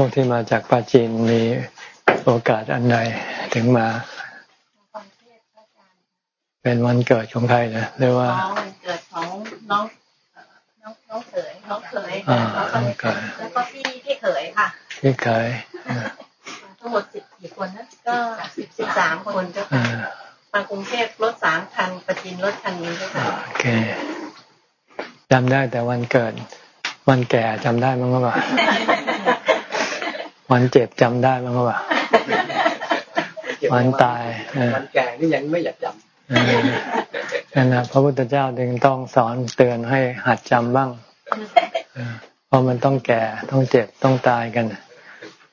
วกที่มาจากปาจีนมีโอกาสอันใดถึงมา เป็นวันเกิดของใครนะเรียกว่าวันเกิดของน้องน้องน้องเขยน้องเขยแล้วก็พี่พี่เขยค่ะพี่เขยทั้งหมดสิบกี่คนนะก็สิบสิบสามคนเจ้าค่ะมากรุงเทพรถสามคันประจินรถคันนี้เจ้าค่ะโอเคจำได้แต่วันเกิด วันแก่จำได้มั้งก็บ่า วันเจ็บจำได้มั้งก็บ่าวันตายวันแก่นี่ยังไม่อยากจำนั่นนะพระพุทธเจ้าจึงต้องสอนเตือนให้หัดจำบ้างเพราะมันต้องแก่ต้องเจ็บต้องตายกัน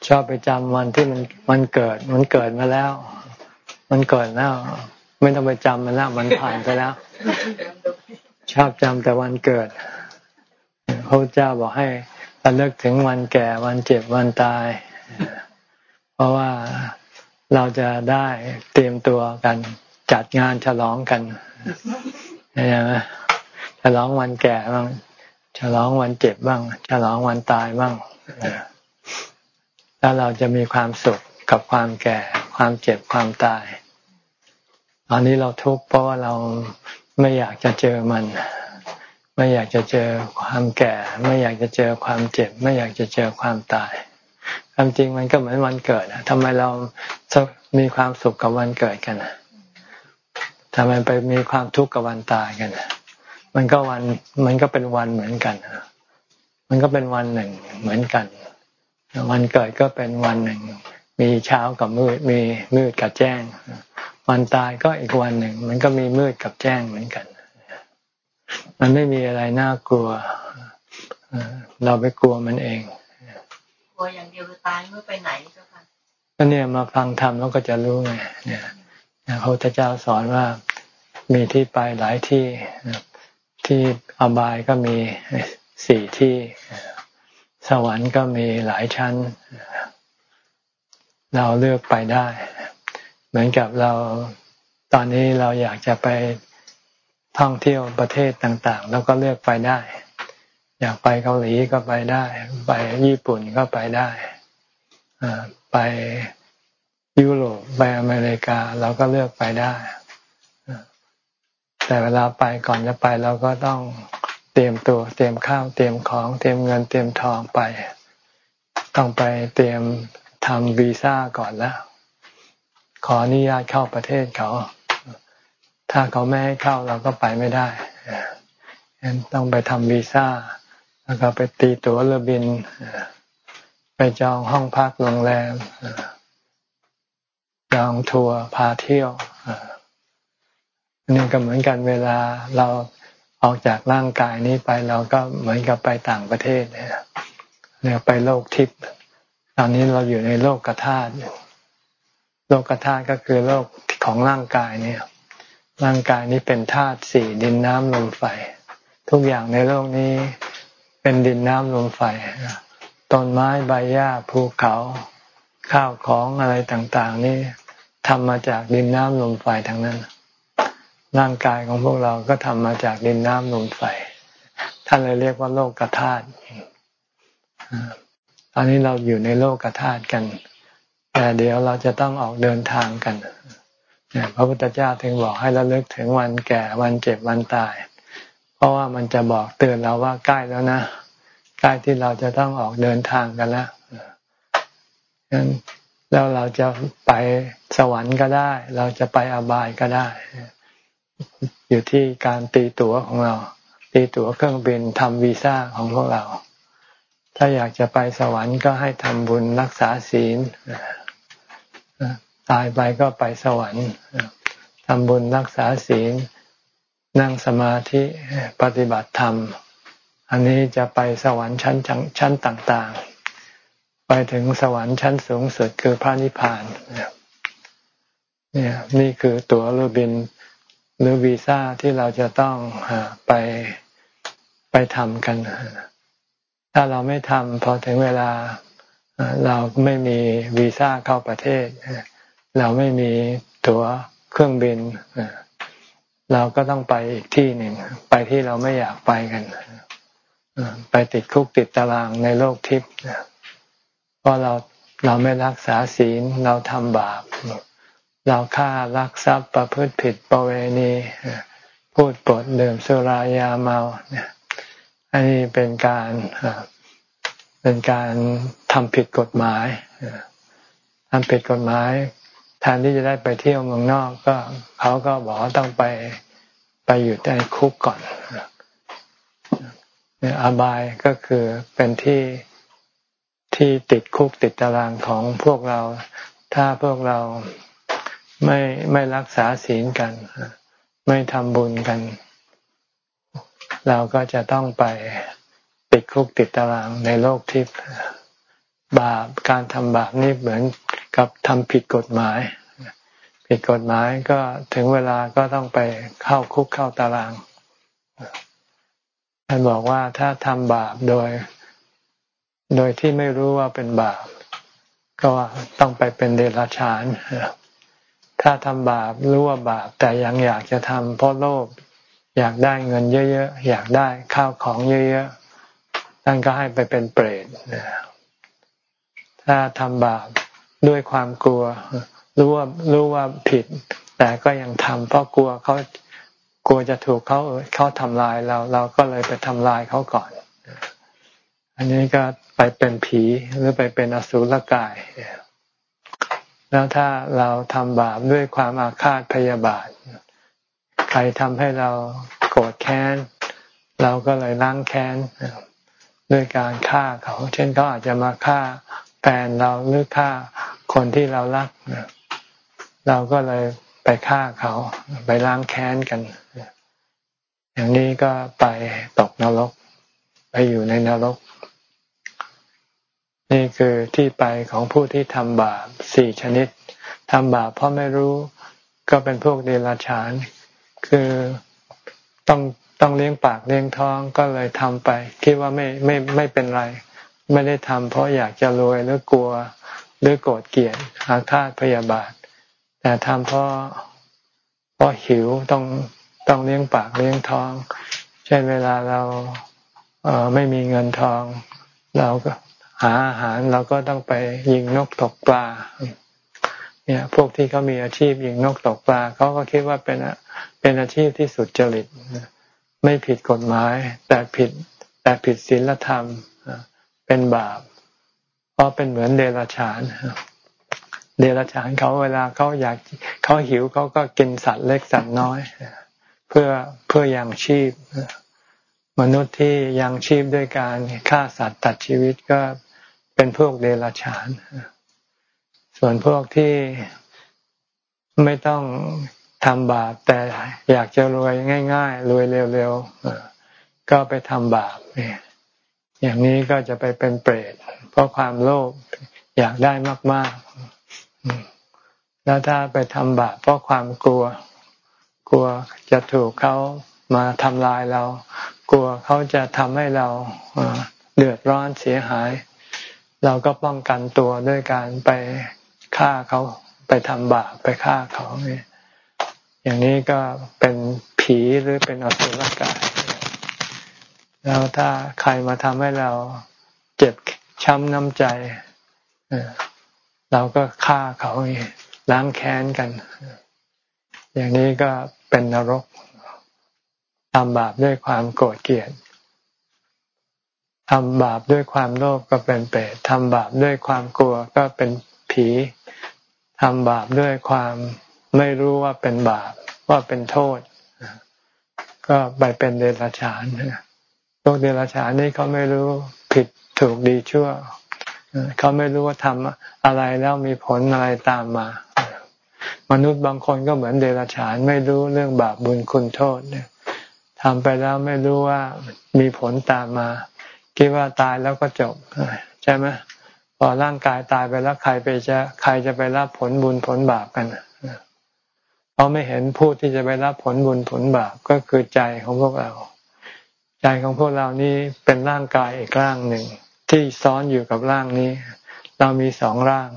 ชอบไปจำวันที่มันมันเกิด มันเกิดมาแล้ว มันเกิดแล้ว ไม่ต้องไปจำมันแล้วมันผ่านไปแล้ว ชอบจำแต่วันเกิดพระเจ้าบอกให้ระลึกถึงวันแก่วันเจ็บวันตาย เพราะว่าเราจะได้เตรียมตัวกันจัดงานฉลองกันใช่ไหมฉลองวันแก่บ้างฉลองวันเจ็บบ้าง ฉลองวันตายบ้างแล้วเราจะมีความสุขกับความแก่ ความเจ็บความตาย ตอนนี้เราทุกข์เพราะว่าเราไม่อยากจะเจอมัน ไม่อยากจะเจอความแก่ ไม่อยากจะเจอความเจ็บ ไม่อยากจะเจอความตาย ความจริงมันก็เหมือนวันเกิดทำไมเรามีความสุขกับวันเกิดกันทำไมไปมีความทุกข์กับวันตายกันมันก็วัน มันก็เป็นวันเหมือนกันมันก็เป็นวันหนึ่งเหมือนกัน วันเกิดก็เป็นวันหนึ่ง มีเช้ากับมืด มีมืดกับแจ้ง วันตายก็อีกวันหนึ่ง มันก็มีมืดกับแจ้งเหมือนกัน มันไม่มีอะไรน่ากลัว เราไปกลัวมันเอง กลัวอย่างเดียวคือตายเมื่อไปไหนเจ้าค่ะก็เนี่ยมาฟังธรรมแล้วก็จะรู้ไงเนี่ยพระพุทธเจ้าสอนว่ามีที่ไปหลายที่ที่อบายก็มีสี่ที่สวรรค์ก็มีหลายชั้น เราเลือกไปได้ เหมือนกับเราตอนนี้เราอยากจะไปท่องเที่ยวประเทศต่าง ๆ แล้วก็เลือกไปได้ อยากไปเกาหลีก็ไปได้ ไปญี่ปุ่นก็ไปได้ไปยุโรปไปอเมริกาเราก็เลือกไปได้ แต่เวลาไปก่อนจะไปเราก็ต้องเตรียมตัวเตรียมข้าวเตรียมของเตรียมเงินเตรียมทองไป ต้องไปเตรียมทำวีซ่าก่อนแล้วขออนุญาตเข้าประเทศเขา ถ้าเขาไม่ให้เข้าเราก็ไปไม่ได้ต้องไปทำวีซ่า แล้วก็ไปตีตั๋วเรือบิน ไปจองห้องพักโรงแรมจองทัวร์พาเที่ยวนี่ก็เหมือนกันเวลาเราออกจากร่างกายนี้ไปเราก็เหมือนกับไปต่างประเทศเนี่ยไปโลกทิพย์ตอนนี้เราอยู่ในโลกกระธาตุโลกกระธาตุก็คือโลกของร่างกายเนี่ย ร่างกายนี้เป็นธาตุสี่ดินน้ำลมไฟ ทุกอย่างในโลกนี้ เป็นดินน้ำลมไฟต้นไม้ใบหญ้าภูเขา ข้าวของอะไรต่างๆ นี่ทำมาจากดินน้ำลมไฟทั้งนั้น ร่างกายของพวกเราก็ทำมาจากดินน้ำลมไฟท่านเลยเรียกว่าโลกกธาตุตอนนี้เราอยู่ในโลกกธาตุกัน แต่เดี๋ยวเราจะต้องออกเดินทางกันพระพุทธเจ้าถึงบอกให้ระลึกถึงวันแก่วันเจ็บวันตาย เพราะว่ามันจะบอกเตือนเราว่าใกล้แล้วนะใกล้ที่เราจะต้องออกเดินทางกันแล้วแล้วเราจะไปสวรรค์ก็ได้ เราจะไปอบายก็ได้ อยู่ที่การตีตั๋วของเรา ตีตั๋วเครื่องบินทำวีซ่าของพวกเรา ถ้าอยากจะไปสวรรค์ก็ให้ทำบุญรักษาศีลตายไปก็ไปสวรรค์ทำบุญรักษาศีล นั่งสมาธิปฏิบัติธรรม อันนี้จะไปสวรรค์ชั้นชั้นต่างๆ ไปถึงสวรรค์ชั้นสูงสุดคือพระนิพพานเนี่ยนี่คือตั๋วเรือบินหรือวีซ่าที่เราจะต้องไปไปทำกัน ถ้าเราไม่ทำพอถึงเวลาเราไม่มีวีซ่าเข้าประเทศ เราไม่มีตั๋วเครื่องบินเเราก็ต้องไปอีกที่หนึ่งไปที่เราไม่อยากไปกันไปติดคุกติดตารางในโลกทิพย์เพราะเราเราไม่รักษาศีลเราทำบาป เราฆ่ารักทรัพย์ประพฤติผิดประเวณีพูดปดดื่มสุรายาเมาเนี่ยอันนี้เป็นการเป็นการทำผิดกฎหมายทำผิดกฎหมาย แทนที่จะได้ไปเที่ยวเมืองนอกก็เขาก็บอกว่าต้องไปไปอยู่ในคุกก่อนอบายก็คือเป็นที่ที่ติดคุกติดตารางของพวกเรา ถ้าพวกเราไม่ไม่รักษาศีลกัน ไม่ทำบุญกัน เราก็จะต้องไปติดคุกติดตารางในโลกทิพย์บาปการทำบาปนี่เหมือน กับทำผิดกฎหมาย ผิดกฎหมายก็ถึงเวลาก็ต้องไปเข้าคุกเข้าตารางท่านบอกว่าถ้าทำบาปโดย โดยที่ไม่รู้ว่าเป็นบาป ก็ต้องไปเป็นเดรัจฉานถ้าทำบาปรู้ว่าบาป แต่ยังอยากจะทำเพราะโลภอยากได้เงินเยอะๆอยากได้ข้าวของเยอะๆท่านก็ให้ไปเป็นเปรตถ้าทำบาป ด้วยความกลัว รู้ว่ารู้ว่าผิด แต่ก็ยังทำเพราะกลัวเขากลัวจะถูกเขาเขาทำลายเราเราก็เลยไปทำลายเขาก่อน อันนี้ก็ไปเป็นผีหรือไปเป็นอสุรกาย แล้วถ้าเราทำบาปด้วยความอาฆาตพยาบาท ใครทำให้เราโกรธแค้น เราก็เลยล้างแค้นด้วยการฆ่าเขา เช่นเขาอาจจะมาฆ่าแฟนเราหรือฆ่า คนที่เรารักเราก็เลยไปฆ่าเขา ไปล้างแค้นกัน อย่างนี้ก็ไปตกนรก ไปอยู่ในนรก นี่คือที่ไปของผู้ที่ทำบาปสี่ชนิดทำบาปเพราะไม่รู้ก็เป็นพวกเดรัจฉาน คือต้องต้องเลี้ยงปากเลี้ยงท้องก็เลยทำไป คิดว่าไม่ไม่ไม่เป็นไร ไม่ได้ทำเพราะอยากจะรวยหรือกลัว หรือโกรธเกลียดอาฆาตพยาบาท แต่ทำเพราะเพราะหิวต้องต้องเลี้ยงปากเลี้ยงท้องเช่นเวลาเราเไม่มีเงินทอง เราก็หาอาหารเราก็ต้องไปยิงนกตกปลาเนี่ยพวกที่เขามีอาชีพยิงนกตกปลาเขาก็คิดว่าเป็นเป็นอาชีพที่สุดจริตไม่ผิดกฎหมาย แต่ผิดแต่ผิดศีลธรรมเป็นบาป เพราะเป็นเหมือนเดรัจฉานเดรัจฉานเขาเวลาเขาอยากเขาหิวเขาก็กินสัตว์เล็กสัตว์น้อย เพื่อเพื่อยังชีพ มนุษย์ที่ยังชีพด้วยการฆ่าสัตว์ตัดชีวิตก็เป็นพวกเดรัจฉาน ส่วนพวกที่ไม่ต้องทำบาป แต่อยากจะรวยง่าย ๆ รวยเร็วๆก็ไปทำบาปอย่างนี้ก็จะไปเป็นเปรต เพราะความโลภอยากได้มากๆ แล้วถ้าไปทำบาปเพราะความกลัว กลัวจะถูกเขามาทำลายเรา กลัวเขาจะทำให้เราเดือดร้อนเสียหาย เราก็ป้องกันตัวด้วยการไปฆ่าเขาไปทำบาปไปฆ่าเขาเนี่ยอย่างนี้ก็เป็นผีหรือเป็นอสุรกาย แล้วถ้าใครมาทำให้เราเจ็บ ช้ำน้ำใจเราก็ฆ่าเขาล้างแค้นกัน อย่างนี้ก็เป็นนรกทำบาปด้วยความโกรธเกลียดทำบาปด้วยความโลภก็เป็นเปรตทำบาปด้วยความกลัวก็เป็นผีทำบาปด้วยความไม่รู้ว่าเป็นบาปว่าเป็นโทษ ก็ไปเป็นเดรัจฉานพวกเดรัจฉานนี่เขาไม่รู้ผิด ถูกดีชั่วเขาไม่รู้ว่าทำอะไรแล้วมีผลอะไรตามมา มนุษย์บางคนก็เหมือนเดรัจฉานไม่รู้เรื่องบาปบุญคุณโทษเนี่ยทำไปแล้วไม่รู้ว่ามีผลตามมา คิดว่าตายแล้วก็จบใช่ไหมพอร่างกายตายไปแล้วใครไปจะใครจะไปรับผลบุญผลบาปกันเขาไม่เห็นผู้ที่จะไปรับผลบุญผลบาปก็คือใจของพวกเรา ใจของพวกเรานี้เป็นร่างกายอีกร่างหนึ่ง ที่ซ้อนอยู่กับร่างนี้ เรามีสองร่าง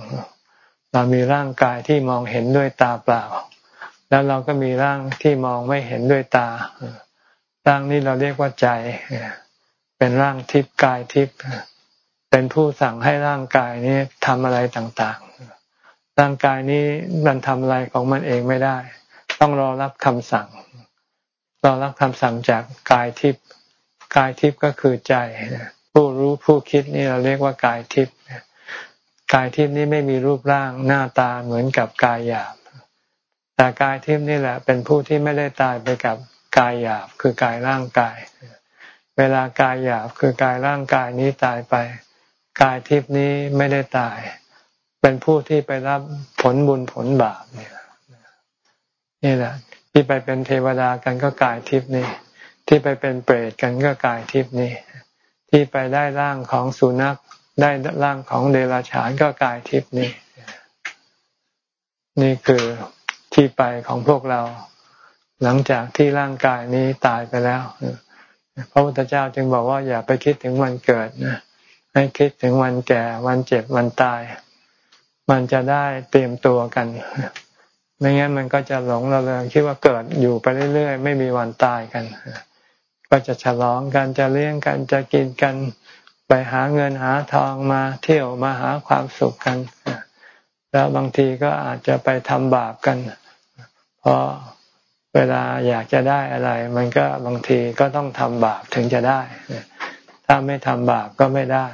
เรามีร่างกายที่มองเห็นด้วยตาเปล่า แล้วเราก็มีร่างที่มองไม่เห็นด้วยตา ร่างนี้เราเรียกว่าใจ เป็นร่างทิพย์กายทิพย์เป็นผู้สั่งให้ร่างกายนี้ทำอะไรต่างๆ ร่างกายนี้มันทำอะไรของมันเองไม่ได้ ต้องรอรับคำสั่ง รอรับคำสั่งจากกายทิพย์กายทิพย์ก็คือใจ ผู้รู้ผู้คิดนี่เราเรียกว่ากายทิพย์กายทิพย์นี้ไม่มีรูปร่างหน้าตาเหมือนกับกายหยาบ แต่กายทิพย์นี่แหละ เป็นผู้ที่ไม่ได้ตายไปกับกายหยาบ คือกายร่างกาย เวลากายหยาบคือกายร่างกายนี้ตายไป กายทิพย์นี้ไม่ได้ตาย เป็นผู้ที่ไปรับผลบุญผลบาปเนี่ยนี่แหละ ที่ไปเป็นเทวดากันก็กายทิพย์นี้ที่ไปเป็นเปรตกันก็กายทิพย์นี้ ที่ไปได้ร่างของสุนัขได้ร่างของเดรัจฉานก็กายทิพย์นี้นี่คือที่ไปของพวกเรา หลังจากที่ร่างกายนี้ตายไปแล้วพระพุทธเจ้าจึงบอกว่าอย่าไปคิดถึงวันเกิดนะให้คิดถึงวันแก่ วันเจ็บวันตาย มันจะได้เตรียมตัวกันไม่งั้นมันก็จะหลงระเริงคิดว่าเกิดอยู่ไปเรื่อยๆ ไม่มีวันตายกัน ก็จะฉลองกันจะเลี้ยงกันจะกินกันไปหาเงินหาทองมาเที่ยวมาหาความสุขกันแล้วบางทีก็อาจจะไปทำบาปกันเพราะเวลาอยากจะได้อะไร มันก็บางทีก็ต้องทำบาปถึงจะได้ ถ้าไม่ทำบาปก็ไม่ได้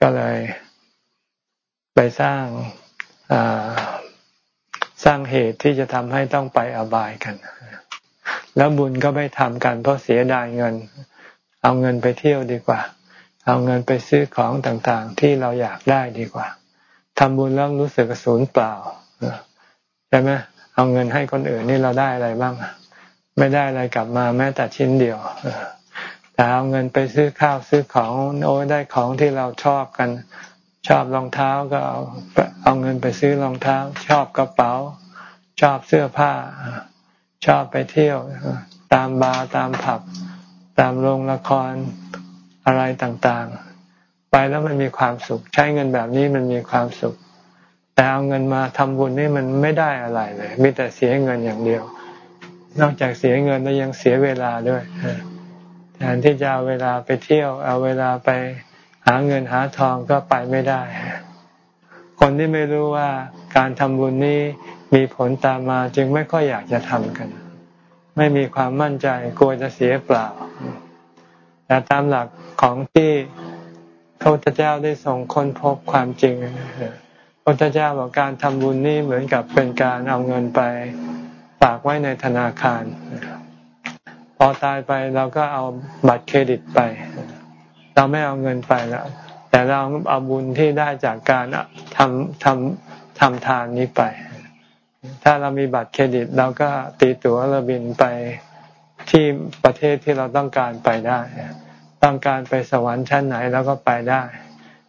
ก็เลยไปสร้างสร้างเหตุที่จะทำให้ต้องไปอบายกัน แล้วบุญก็ไม่ทำกัน เพราะเสียดายเงิน เอาเงินไปเที่ยวดีกว่า เอาเงินไปซื้อของต่างๆ ที่เราอยากได้ดีกว่าทำบุญแล้วรู้สึกสูญเปล่าใช่ไหมเอาเงินให้คนอื่นนี่เราได้อะไรบ้าง ไม่ได้อะไรกลับมาแม้แต่ชิ้นเดียวแต่เอาเงินไปซื้อข้าวซื้อของโอ้ได้ของที่เราชอบกัน ชอบรองเท้าก็เอาเอาเงินไปซื้อรองเท้า ชอบกระเป๋า ชอบเสื้อผ้า ชอบไปเที่ยว ตามบาร์ตามผับ ตามโรงละครอะไรต่างๆ ไปแล้วมันมีความสุข ใช้เงินแบบนี้มันมีความสุข แต่เอาเงินมาทำบุญนี่มันไม่ได้อะไรเลย มีแต่เสียเงินอย่างเดียว นอกจากเสียเงินแล้วยังเสียเวลาด้วยแทนที่จะเอาเวลาไปเที่ยว เอาเวลาไปหาเงินหาทองก็ไปไม่ได้ คนที่ไม่รู้ว่าการทำบุญนี้ มีผลตามมาจึงไม่ค่อยอยากจะทำกัน ไม่มีความมั่นใจกลัวจะเสียเปล่า แต่ตามหลักของที่พระพุทธเจ้าได้ทรงคนพบความจริงพระพุทธเจ้าบอกการทำบุญนี่เหมือนกับเป็นการเอาเงินไปฝากไว้ในธนาคาร พอตายไปเราก็เอาบัตรเครดิตไป เราไม่เอาเงินไปแล้ว แต่เราเอาบุญที่ได้จากการทำทำทำทานนี้ไป ถ้าเรามีบัตรเครดิต เราก็ตีตั๋วเราบินไปที่ประเทศที่เราต้องการไปได้ ต้องการไปสวรรค์ชั้นไหนเราก็ไปได้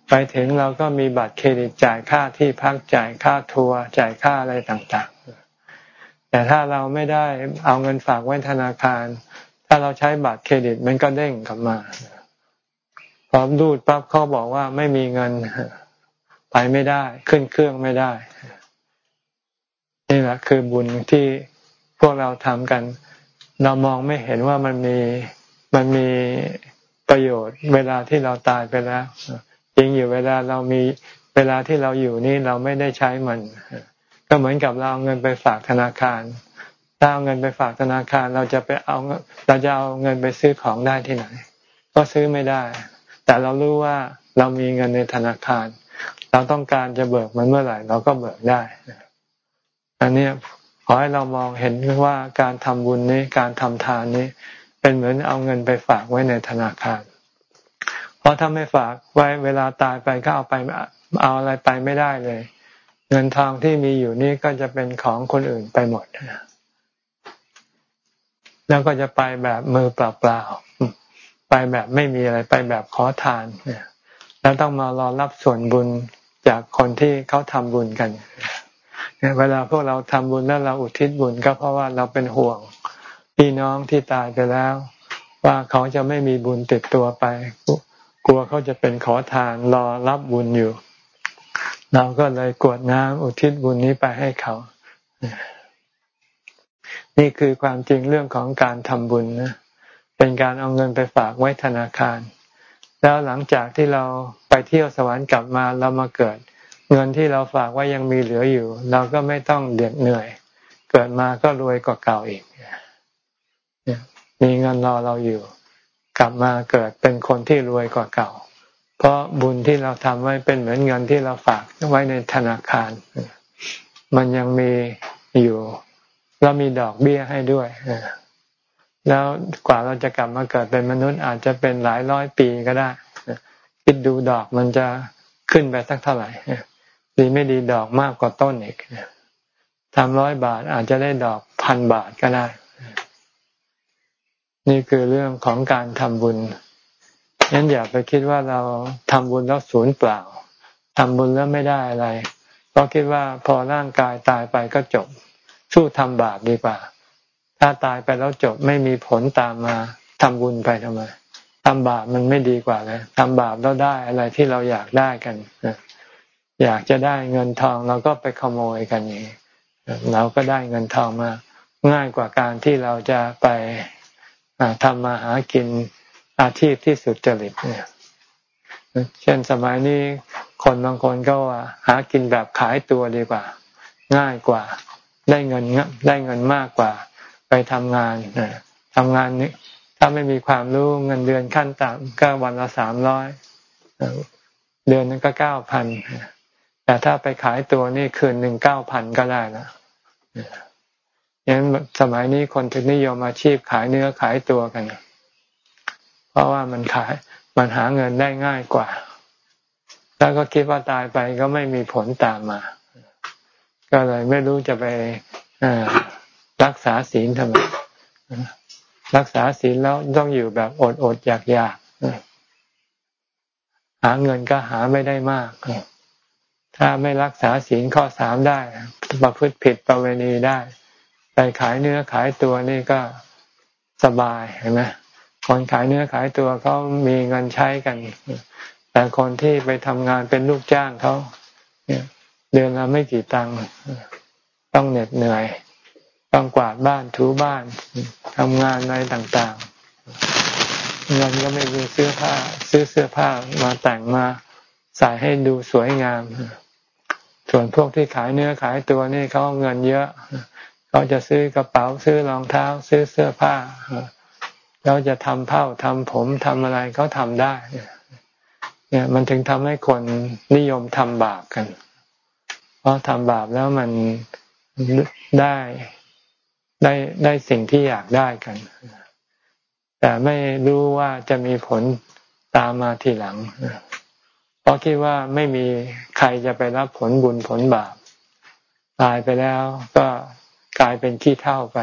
ไปถึงเราก็มีบัตรเครดิตจ่ายค่าที่พักจ่ายค่าทัวร์จ่ายค่าอะไรต่างๆ แต่ถ้าเราไม่ได้เอาเงินฝากไว้ธนาคาร ถ้าเราใช้บัตรเครดิตมันก็เด้งกลับมาพอดูดปั๊บเขาบอกว่าไม่มีเงินไปไม่ได้ ขึ้นเครื่องไม่ได้ นี่แหละคือบุญที่พวกเราทำกัน เรามองไม่เห็นว่ามันมีมันมีประโยชน์ เวลาที่เราตายไปแล้วจริงอยู่เวลาเรามีเวลาที่เราอยู่นี่เราไม่ได้ใช้มัน ก็เหมือนกับเราเอาเงินไปฝากธนาคารถ้าเอาเงินไปฝากธนาคารเราจะไปเอาเราจะเอาเงินไปซื้อของได้ที่ไหน ก็ซื้อไม่ได้ แต่เรารู้ว่าเรามีเงินในธนาคาร เราต้องการจะเบิกมันเมื่อไหร่ เราก็เบิกได้ อันนี้ขอให้เรามองเห็นว่าการทำบุญนี้การทำทานนี้ เป็นเหมือนเอาเงินไปฝากไว้ในธนาคาร เพราะถ้าไม่ฝากไว้เวลาตายไปก็เอาไปเอาอะไรไปไม่ได้เลย เงินทองที่มีอยู่นี่ก็จะเป็นของคนอื่นไปหมดแล้วก็จะไปแบบมือเปล่าๆไปแบบไม่มีอะไรไปแบบขอทานเนี่ยแล้วต้องมารอรับส่วนบุญจากคนที่เขาทำบุญกัน เวลาพวกเราทำบุญแล้วเราอุทิศบุญก็เพราะว่าเราเป็นห่วงพี่น้องที่ตายไปแล้ว ว่าเขาจะไม่มีบุญติดตัวไป กลัวเขาจะเป็นขอทานรอรับบุญอยู่ เราก็เลยกวดน้ำอุทิศบุญนี้ไปให้เขา นี่คือความจริงเรื่องของการทำบุญนะเป็นการเอาเงินไปฝากไว้ธนาคาร แล้วหลังจากที่เราไปเที่ยวสวรรค์กลับมาเรามาเกิด เงินที่เราฝากไว้ยังมีเหลืออยู่ เราก็ไม่ต้องเดือดเหนื่อย เกิดมาก็รวยกว่าเก่าอีกมีเงินรอเราอยู่ กลับมาเกิดเป็นคนที่รวยกว่าเก่า เพราะบุญที่เราทำไว้เป็นเหมือนเงินที่เราฝากไว้ในธนาคาร มันยังมีอยู่แล้วมีดอกเบี้ยให้ด้วยแล้วกว่าเราจะกลับมาเกิดเป็นมนุษย์อาจจะเป็นหลายร้อยปีก็ได้คิดดูดอกมันจะขึ้นไปสักเท่าไหร่ ดีไม่ดีดอกมากกว่าต้นอีกทำร้อยบาทอาจจะได้ดอกพันบาทก็ได้ นี่คือเรื่องของการทำบุญงั้นอย่าไปคิดว่าเราทำบุญแล้วศูนย์เปล่าทำบุญแล้วไม่ได้อะไรเพราะคิดว่าพอร่างกายตายไปก็จบ สู้ทำบาปดีกว่า ถ้าตายไปแล้วจบไม่มีผลตามมาทำบุญไปทำไมทำบาปมันไม่ดีกว่าเลยทำบาปแล้วได้อะไรที่เราอยากได้กัน อยากจะได้เงินทองเราก็ไปขโมยกันอย่างนี้เราก็ได้เงินทองมาง่ายกว่าการที่เราจะไปทำมาหากินอาชีพที่สุดจริตเนี่ยเช่นสมัยนี้คนบางคนก็ว่าหากินแบบขายตัวดีกว่า ง่ายกว่าได้เงินได้เงินมากกว่า ไปทำงานทำงานนี้ถ้าไม่มีความรู้เงินเดือนขั้นต่ำก็วันละสามร้อยเดือนนั้นก็เก้าพัน แต่ถ้าไปขายตัวนี่คืนหนึ่งเก้าพันก็ได้นะยังสมัยนี้คนถึงนิยมอาชีพขายเนื้อขายตัวกัน เพราะว่ามันขายมันหาเงินได้ง่ายกว่า แล้วก็คิดว่าตายไปก็ไม่มีผลตามมา ก็เลยไม่รู้จะไปรักษาศีลทำไมรักษาศีลแล้วต้องอยู่แบบอดอดอยากอยากหาเงินก็หาไม่ได้มาก ถ้าไม่รักษาศีลข้อสามได้ประพฤติผิดประเวณีได้ไปขายเนื้อขายตัวนี่ก็สบายเห็นไหมคนขายเนื้อขายตัวเขามีเงินใช้กัน แต่คนที่ไปทำงานเป็นลูกจ้างเขาเดือนละไม่กี่ตังค์ต้องเหน็ดเหนื่อย ต้องกวาดบ้านถูบ้านทำงานอะไรต่างๆ เงินก็ไม่มีเสื้อผ้า ซื้อเสื้อผ้ามาแต่งมาใส่ให้ดูสวยงาม ส่วนพวกที่ขายเนื้อขายตัวนี่เขาเงินเยอะเขาจะซื้อกระเป๋าซื้อรองเท้า ซื้อเสื้อผ้าเขาจะทำเผ้าทำผมทำอะไรเขาทำได้ เนี่ยมันถึงทำให้คนนิยมทำบาปกัน เพราะทำบาปแล้วมันได้ได้ได้สิ่งที่อยากได้กัน แต่ไม่รู้ว่าจะมีผลตามมาทีหลัง ราะคิดว่าไม่มีใครจะไปรับผลบุญผลบาป ตายไปแล้วก็กลายเป็นขี้เท่าไป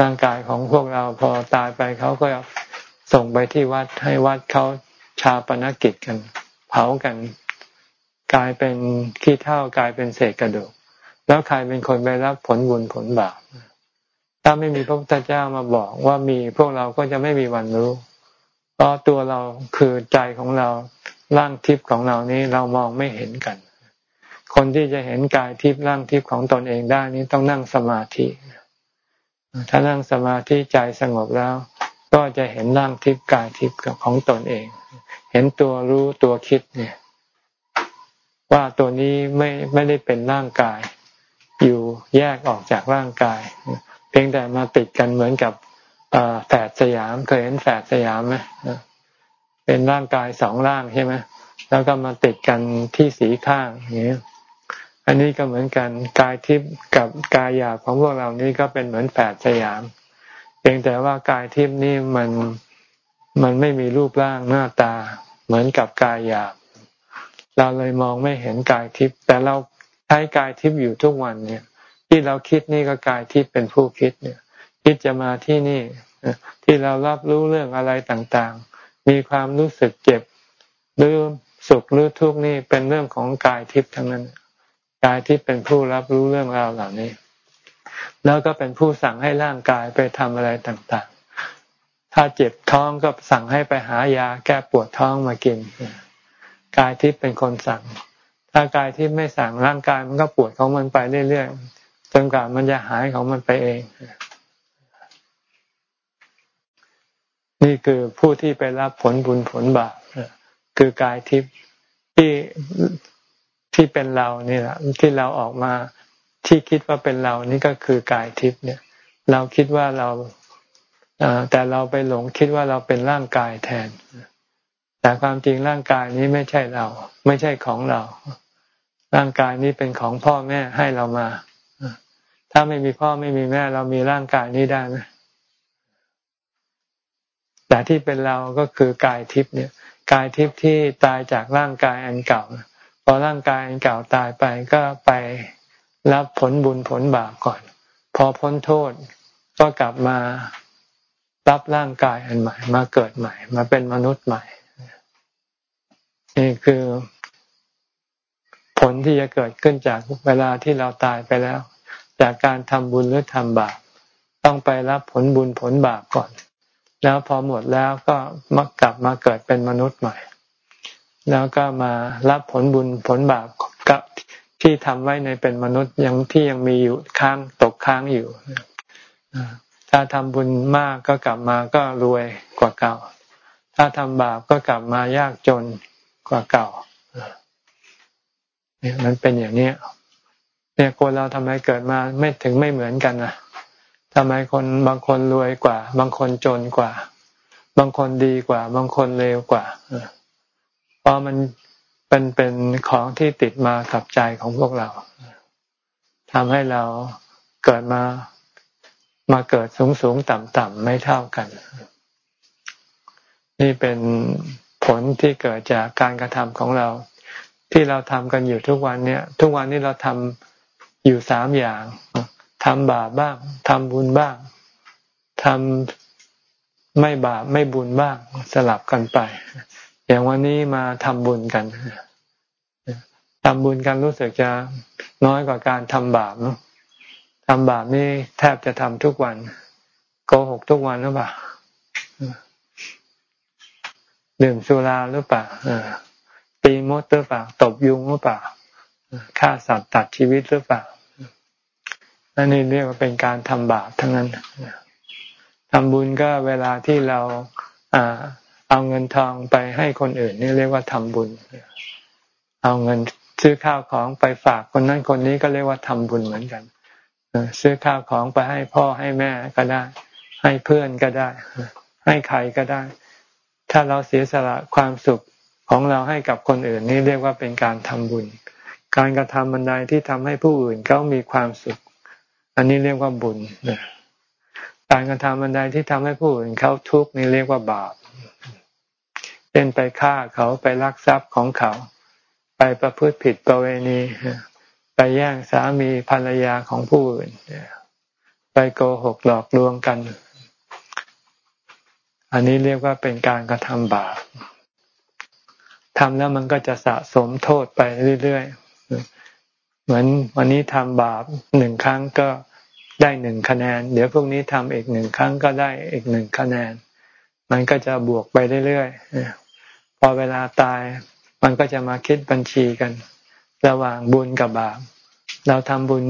ร่างกายของพวกเราพอตายไปเขาก็ส่งไปที่วัดให้วัดเขาชาปนกิจกัน เผากัน กลายเป็นขี้เท่ากลายเป็นเศษกระดูก แล้วใครเป็นคนไปรับผลบุญผลบาปถ้าไม่มีพระพุทธเจ้ามาบอกว่ามีพวกเราก็จะไม่มีวันรู้ เพราะตัวเราคือใจของเรา ร่างทิพย์ของเรานี้เรามองไม่เห็นกัน คนที่จะเห็นกายทิพย์ร่างทิพย์ของตนเองได้นี้ต้องนั่งสมาธิ ถ้านั่งสมาธิใจสงบแล้ว ก็จะเห็นร่างทิพย์กายทิพย์ของตนเอง เห็นตัวรู้ตัวคิดเนี่ย ว่าตัวนี้ไม่ไม่ได้เป็นร่างกาย อยู่แยกออกจากร่างกาย เพียงแต่มาติดกันเหมือนกับแฝดสยามเคยเห็นแฝดสยามไหม เป็นร่างกายสองร่างใช่ไหมแล้วก็มาติดกันที่สีข้างอย่างนี้อันนี้ก็เหมือนกันกายทิพย์กับกายหยาบของพวกเรานี่ก็เป็นเหมือนแฝดสยามเพียงแต่ว่ากายทิพย์นี่มันมันไม่มีรูปร่างหน้าตา เหมือนกับกายหยาบ เราเลยมองไม่เห็นกายทิพย์แต่เราใช้กายทิพย์อยู่ทุกวันเนี่ย ที่เราคิดนี่ก็กายที่เป็นผู้คิดเนี่ย คิดจะมาที่นี่ที่เรารับรู้เรื่องอะไรต่างๆ มีความรู้สึกเจ็บหรือสุขหรือทุกข์นี่เป็นเรื่องของกายทิพย์ทั้งนั้น กายที่เป็นผู้รับรู้เรื่องราวเหล่านี้ แล้วก็เป็นผู้สั่งให้ร่างกายไปทำอะไรต่างๆ ถ้าเจ็บท้องก็สั่งให้ไปหายาแก้ปวดท้องมากิน กายทิพย์เป็นคนสั่ง ถ้ากายที่ไม่สั่งร่างกายมันก็ปวดของมันไปเรื่อยๆจนกว่ามันจะหายของมันไปเอง นี่คือผู้ที่ไปรับผลบุญผลบาปคือกายทิพย์ที่ที่เป็นเรานี่แหละที่เราออกมาที่คิดว่าเป็นเรานี่ก็คือกายทิพย์เนี่ย เราคิดว่าเราแต่เราไปหลงคิดว่าเราเป็นร่างกายแทน แต่ความจริงร่างกายนี้ไม่ใช่เรา ไม่ใช่ของเรา ร่างกายนี้เป็นของพ่อแม่ให้เรามา ถ้าไม่มีพ่อไม่มีแม่ เรามีร่างกายนี้ได้ไหม แต่ที่เป็นเราก็คือกายทิพย์เนี่ย กายทิพย์ที่ตายจากร่างกายอันเก่า พอร่างกายอันเก่าตายไปก็ไปรับผลบุญผลบาปก่อน พอพ้นโทษก็กลับมารับร่างกายอันใหม่ มาเกิดใหม่ มาเป็นมนุษย์ใหม่ นี่คือผลที่จะเกิดขึ้นจากเวลาที่เราตายไปแล้ว จากการทำบุญหรือทำบาปต้องไปรับผลบุญผลบาปก่อน แล้วพอหมดแล้วก็มากลับมาเกิดเป็นมนุษย์ใหม่ แล้วก็มารับผลบุญผลบาปกับที่ทำไว้ในเป็นมนุษย์ยังที่ยังมีอยู่ค้างตกค้างอยู่ถ้าทำบุญมากก็กลับมาก็รวยกว่าเก่า ถ้าทำบาปก็กลับมายากจนกว่าเก่าเนี่ยมันเป็นอย่างนี้เนี่ยคนเราทำไมเกิดมาไม่ถึงไม่เหมือนกันนะ ทำไมคนบางคนรวยกว่า บางคนจนกว่า บางคนดีกว่า บางคนเลวกว่าเพราะมันเป็นเป็นของที่ติดมากับใจของพวกเราทำให้เราเกิดมามาเกิดสูงสูงต่ำต่ำไม่เท่ากัน นี่เป็นผลที่เกิดจากการกระทำของเรา ที่เราทำกันอยู่ทุกวันเนี่ย ทุกวันนี้เราทำอยู่สามอย่าง ทำบาปบ้างทำบุญบ้างทำไม่บาปไม่บุญบ้าง สลับกันไป อย่างวันนี้มาทำบุญกันทำบุญกันรู้สึกจะน้อยกว่าการทำบาปเนาะทำบาปนี่แทบจะทำทุกวันโกหกทุกวันหรือเปล่าดื่มสุราหรือเปล่าตีมดหรือเปล่า ตบยุงหรือเปล่าฆ่าสัตว์ตัดชีวิตหรือเปล่า นั่นนี่เรียกว่าเป็นการทำบาปทั้งนั้นทำบุญก็เวลาที่เราเอาเงินทองไปให้คนอื่น นี่เรียกว่าทำบุญ เอาเงินซื้อข้าวของไปฝากคนนั้นคนนี้ก็เรียกว่าทำบุญเหมือนกันซื้อข้าวของไปให้พ่อให้แม่ก็ได้ ให้เพื่อนก็ได้ ให้ใครก็ได้ ถ้าเราเสียสละความสุขของเราให้กับคนอื่น นี่เรียกว่าเป็นการทำบุญ การกระทำบันไดที่ทำให้ผู้อื่นเขามีความสุข อันนี้เรียกว่าบุญการกระทำบันไดที่ทำให้ผู้อื่นเขาทุกข์นี่เรียกว่าบาปเช่นไปฆ่าเขาไปลักทรัพย์ของเขา ไปประพฤติผิดประเวณีไปแย่งสามีภรรยาของผู้อื่นไปโกหกหลอกลวงกัน อันนี้เรียกว่าเป็นการกระทำบาปทำแล้วมันก็จะสะสมโทษไปเรื่อยๆ เหมือนวันนี้ทำบาปหนึ่งครั้งก็ได้หนึ่งคะแนน เดี๋ยวพรุ่งนี้ทำอีกหนึ่งครั้งก็ได้อีกหนึ่งคะแนน มันก็จะบวกไปเรื่อยๆพอเวลาตาย มันก็จะมาคิดบัญชีกัน ระหว่างบุญกับบาป เราทำบุญ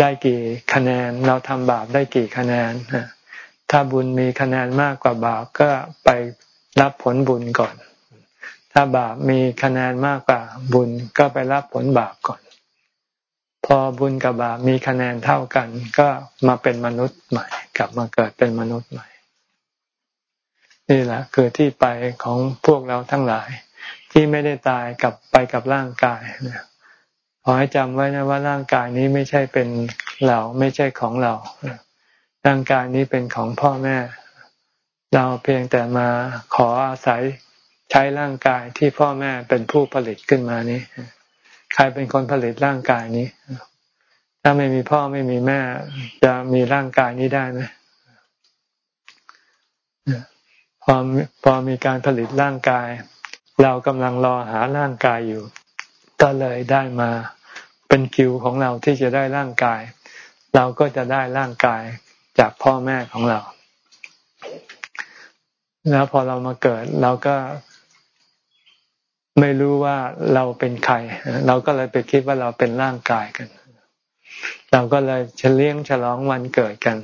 ได้กี่คะแนน เราทำบาปได้กี่คะแนนถ้าบุญมีคะแนนมากกว่าบาปก็ไปรับผลบุญก่อน ถ้าบาปมีคะแนนมากกว่าบุญก็ไปรับผลบาปก่อน พอบุญกับบาปมีคะแนนเท่ากัน ก็มาเป็นมนุษย์ใหม่ กลับมาเกิดเป็นมนุษย์ใหม่ นี่แหละคือที่ไปของพวกเราทั้งหลาย ที่ไม่ได้ตายกับไปกับร่างกายนะขอให้จำไว้นะว่าร่างกายนี้ไม่ใช่เป็นเราไม่ใช่ของเรา ร่างกายนี้เป็นของพ่อแม่ เราเพียงแต่มาขออาศัยใช้ร่างกายที่พ่อแม่เป็นผู้ผลิตขึ้นมานี้ ใครเป็นคนผลิตร่างกายนี้ ถ้าไม่มีพ่อไม่มีแม่ จะมีร่างกายนี้ได้ไหมพอพอมีการผลิตร่างกาย เรากำลังรอหาร่างกายอยู่ ก็เลยได้มาเป็นคิวของเราที่จะได้ร่างกาย เราก็จะได้ร่างกายจากพ่อแม่ของเรา แล้วพอเรามาเกิดเราก็ ไม่รู้ว่าเราเป็นใคร เราก็เลยไปคิดว่าเราเป็นร่างกายกัน เราก็เลยเฉลียงฉลองวันเกิดกัน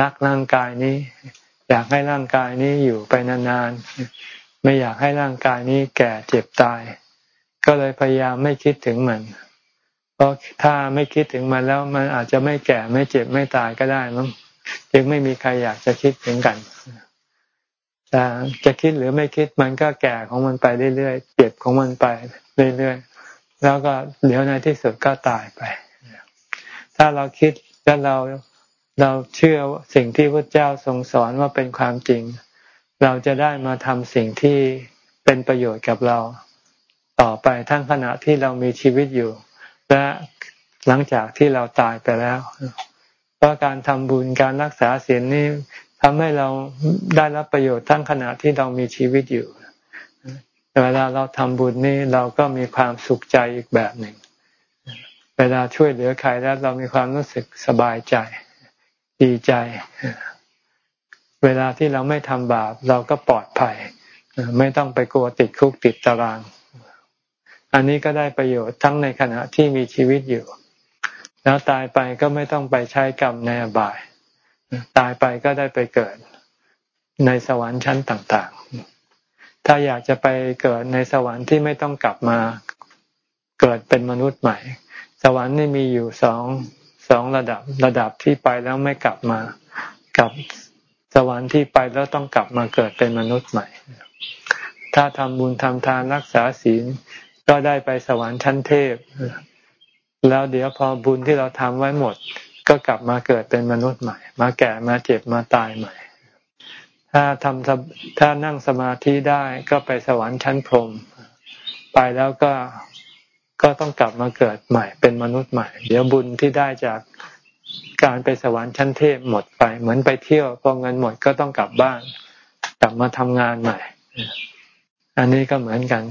รักร่างกายนี้ อยากให้ร่างกายนี้อยู่ไปนานๆ ไม่อยากให้ร่างกายนี้แก่เจ็บตาย ก็เลยพยายามไม่คิดถึงมัน เพราะถ้าไม่คิดถึงมันแล้วมันอาจจะไม่แก่ไม่เจ็บไม่ตายก็ได้มั้งจึงไม่มีใครอยากจะคิดถึงกัน แต่จะคิดหรือไม่คิดมันก็แก่ของมันไปเรื่อยๆเจ็บของมันไปเรื่อยๆแล้วก็เดี๋ยวในที่สุดก็ตายไป ถ้าเราคิดแล้วเราเราเชื่อสิ่งที่พระเจ้าทรงสอนว่าเป็นความจริง เราจะได้มาทำสิ่งที่เป็นประโยชน์กับเราต่อไปทั้งขณะที่เรามีชีวิตอยู่ และหลังจากที่เราตายไปแล้ว เพราะการทำบุญการรักษาศีลนี้ ทำให้เราได้รับประโยชน์ทั้งขณะที่เรามีชีวิตอยู่เวลาเราทำบุญนี่เราก็มีความสุขใจอีกแบบหนึ่ง เวลาช่วยเหลือใครแล้วเรามีความรู้สึกสบายใจ ดีใจ เวลาที่เราไม่ทำบาปเราก็ปลอดภัย ไม่ต้องไปกลัวติดคุกติดตาราง อันนี้ก็ได้ประโยชน์ทั้งในขณะที่มีชีวิตอยู่ แล้วตายไปก็ไม่ต้องไปใช้กรรมในอบาย ตายไปก็ได้ไปเกิดในสวรรค์ชั้นต่างๆ ถ้าอยากจะไปเกิดในสวรรค์ที่ไม่ต้องกลับมาเกิดเป็นมนุษย์ใหม่ สวรรค์นี่มีอยู่สองสองระดับระดับที่ไปแล้วไม่กลับมากับสวรรค์ที่ไปแล้วต้องกลับมาเกิดเป็นมนุษย์ใหม่ ถ้าทำบุญทำทานรักษาศีลก็ได้ไปสวรรค์ชั้นเทพ แล้วเดี๋ยวพอบุญที่เราทำไว้หมด ก็กลับมาเกิดเป็นมนุษย์ใหม่ มาแก่มาเจ็บมาตายใหม่ ถ้าทำถ้านั่งสมาธิได้ก็ไปสวรรค์ชั้นพรหมไปแล้วก็ก็ต้องกลับมาเกิดใหม่เป็นมนุษย์ใหม่ เดี๋ยวบุญที่ได้จากการไปสวรรค์ชั้นเทพหมดไป เหมือนไปเที่ยวพอเงินหมดก็ต้องกลับบ้าน กลับมาทำงานใหม่ อันนี้ก็เหมือนกัน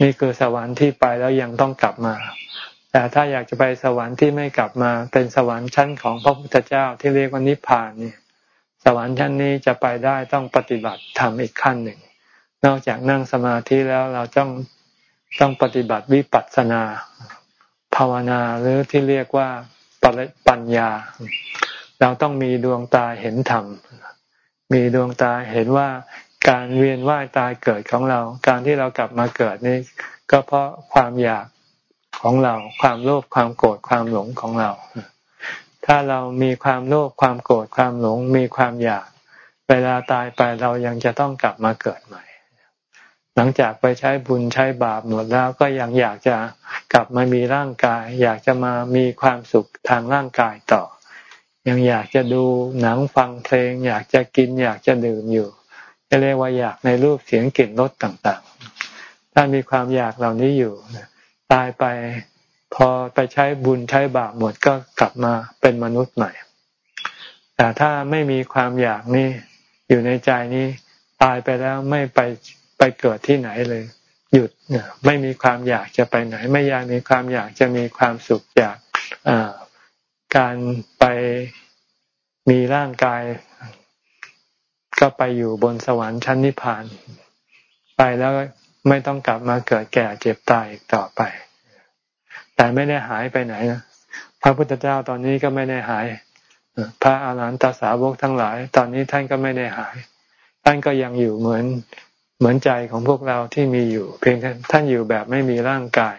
นี่คือสวรรค์ที่ไปแล้วยังต้องกลับมา แต่ถ้าอยากจะไปสวรรค์ที่ไม่กลับมาเป็นสวรรค์ชั้นของพระพุทธเจ้าที่เรียกว่านิพพานนี่สวรรค์ชั้นนี้จะไปได้ต้องปฏิบัติทำอีกขั้นหนึ่ง นอกจากนั่งสมาธิแล้วเราต้องต้องปฏิบัติวิปัสสนา ภาวนาหรือที่เรียกว่าปัญญา เราต้องมีดวงตาเห็นธรรม มีดวงตาเห็นว่าการเวียนว่ายตายเกิดของเรา การที่เรากลับมาเกิดนี่ก็เพราะความอยาก ของเรา ความโลภความโกรธความหลงของเรา ถ้าเรามีความโลภความโกรธความหลง มีความอยาก เวลาตายไปเรายังจะต้องกลับมาเกิดใหม่ หลังจากไปใช้บุญใช้บาปหมดแล้วก็ยังอยากจะกลับมามีร่างกาย อยากจะมามีความสุขทางร่างกายต่อ ยังอยากจะดูหนังฟังเพลง อยากจะกินอยากจะดื่มอยู่จะเรียกว่าอยากในรูปเสียงกลิ่นรสต่างๆ ถ้ามีความอยากเหล่านี้อยู่ ตายไป พอไปใช้บุญใช้บาปหมดก็กลับมาเป็นมนุษย์ใหม่ แต่ถ้าไม่มีความอยากนี่อยู่ในใจนี้ตายไปแล้วไม่ไปไปเกิดที่ไหนเลย หยุดไม่มีความอยากจะไปไหน ไม่อยากมีความอยากจะมีความสุขจากการไปมีร่างกาย ก็ไปอยู่บนสวรรค์ชั้นนิพพาน ไปแล้ว ไม่ต้องกลับมาเกิดแก่เจ็บตายอีกต่อไป แต่ไม่ได้หายไปไหนนะพระพุทธเจ้าตอนนี้ก็ไม่ได้หาย พระอาหารหันตสาวกทั้งหลาย ตอนนี้ท่านก็ไม่ได้หาย ท่านก็ยังอยู่เหมือนเหมือนใจของพวกเราที่มีอยู่ เพียงท่านอยู่แบบไม่มีร่างกาย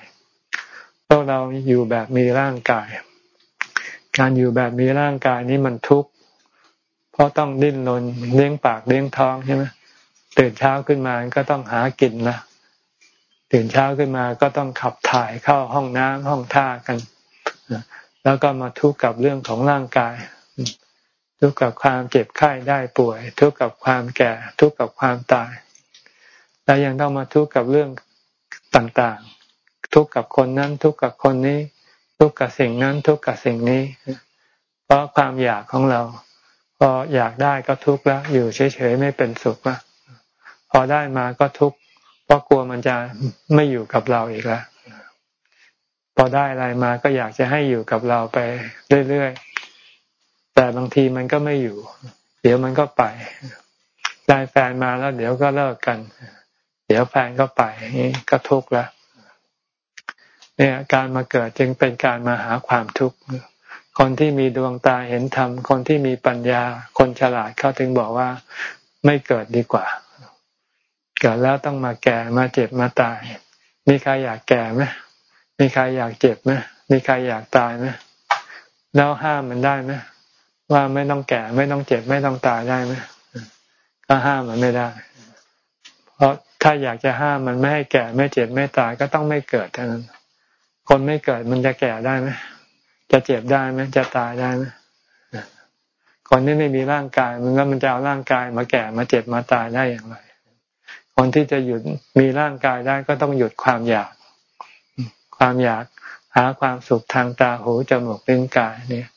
พวกเราอยู่แบบมีร่างกาย การอยู่แบบมีร่างกายนี้มันทุกข์เพราะต้องดิ้นรนเลี้ยงปากเลี้ยงท้องใช่ไหมตื่นเช้าขึ้นมาก็ต้องหากินนะ ตื่นเช้าขึ้นมาก็ต้องขับถ่ายเข้าห้องน้ำห้องท่ากัน แล้วก็มาทุกข์กับเรื่องของร่างกาย ทุกข์กับความเจ็บไข้ได้ป่วย ทุกข์กับความแก่ ทุกข์กับความตาย แล้วยังต้องมาทุกข์กับเรื่องต่างๆ ทุกข์กับคนนั้น ทุกข์กับคนนี้ ทุกข์กับสิ่งนั้น ทุกข์กับสิ่งนี้ เพราะความอยากของเราพออยากได้ก็ทุกข์แล้ว อยู่เฉยๆไม่เป็นสุขแล้วพอได้มาก็ทุกข์ เพราะกลัวมันจะไม่อยู่กับเราอีกแล้วพอได้อะไรมาก็อยากจะให้อยู่กับเราไปเรื่อยๆแต่บางทีมันก็ไม่อยู่ เดี๋ยวมันก็ไป ได้แฟนมาแล้ว เดี๋ยวก็เลิกกัน เดี๋ยวแฟนก็ไปก็ทุกข์แล้วเนี่ยการมาเกิดจึงเป็นการมาหาความทุกข์คนที่มีดวงตาเห็นธรรม คนที่มีปัญญา คนฉลาดเขาถึงบอกว่าไม่เกิดดีกว่า เกิดแล้วต้องมาแก่มาเจ็บมาตาย มีใครอยากแก่ไหมมีใครอยากเจ็บไหมมีใครอยากตายไหมแล้วห้ามมันได้ไหมว่าไม่ต้องแก่ไม่ต้องเจ็บไม่ต้องตายได้ไหมก็ห้ามมันไม่ได้ เพราะถ้าอยากจะห้ามมันไม่ให้แก่ไม่เจ็บไม่ตายก็ต้องไม่เกิดเท่านั้น คนไม่เกิดมันจะแก่ได้ไหมจะเจ็บได้ไหมจะตายได้ไหมคนที่ไม่มีร่างกาย มันก็มันจะเอาร่างกายมาแก่มาเจ็บมาตายได้อย่างไร คนที่จะหยุดมีร่างกายได้ก็ต้องหยุดความอยาก ความอยากหาความสุขทางตาหูจมูกลิ้นกายเนี่ย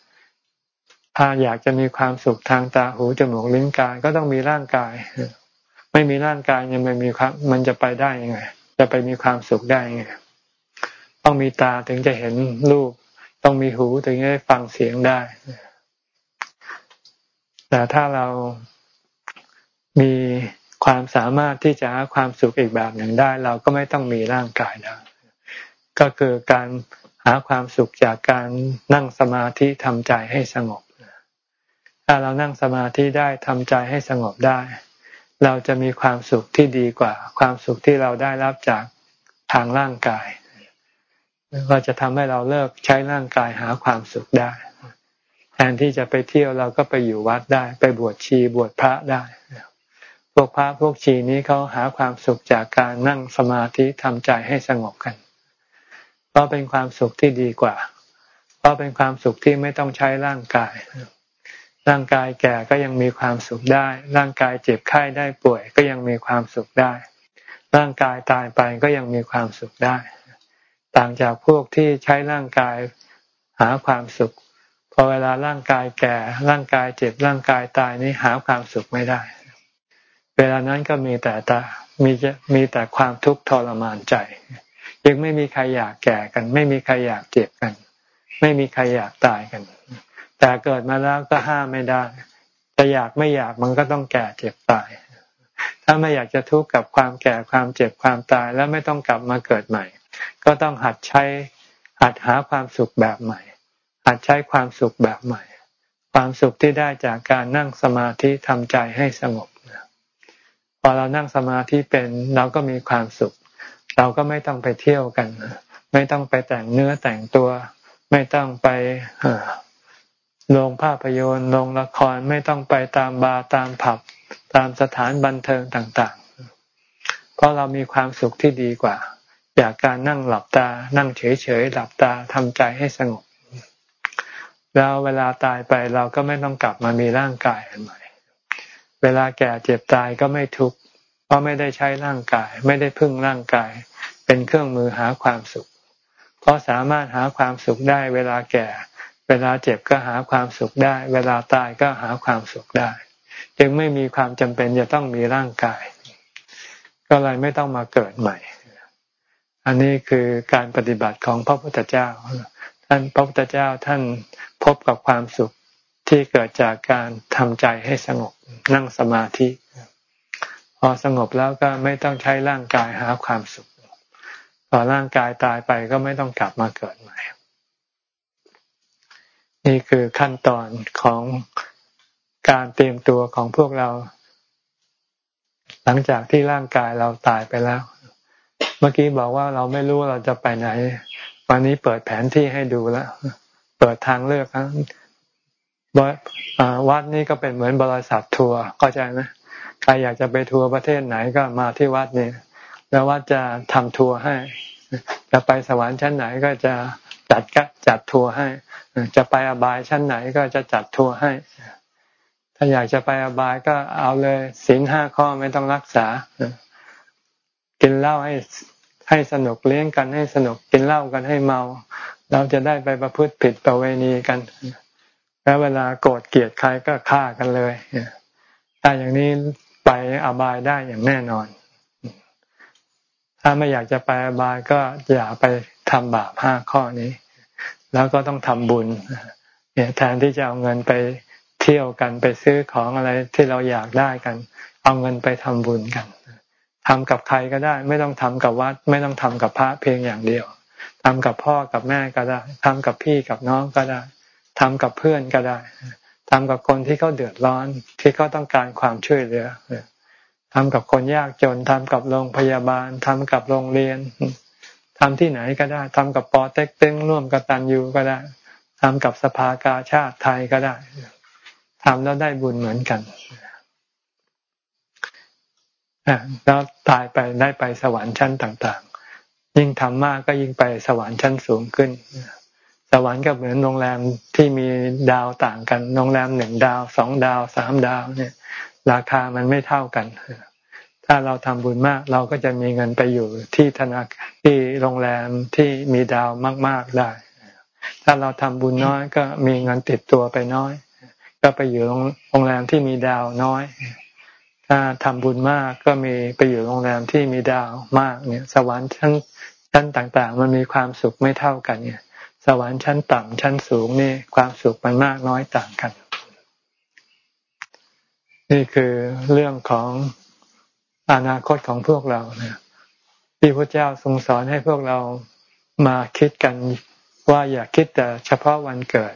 ถ้าอยากจะมีความสุขทางตาหูจมูกลิ้นกายก็ต้องมีร่างกาย ไม่มีร่างกายยังไม่มีความ มันจะไปได้ยังไง จะไปมีความสุขได้ยังไงต้องมีตาถึงจะเห็นรูป ต้องมีหูถึงจะได้ฟังเสียงได้ แต่ถ้าเรามี ความสามารถที่จะหาความสุขอีกแบบหนึ่งได้ เราก็ไม่ต้องมีร่างกายแล้วก็คือการหาความสุขจากการนั่งสมาธิทำใจให้สงบ ถ้าเรานั่งสมาธิได้ทำใจให้สงบได้ เราจะมีความสุขที่ดีกว่า ความสุขที่เราได้รับจากทางร่างกายก็จะทำให้เราเลิกใช้ร่างกายหาความสุขได้ แทนที่จะไปเที่ยวเราก็ไปอยู่วัดได้ ไปบวชชีบวชพระได้ พวกพระพวกชีนี้เขาหาความสุขจากการนั่งสมาธิทำใจให้สงบกัน เพราะเป็นความสุขที่ดีกว่า เพราะเป็นความสุขที่ไม่ต้องใช้ร่างกาย ร่างกายแก่ก็ยังมีความสุขได้ ร่างกายเจ็บไข้ได้ป่วย ก็ยังมีความสุขได้ ร่างกายตายไปก็ยังมีความสุขได้ ต่างจากพวกที่ใช้ร่างกายหาความสุข พอเวลาร่างกายแก่ ร่างกายเจ็บร่างกายตายนี่หาความสุขไม่ได้ เวลานั้นก็มีแต่ตามีจมีแต่ความทุกข์ทรมานใจ ยังไม่มีใครอยากแก่กัน ไม่มีใครอยากเจ็บกัน ไม่มีใครอยากตายกัน แต่เกิดมาแล้วก็ห้ามไม่ได้จะอยากไม่อยากมันก็ต้องแก่เจ็บตาย ถ้าไม่อยากจะทุกข์กับความแก่ความเจ็บความตายแล้วไม่ต้องกลับมาเกิดใหม่ ก็ต้องหัดใช้หัดหาความสุขแบบใหม่ หัดใช้ความสุขแบบใหม่ ความสุขที่ได้จากการนั่งสมาธิทำใจให้สงบ พอเรานั่งสมาธิเป็นเราก็มีความสุข เราก็ไม่ต้องไปเที่ยวกัน ไม่ต้องไปแต่งเนื้อแต่งตัว ไม่ต้องไปลงภาพยนตร์ลงละครไม่ต้องไปตามบาร์ตามผับ ตามสถานบันเทิงต่างๆ เพราะเรามีความสุขที่ดีกว่า จากการนั่งหลับตา นั่งเฉยๆหลับตาทำใจให้สงบแล้วเวลาตายไปเราก็ไม่ต้องกลับมามีร่างกายอันใหม่ เวลาแก่เจ็บตายก็ไม่ทุกข์เพราะไม่ได้ใช้ร่างกาย ไม่ได้พึ่งร่างกาย เป็นเครื่องมือหาความสุข เพราะสามารถหาความสุขได้ เวลาแก่ เวลาเจ็บก็หาความสุขได้ เวลาตายก็หาความสุขได้ จึงไม่มีความจำเป็นจะต้องมีร่างกาย ก็เลยไม่ต้องมาเกิดใหม่ อันนี้คือการปฏิบัติของพระพุทธเจ้า ท่านพระพุทธเจ้าท่านพบกับความสุข ที่เกิดจากการทำใจให้สงบนั่งสมาธิ พอสงบแล้วก็ไม่ต้องใช้ร่างกายหาความสุขพอร่างกายตายไปก็ไม่ต้องกลับมาเกิดใหม่ นี่คือขั้นตอนของการเตรียมตัวของพวกเรา หลังจากที่ร่างกายเราตายไปแล้ว เมื่อกี้บอกว่าเราไม่รู้เราจะไปไหน วันนี้เปิดแผนที่ให้ดูแล้ว เปิดทางเลือกครับ วัดนี้ก็เป็นเหมือนบริษัททัวร์เข้าใจไหมใครอยากจะไปทัวร์ประเทศไหนก็มาที่วัดนี้แล้ววัดจะทำทัวร์ให้จะไปสวรรค์ชั้นไหนก็จะจัดก็จัดทัวร์ให้ จะไปอบายชั้นไหนก็จะจัดทัวร์ให้ ถ้าอยากจะไปอบายก็เอาเลยศีลห้าข้อไม่ต้องรักษา กินเหล้าให้ให้สนุกเลี้ยงกันให้สนุกกินเหล้ากันให้เมา เราจะได้ไปประพฤติผิดประเวณีกัน แล้วเวลาโกรธเกลียดใครก็ฆ่ากันเลยถ้าอย่างนี้ไปอบายได้อย่างแน่นอน ถ้าไม่อยากจะไปอบายก็อย่าไปทำบาปห้าข้อนี้ แล้วก็ต้องทำบุญเนี่ยแทนที่จะเอาเงินไปเที่ยวกันไปซื้อของอะไรที่เราอยากได้กัน เอาเงินไปทำบุญกันทำกับใครก็ได้ ไม่ต้องทำกับวัด ไม่ต้องทำกับพระเพียงอย่างเดียวทำกับพ่อกับแม่ก็ได้ทำกับพี่กับน้องก็ได้ ทำกับเพื่อนก็ได้ทำกับคนที่เขาเดือดร้อน ที่เขาต้องการความช่วยเหลือทำกับคนยากจนทำกับโรงพยาบาลทำกับโรงเรียนทำที่ไหนก็ได้ทำกับปอเต็กตึงร่วมกับตันยูก็ได้ทำกับสภากาชาติไทยก็ได้ทำแล้วได้บุญเหมือนกันแล้วตายไปได้ไปสวรรค์ชั้นต่าง ๆ ยิ่งทำมากก็ยิ่งไปสวรรค์ชั้นสูงขึ้น สวรรค์ก็เหมือนโรงแรมที่มีดาวต่างกัน โรงแรมหนึ่งดาวสองดาวสามดาวเนี่ย ราคามันไม่เท่ากัน ถ้าเราทำบุญมากเราก็จะมีเงินไปอยู่ที่ธนาคารที่โรงแรมที่มีดาวมาก ๆได้ ถ้าเราทำบุญน้อยก็มีเงินติดตัวไปน้อย ก็ไปอยู่โรงแรมที่มีดาวน้อย ถ้าทำบุญมากก็มีไปอยู่โรงแรมที่มีดาวมากเนี่ย สวรรค์ชั้นชั้นต่างๆ มันมีความสุขไม่เท่ากันเนี่ย สวรรค์ชั้นต่ำชั้นสูงนี่ความสุขมันมากน้อยต่างกัน นี่คือเรื่องของอนาคตของพวกเรานี่ยที่พระเจ้าทรงสอนให้พวกเรามาคิดกันว่าอย่าคิดแต่เฉพาะวันเกิด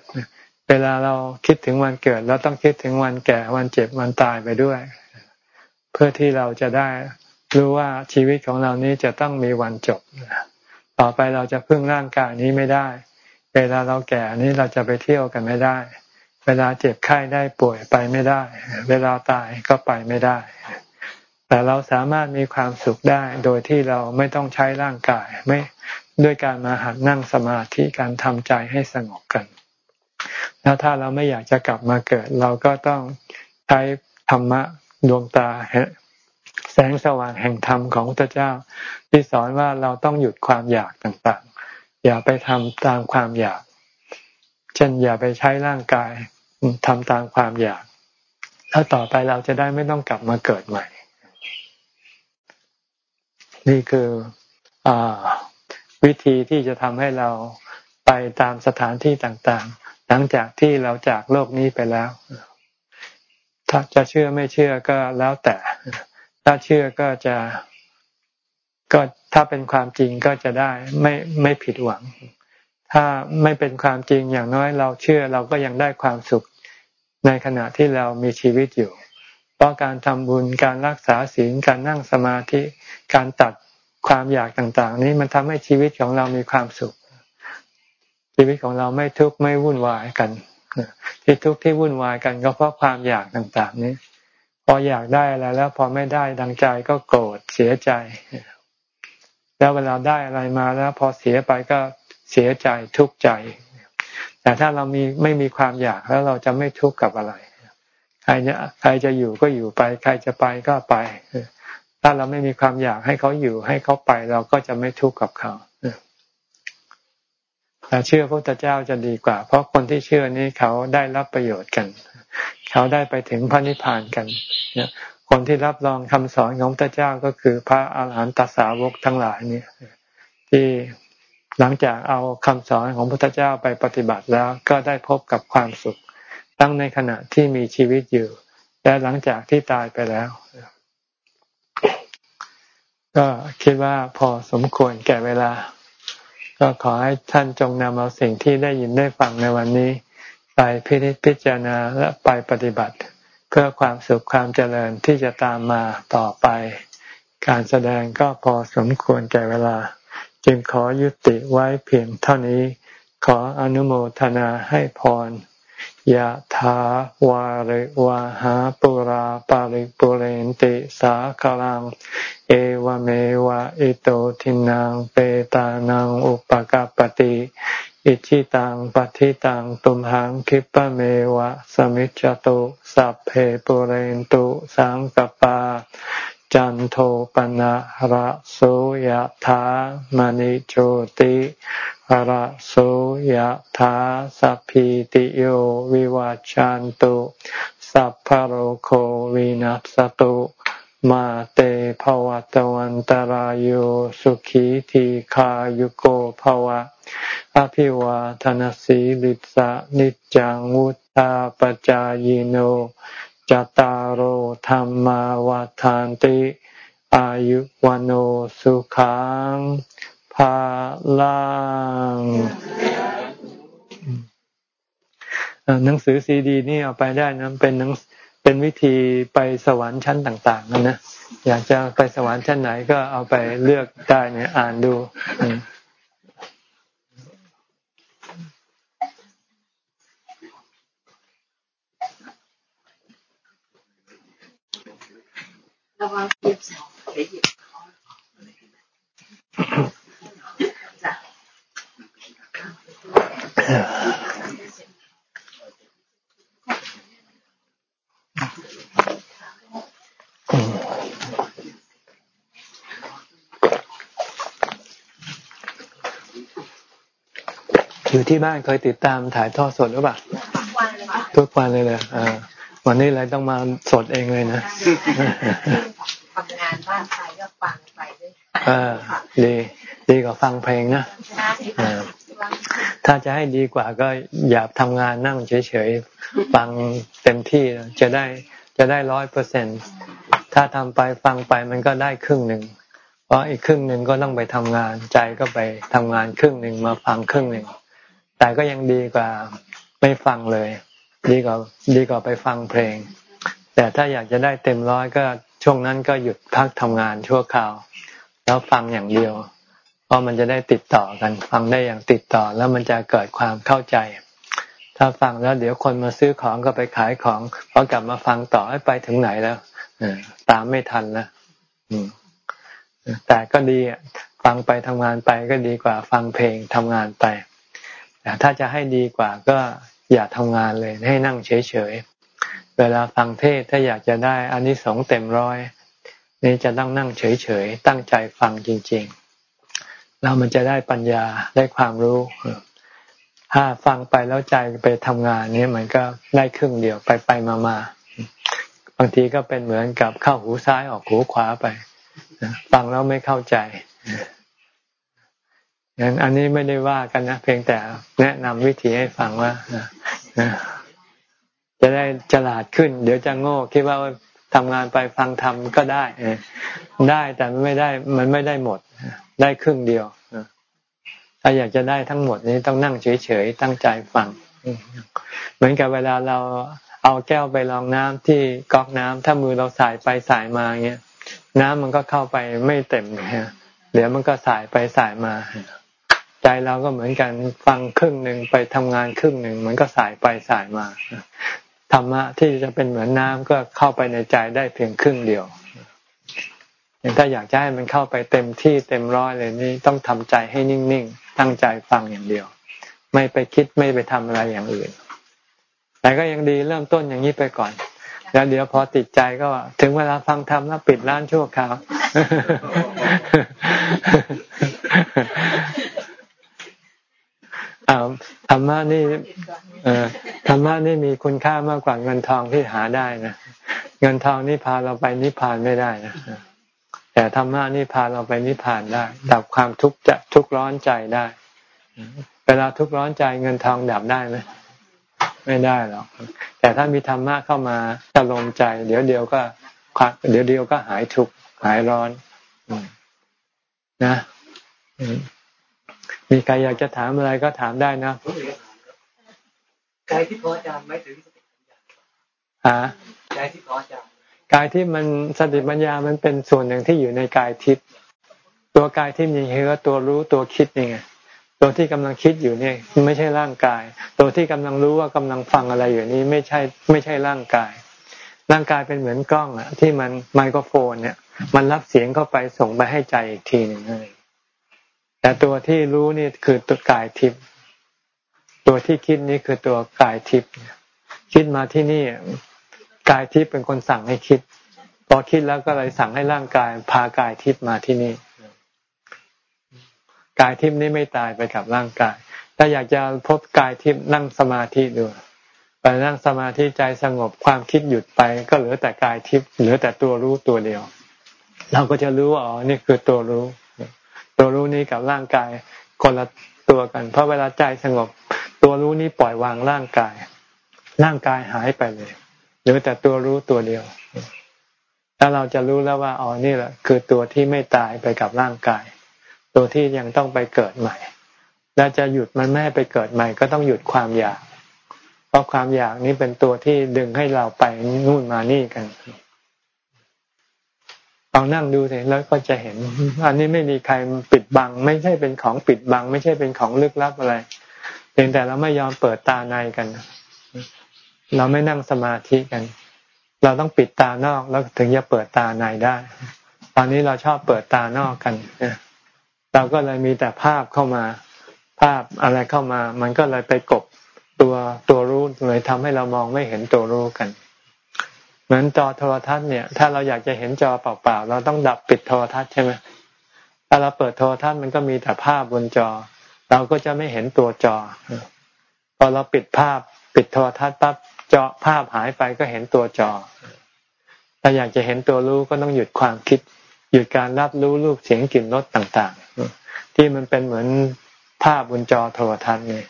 เวลาเราคิดถึงวันเกิด เราต้องคิดถึงวันแก่วันเจ็บวันตายไปด้วย เพื่อที่เราจะได้รู้ว่าชีวิตของเรานี้จะต้องมีวันจบ ต่อไปเราจะพึ่งร่างกายนี้ไม่ได้ เวลาเราแก่นี้เราจะไปเที่ยวกันไม่ได้ เวลาเจ็บไข้ได้ป่วยไปไม่ได้ เวลาตายก็ไปไม่ได้ แต่เราสามารถมีความสุขได้โดยที่เราไม่ต้องใช้ร่างกายไม่ด้วยการมาหัดนั่งสมาธิการทำใจให้สงบกัน แล้วถ้าเราไม่อยากจะกลับมาเกิด เราก็ต้องใช้ธรรมะดวงตาแสงสว่างแห่งธรรมของพระเจ้า ที่สอนว่าเราต้องหยุดความอยากต่างๆ อย่าไปทำตามความอยาก เช่นอย่าไปใช้ร่างกายทำตามความอยาก แล้วต่อไปเราจะได้ไม่ต้องกลับมาเกิดใหม่ นี่คืออวิธีที่จะทำให้เราไปตามสถานที่ต่างๆ หลังจากที่เราจากโลกนี้ไปแล้ว ถ้าจะเชื่อไม่เชื่อก็แล้วแต่ ถ้าเชื่อก็จะก็ ถ้าเป็นความจริงก็จะได้ไม่ไม่ผิดหวัง ถ้าไม่เป็นความจริงอย่างน้อยเราเชื่อเราก็ยังได้ความสุขในขณะที่เรามีชีวิตอยู่ เพราะการทำบุญการรักษาศีลการนั่งสมาธิการตัดความอยากต่างๆ นี้มันทำให้ชีวิตของเรามีความสุข ชีวิตของเราไม่ทุกข์ไม่วุ่นวายกันที่ทุกข์ที่วุ่นวายกันก็เพราะความอยากต่างๆ นี้ พออยากได้อะไรแล้ว พอไม่ได้ดังใจก็โกรธเสียใจ แล้วเวลาได้อะไรมาแล้ว พอเสียไปก็เสียใจทุกข์ใจ แต่ถ้าเรามีไม่มีความอยากแล้วเราจะไม่ทุกข์กับอะไร ใครจะใครจะอยู่ก็อยู่ไป ใครจะไปก็ไป ถ้าเราไม่มีความอยากให้เขาอยู่ให้เขาไป เราก็จะไม่ทุกข์กับเขาแต่เชื่อพระพุทธเจ้าจะดีกว่า เพราะคนที่เชื่อนี้เขาได้รับประโยชน์กัน เขาได้ไปถึงพระนิพพานกันเนี่ย คนที่รับรองคำสอนของพระเจ้าก็คือพระอาหารหันตสาวกทั้งหลายเนี่ยที่หลังจากเอาคำสอนของพระพุทธเจ้าไปปฏิบัติแล้วก็ได้พบกับความสุขตั้งในขณะที่มีชีวิตอยู่ และหลังจากที่ตายไปแล้ว ก็คิดว่าพอสมควรแก่เวลา ก็ขอให้ท่านจงนำเอาสิ่งที่ได้ยินได้ฟังในวันนี้ ไปพิจิตพิจารณาและไปปฏิบัติ เพื่อความสุขความเจริญที่จะตามมาต่อไป การแสดงก็พอสมควรแก่เวลา จึงขอยุติไว้เพียงเท่านี้ ขออนุโมทนาให้พรยะถาวาริวาหาปุราปาริปุเรนติสาคลัง เอวเมวะอิโตทินังเปตานังอุปกปติ อิชิตังปฏิตังตุมหังคิปะเมวะสมิจจตุสัพเพปุเรนตุสังกปา จันโทปนะระโสยธามณิโชติระโสยธาสัพพิติโยวิวัจจันตุสัพพโรโควินัสตุมาเตภวตวันตารโยสุขีทีขายุโกภวะ อภิวาทนสีลิสะนิจังวุธาปจายโนจตารโหธรรมาวาทานติ อายุวันโอสุขังภาลังหนังสือซีดีนี่เอาไปได้นะเป็นหนังเป็นวิธีไปสวรรค์ชั้นต่าง ๆนั่นนะอยากจะไปสวรรค์ชั้นไหนก็เอาไปเลือกได้เนี่ยอ่านดู ระวังเจ็บอยู่ที่บ้านเคยติดตามถ่ายทอดสดหรือเปล่าทุกวันเลยเลยอ่าวันนี้เลยต้องมาสดเองเลยนะทำงานบ้านไปก็ฟังไป ด้วยอ่าดี ดีกว่าฟังเพลงนะถ้าจะให้ดีกว่าก็อย่าทำงานนั่งเฉยๆ ฟังเต็มที่จะได้จะได้ร้อยเปอร์เซ็นถ้าทำไปฟังไปมันก็ได้ครึ่งหนึ่งเพราะอีกครึ่งหนึ่งก็ต้องไปทำงานใจก็ไปทำงานครึ่งหนึ่งมาฟังครึ่งหนึ่งแต่ก็ยังดีกว่าไม่ฟังเลย ดีกว่าดีกว่าไปฟังเพลง แต่ถ้าอยากจะได้เต็มร้อยก็ช่วงนั้นก็หยุดพักทำงานชั่วคราว แล้วฟังอย่างเดียว เพราะมันจะได้ติดต่อกัน ฟังได้อย่างติดต่อแล้วมันจะเกิดความเข้าใจ ถ้าฟังแล้วเดี๋ยวคนมาซื้อของก็ไปขายของพอกลับมาฟังต่อให้ไปถึงไหนแล้วตามไม่ทันแล้วแต่ก็ดีฟังไปทำงานไปก็ดีกว่าฟังเพลงทำงานไปแต่ถ้าจะให้ดีกว่าก็อย่าทำงานเลยให้นั่งเฉยๆเวลาฟังเทศถ้าอยากจะได้อันนี้สงเต็มร้อย นี่จะต้องนั่งเฉยๆ ตั้งใจฟังจริง ๆ แล้วมันจะได้ปัญญาได้ความรู้ ถ้าฟังไปแล้วใจไปทำงานนี่มันก็ได้ครึ่งเดียวไปไปมามาบางทีก็เป็นเหมือนกับเข้าหูซ้ายออกหูขวาไปฟังแล้วไม่เข้าใจงั้นอันนี้ไม่ได้ว่ากันนะเพียงแต่แนะนำวิธีให้ฟังว่าจะได้ฉลาดขึ้น เดี๋ยวจะโง่คิดว่า ทำงานไปฟังทำก็ได้ได้แต่ไม่ได้มันไม่ได้หมด ได้ครึ่งเดียวถ้าอยากจะได้ทั้งหมดนี้ต้องนั่งเฉยๆตั้งใจฟัง เหมือนกับเวลาเราเอาแก้วไปรองน้ำที่ก๊อกน้ำถ้ามือเราสายไปสายมาเงี้ยน้ำมันก็เข้าไปไม่เต็มเดี๋ยวมันก็สายไปสายมา ใจเราก็เหมือนกันฟังครึ่งหนึ่งไปทำงานครึ่งหนึ่งมันก็สายไปสายมา ธรรมะที่จะเป็นเหมือนน้ำก็เข้าไปในใจได้เพียงครึ่งเดียวอย่างถ้าอยากจะให้มันเข้าไปเต็มที่เต็มร้อยเลยนี่ต้องทำใจให้นิ่งๆ ตั้งใจฟังอย่างเดียว ไม่ไปคิดไม่ไปทำอะไรอย่างอื่น แต่ก็ยังดีเริ่มต้นอย่างนี้ไปก่อน แล้วเดี๋ยวพอติดใจก็ถึงเวลาฟังธรรมแล้วปิดร้านชั่วคราว ธรรมะนี่ธรรมะนี่มีคุณค่ามากกว่าเงินทองที่หาได้นะเงินทองนี่พาเราไปนิพพานไม่ได้นะแต่ธรรมะนี่พาเราไปนิพพานได้ ดับความทุกข์จะทุกข์ร้อนใจได้ เวลาทุกข์ร้อนใจเงินทองดับได้ไหมไม่ได้หรอกแต่ถ้ามีธรรมะเข้ามาจะลมใจ เดี๋ยวเดียวก็เดี๋ยวเดียวก็หายทุกข์หายร้อนนะ มีใครอยากจะถามอะไรก็ถามได้นะกายที่พอจำไม่ถึงสติปัญญาฮะกายที่พอจำกายที่มันสติปัญญามันเป็นส่วนหนึ่งที่อยู่ในกายทิพย์ตัวกายที่มีคือตัวรู้ตัวคิดนี่ไงตัวที่กำลังคิดอยู่นี่ไม่ใช่ร่างกาย ตัวที่กำลังรู้ว่ากำลังฟังอะไรอยู่นี้ไม่ใช่ไม่ใช่ร่างกาย ร่างกายเป็นเหมือนกล้องอะที่มันไมโครโฟนเนี่ย มันรับเสียงเข้าไปส่งไปให้ใจอีกทีหนึ่งเลย แต่ตัวที่รู้นี่คือตัวกายทิพย์ตัวที่คิดนี่คือตัวกายทิพย์คิดมาที่นี่กายทิพย์เป็นคนสั่งให้คิดพอคิดแล้วก็เลยสั่งให้ร่างกาย พากายทิพย์มาที่นี่ กายทิพย์นี่ไม่ตายไปกับร่างกาย ถ้าอยากจะพบกายทิพย์นั่งสมาธิดูไปนั่งสมาธิใจสงบความคิดหยุดไป ก็เหลือแต่กายทิพย์เหลือแต่ตัวรู้ตัวเดียว เราก็จะรู้ว่าอ๋อนี่คือตัวรู้ ตัวรู้นี้กับร่างกายคนละตัวกัน เพราะเวลาใจสงบ ตัวรู้นี้ปล่อยวางร่างกาย ร่างกายหายไปเลยเหลือแต่ตัวรู้ตัวเดียว แล้วเราจะรู้แล้วว่าอ๋อนี่แหละ คือตัวที่ไม่ตายไปกับร่างกาย ตัวที่ยังต้องไปเกิดใหม่แล้วจะหยุดมันไม่ให้ไปเกิดใหม่ ก็ต้องหยุดความอยาก เพราะความอยากนี้เป็นตัวที่ดึงให้เราไปนู่นมานี่กัน ลองนั่งดูสิแล้วก็จะเห็น อันนี้ไม่มีใครปิดบัง ไม่ใช่เป็นของปิดบัง ไม่ใช่เป็นของลึกลับอะไรเพียงแต่เราไม่ยอมเปิดตาในกัน เราไม่นั่งสมาธิกัน เราต้องปิดตานอกแล้วถึงจะเปิดตาในได้ ตอนนี้เราชอบเปิดตานอกกันเราก็เลยมีแต่ภาพเข้ามา ภาพอะไรเข้ามา มันก็เลยไปกบตัวตัวรู้เลยทำให้เรามองไม่เห็นตัวรู้กัน เหมือนจอโทรทัศน์เนี่ย ถ้าเราอยากจะเห็นจอเปล่าๆเราต้องดับปิดโทรทัศน์ใช่ไหมถ้าเราเปิดโทรทัศน์มันก็มีแต่ภาพบนจอ เราก็จะไม่เห็นตัวจอ พอเราปิดภาพ ปิดโทรทัศน์ปั๊บจอภาพหายไปก็เห็นตัวจอถ้าอยากจะเห็นตัวรู้ก็ต้องหยุดความคิด หยุดการรับรู้รูปเสียงกลิ่นรสต่างๆ ที่มันเป็นเหมือนภาพบนจอโทรทัศน์เนี่ย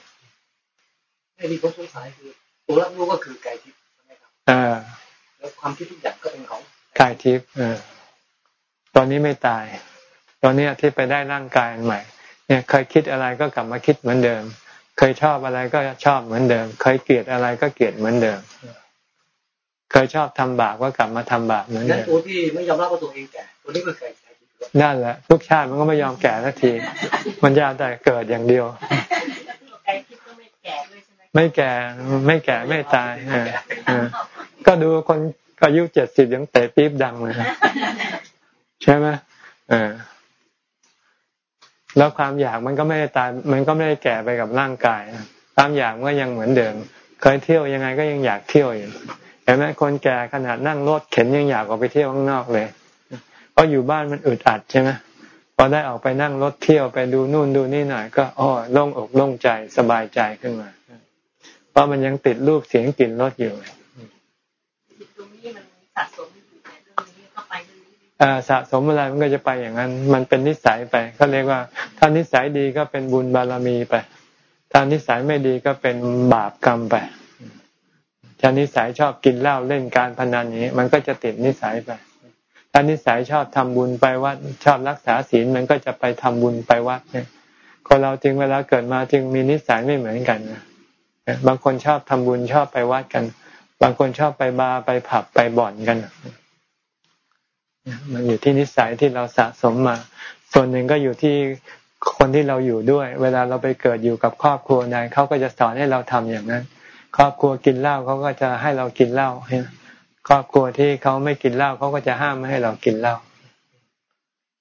ไอ้ที่ผมสงสัยคือตัวรับรู้ก็คือกายทิพย์ใช่ไหมครับอ่าแล้ว ความคิดทุกอย่างก็เป็นของกายทิพย์เออตอนนี้ไม่ตาย ตอนนี้ที่ไปได้ร่างกายใหม่ เนี่ยเคยคิดอะไรก็กลับมาคิดเหมือนเดิม เคยชอบอะไรก็ชอบเหมือนเดิม เคยเกลียดอะไรก็เกลียดเหมือนเดิม เคยชอบทำบาปก็กลับมาทำบาปเหมือนเดิมตัวที่ไม่ยอมรับว่าตัวเองแก่ตัวนี้ก็เคยนั่นแหละทุกชาติมันก็ไม่ยอมแก่สักที มันยาแต่เกิดอย่างเดียวไม่แก่ไม่แก่ไม่ตาย ก็ดูคนอายุเจ็ดสิบยังเตะปี๊บดังเลยใช่ไหมอ่าแล้วความอยากมันก็ไม่ได้ตายมันก็ไม่ได้แก่ไปกับร่างกายความอยากก็ยังเหมือนเดิม เคยเที่ยวยังไงก็ยังอยากเที่ยวอยู่เห็นไหมคนแก่ขนาดนั่งรถเข็นยังอยากออกไปเที่ยวข้างนอกเลยเพราะอยู่บ้านมันอึดอัดใช่ไหมพอได้ออกไปนั่งรถเที่ยวไปดูนู่นดูนี่หน่อยก็อ๋อโล่งอกโล่งใจสบายใจขึ้นมา เพราะมันยังติดรูปเสียงกลิ่นรสอยู่ สะสมอยู่ในเรื่องนี้ก็ไปอ่าสะสมอะไรมันก็จะไปอย่างนั้น มันเป็นนิสัยไปเขาเรียกว่า ถ้านิสัยดีก็เป็นบุญบารมีไป ถ้านิสัยไม่ดีก็เป็นบาปกรรมไปถ้านิสัยชอบกินเหล้าเล่นการพนันนี้ มันก็จะติดนิสัยไป ถ้านิสัยชอบทำบุญไปวัดชอบรักษาศีลมันก็จะไปทำบุญไปวัดเนี่ยคนเราจึงเวลาเกิดมาจึงมีนิสัยไม่เหมือนกันนะบางคนชอบทำบุญชอบไปวัดกัน บางคนชอบไปบาร์ไปผับไปบ่อนกัน มันอยู่ที่นิสัยที่เราสะสมมา ส่วนหนึ่งก็อยู่ที่คนที่เราอยู่ด้วย เวลาเราไปเกิดอยู่กับครอบครัวใดเขาก็จะสอนให้เราทำอย่างนั้น ครอบครัวกินเหล้าเขาก็จะให้เรากินเหล้าครอบครัวที่เขาไม่กินเหล้าเขาก็จะห้ามไม่ให้เรากินเหล้า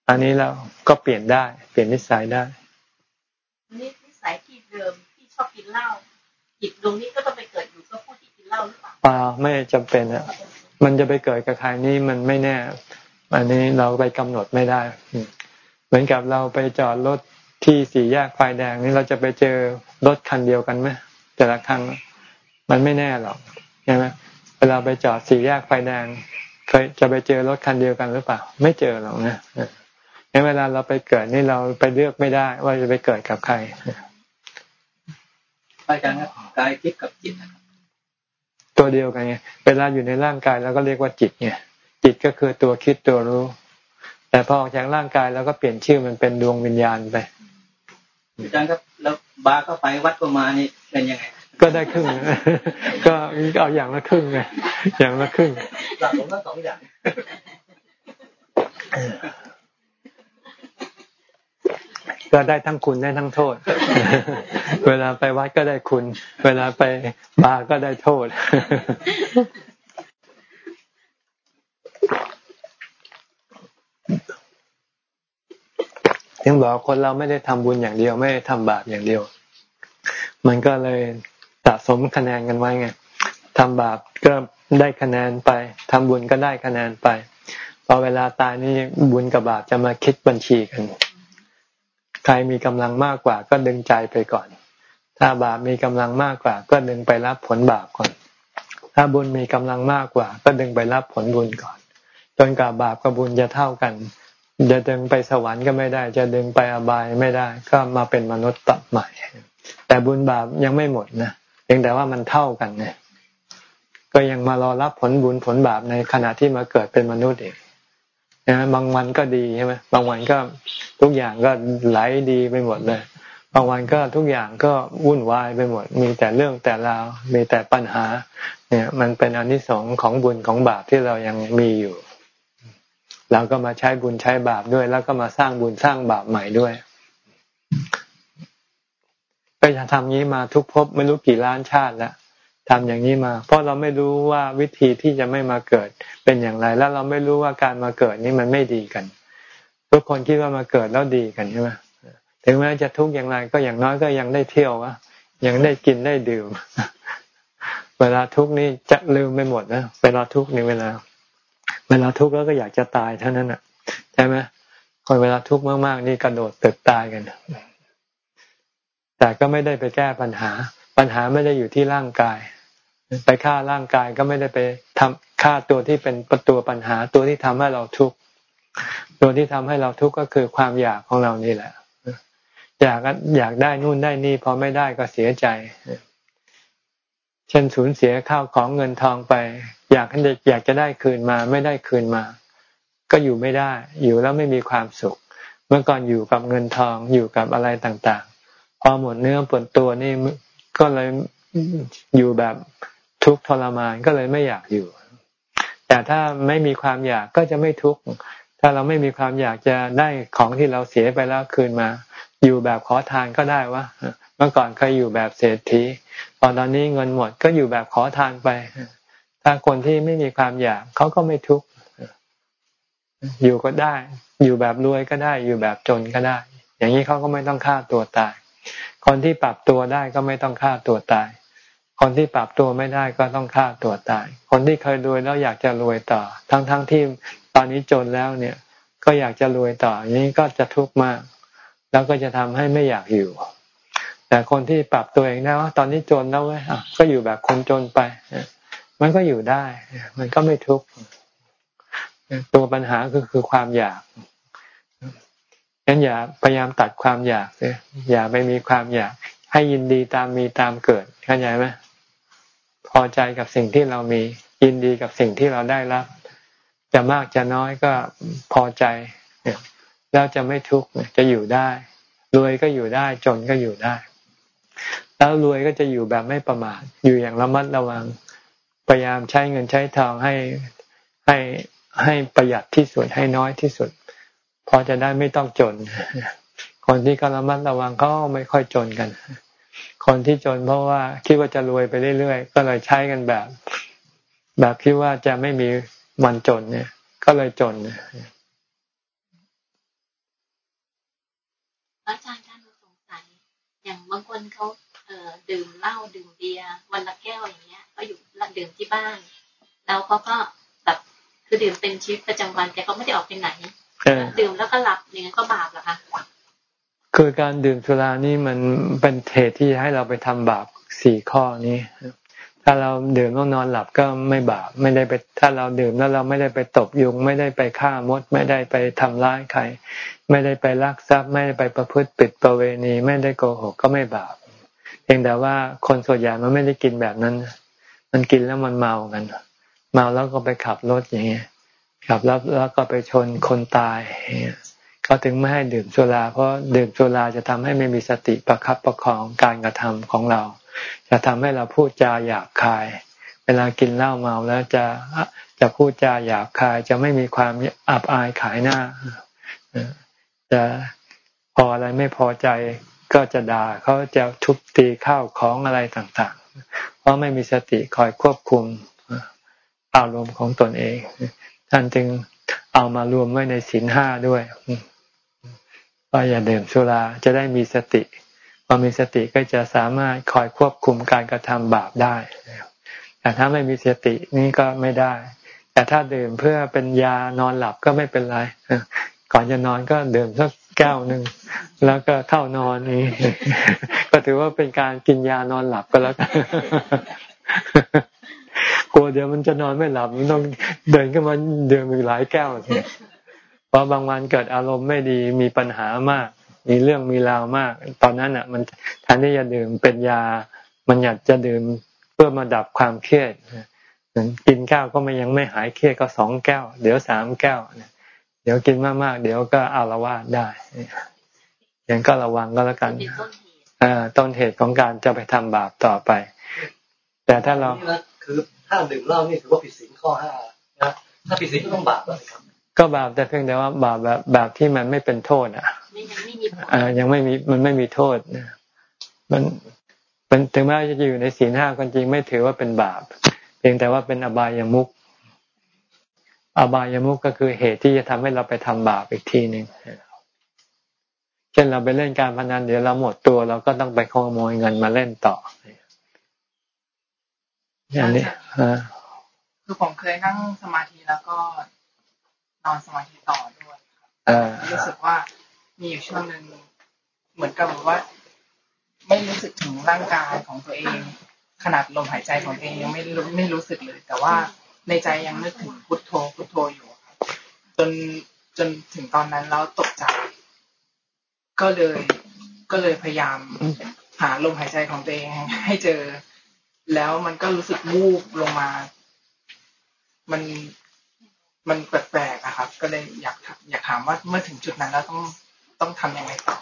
อันนี้เราก็เปลี่ยนได้ เปลี่ยนนิสัยได้นิสัยที่เดิมที่ชอบกินเหล้าจิตดวงนี้ก็ต้องไปเกิดอยู่กับผู้ที่กินเหล้าหรือเปล่าปล่าไม่จำเป็นอะ มันจะไปเกิดกับใครนี่มันไม่แน่ อันนี้เราไปกำหนดไม่ได้ เหมือนกับเราไปจอดรถที่สี่แยกไฟแดงนี่เราจะไปเจอรถคันเดียวกันไหมแต่ละครั้งมันไม่แน่หรอกใช่ไหมเวลาไปจอดสี่แยกไฟแดงเคยจะไปเจอรถคันเดียวกันหรือเปล่า ไม่เจอหรอกนะในเวลาเราไปเกิดนี่เราไปเลือกไม่ได้ ว่าจะไปเกิดกับใครอาจารย์ครับกายคิดกับจิตนะครับ ตัวเดียวกันไงเวลาอยู่ในร่างกายเราก็เรียกว่าจิตไงจิตก็คือตัวคิดตัวรู้ แต่พอออกจากร่างกายเราก็เปลี่ยนชื่อมันเป็นดวงวิญญาณไปอาจารย์ครับแล้วบาก็ไปวัดก็มานี่เป็นยังไง ก็ได้ครึ่ง ก็เอาอย่างละครึ่งไงอย่างละครึ่งหลักผมก็สองอย่าง ก็ได้ทั้งคุณได้ทั้งโทษ เวลาไปวัดก็ได้คุณ เวลาไปบาร์ก็ได้โทษยังบอกคนเราไม่ได้ทำบุญอย่างเดียว ไม่ได้ทำบาปอย่างเดียว มันก็เลยสะสมคะแนนกันไว้ไงทำบาปก็ได้คะแนนไปทำบุญก็ได้คะแนนไปพอเวลาตายนี่บุญกับบาปจะมาคิดบัญชีกัน ใครมีกำลังมากกว่าก็ดึงใจไปก่อน ถ้าบาปมีกำลังมากกว่า ก็ดึงไปรับผลบาปก่อน ถ้าบุญมีกำลังมากกว่า ก็ดึงไปรับผลบุญก่อน จนกว่าบาปกับบุญจะเท่ากัน จะดึงไปสวรรค์ก็ไม่ได้ จะดึงไปอบายไม่ได้ ก็มาเป็นมนุษย์ตับใหม่ แต่บุญบาปยังไม่หมดนะเพียงแต่ว่ามันเท่ากันเนี่ยก็ยังมารอรับผลบุญผลบาปในขณะที่มาเกิดเป็นมนุษย์เอง นะบางวันก็ดีใช่ไหมบางวันก็ทุกอย่างก็ไหลดีไปหมดเลยบางวันก็ทุกอย่างก็วุ่นวายไปหมด มีแต่เรื่องแต่ราว มีแต่ปัญหา เนี่ย มันเป็นอนิสงส์ของบุญของบาปที่เรายังมีอยู่เราก็มาใช้บุญใช้บาปด้วย แล้วก็มาสร้างบุญสร้างบาปใหม่ด้วยก็จะทำนี้มาทุกภพไม่รู้กี่ล้านชาติแล้ว ทำอย่างนี้มา เพราะเราไม่รู้ว่าวิธีที่จะไม่มาเกิดเป็นอย่างไร แล้วเราไม่รู้ว่าการมาเกิดนี้มันไม่ดีกัน ทุกคนคิดว่ามาเกิดแล้วดีกันใช่ไหมถึงแม้จะทุกข์อย่างไรก็อย่างน้อยก็ยังได้เที่ยววะยังได้กินได้ดื่ม เวลาทุกข์นี่จะลืมไปหมดนะเวลาทุกข์นี่เวลา เวลาทุกข์แล้วก็อยากจะตายเท่านั้นอะใช่ไหมคนเวลาทุกข์มากๆนี่กระโดดตึกตายกันแต่ก็ไม่ได้ไปแก้ปัญหา ปัญหาไม่ได้อยู่ที่ร่างกาย ไปฆ่าร่างกายก็ไม่ได้ไปทำฆ่าตัวที่เป็นประตัวปัญหา ตัวที่ทำให้เราทุกข์ตัวที่ทำให้เราทุกข์ก็คือความอยากของเรานี่แหละ อยากอยากได้นู่นได้นี่พอไม่ได้ก็เสียใจ เช่นสูญเสียข้าวของเงินทองไป อยากให้อยากจะได้คืนมาไม่ได้คืนมา ก็อยู่ไม่ได้ อยู่แล้วไม่มีความสุข เมื่อก่อนอยู่กับเงินทองอยู่กับอะไรต่างๆ พอหมดเนื้อปวดตัวนี่ก็เลยอยู่แบบ ทุกข์ทรมานก็เลยไม่อยากอยู่ แต่ถ้าไม่มีความอยากก็จะไม่ทุกข์ถ้าเราไม่มีความอยากจะได้ของที่เราเสียไปแล้วคืนมา อยู่แบบขอทานก็ได้วะเมื่อก่อนเคยอยู่แบบเศรษฐีพอตอนนี้เงินหมดก็อยู่แบบขอทานไป ถ้าคนที่ไม่มีความอยากเขาก็ไม่ทุกข์อยู่ก็ได้ อยู่แบบรวยก็ได้ อยู่แบบจนก็ได้ อย่างนี้เขาก็ไม่ต้องฆ่าตัวตาย คนที่ปรับตัวได้ก็ไม่ต้องฆ่าตัวตาย คนที่ปรับตัวไม่ได้ก็ต้องฆ่าตัวตาย คนที่เคยรวยแล้วอยากจะรวยต่อ ทั้งๆทที่ตอนนี้จนแล้วเนี่ย ก็อยากจะรวยต่ออย่างนี้ก็จะทุกข์มาก แล้วก็จะทำให้ไม่อยากอยู่ แต่คนที่ปรับตัวเองได้ว่าตอนนี้จนแล้วเว้ยก็อยู่แบบคนจนไปมันก็อยู่ได้ มันก็ไม่ทุกข์ตัวปัญหาก็คือความอยากงั้นอย่าพยายามตัดความอยากเลยอย่าไปมีความอยาก ให้ยินดีตามมีตามเกิดเข้าใจไหมพอใจกับสิ่งที่เรามี ยินดีกับสิ่งที่เราได้รับ จะมากจะน้อยก็พอใจแล้วจะไม่ทุกข์จะอยู่ได้รวยก็อยู่ได้จนก็อยู่ได้ แล้วรวยก็จะอยู่แบบไม่ประมาทอยู่อย่างระมัดระวังพยายามใช้เงินใช้ทองให้ให้ให้ประหยัดที่สุดให้น้อยที่สุดพอจะได้ไม่ต้องจน คนที่เขาระมัดระวังเขาไม่ค่อยจนกัน คนที่จนเพราะว่าคิดว่าจะรวยไปเรื่อยๆ ก็เลยใช้กันแบบ แบบคิดว่าจะไม่มีวันจนเนี่ย ก็เลยจนอาจารย์ท่านสงสัย อย่างบางคนเขาเอ่อดื่มเหล้าดื่มเบียร์วันละแก้วอย่างเงี้ยก็อยู่ดื่มที่บ้าน แล้วเขาก็แบบคือดื่มเป็นชีวิตประจำวันแต่เขาไม่ได้ออกไปไหนดื่มแล้วก็หลับอย่างนี้ก็บาปเหรอคะ คือการดื่มสุรานี่มันเป็นเหตุที่ให้เราไปทำบาปสี่ข้อนี้ ถ้าเราดื่มแล้วนอนหลับก็ไม่บาปไม่ได้ไป ถ้าเราดื่มแล้วเราไม่ได้ไปตบยุง ไม่ได้ไปฆ่ามด ไม่ได้ไปทำร้ายใคร ไม่ได้ไปลักทรัพย์ ไม่ได้ไปประพฤติปิดประเวณี ไม่ได้โกหกก็ไม่บาปเพียงแต่ว่าคนส่วนใหญ่มันไม่ได้กินแบบนั้น มันกินแล้วมันเมากัน เมาแล้วก็ไปขับรถอย่างเงี้ยขับแล้วแล้วก็ไปชนคนตาย เขาถึงไม่ให้ดื่มสุรา เพราะดื่มสุราจะทำให้ไม่มีสติประคับประคองการกระทำของเรา จะทำให้เราพูดจาหยาบคาย เวลากินเหล้าเมาแล้วจะจะพูดจาหยาบคาย จะไม่มีความอับอายขายหน้า จะพออะไรไม่พอใจก็จะด่าเขาจะทุบตีข้าวของอะไรต่างๆ เพราะไม่มีสติคอยควบคุมอารมณ์ของตนเอง ท่านจึงเอามารวมไว้ในศีลห้าด้วย ว่าอย่าดื่มสุราจะได้มีสติพอมีสติก็จะสามารถคอยควบคุมการกระทำบาปได้ แต่ถ้าไม่มีสตินี่ก็ไม่ได้ แต่ถ้าดื่มเพื่อเป็นยานอนหลับก็ไม่เป็นไร ก่อนจะนอนก็ดื่มสักแก้วหนึ่งแล้วก็เข้านอนนี่ก็ถือว่าเป็นการกินยานอนหลับก็แล้วกันกลัวเดี๋ยวมันจะนอนไม่หลับมันต้องเดินขึ้นมาเดื่มอีกหลายแก้วเพ ราะบางวันเกิดอารมณ์ไม่ดีมีปัญหามาก มีเรื่องมีราวมาก ตอนนั้นอะ มันแทนที่จะดื่มเป็นยา มันอยากจะดื่มเพื่อมาดับความเครียดกินแก้วก็ไม่ยังไม่หายเครียดก็สองแก้ว เดี๋ยวสามแก้วเดี๋ยวกินมากๆเดี๋ยวก็อารวาสได้ยังก็ระวังก็แล้วกันเป็นต้นเหตุอ่าต้นเหตุของการจะไปทำบาปต่อไป แต่ถ้าเรานี่นะคือถ้าดื่มเหล้านี่ถือว่าผิดศีลข้อห้านะถ้าผิดศีลก็ต้องบาปแล้วครับ ก็บาปแต่เพียงแต่ว่าบาปแบบแบบที่มันไม่เป็นโทษ อะไม่ยังไม่มีผลอ่ายังไม่มีมันไม่มีโทษนะมันมันถึงแม้จะอยู่ในศีลห้าคนจริงไม่ถือว่าเป็นบาป เพียงแต่ว่าเป็นอบายามุขอบายามุขก็คือเหตุที่จะทำให้เราไปทำบาปอีกทีหนึ่งเช่นเราไปเล่นการพนันเดี๋ยวเราหมดตัว เราก็ต้องไปขโมยเงินมาเล่นต่ออย่างนี้อ่าคือผมเคยนั่งสมาธิแล้วก็ นอนสมาธิต่อด้วยครับอ่ารู้สึกว่ามีอยู่ช่วงหนึ่งเหมือนกับแบบว่า ไม่รู้สึกถึงร่างกายของตัวเอง ขนาดลมหายใจของตัวเองยังไม่รู้ไม่รู้สึกเลย แต่ว่าในใจยังนึกถึงพุทโธพุทโธอยู่ครับจนจนถึงตอนนั้นแล้วตกใจ ก็เลยก็เลยพยายามหาลมหายใจของตัวเองให้เจอ แล้วมันก็รู้สึกวูบลงมา มัน มันแปลกๆอะครับ ก็เลยอยากถามอยากถามว่าเมื่อถึงจุดนั้นแล้วต้องต้องทำยังไงต่อ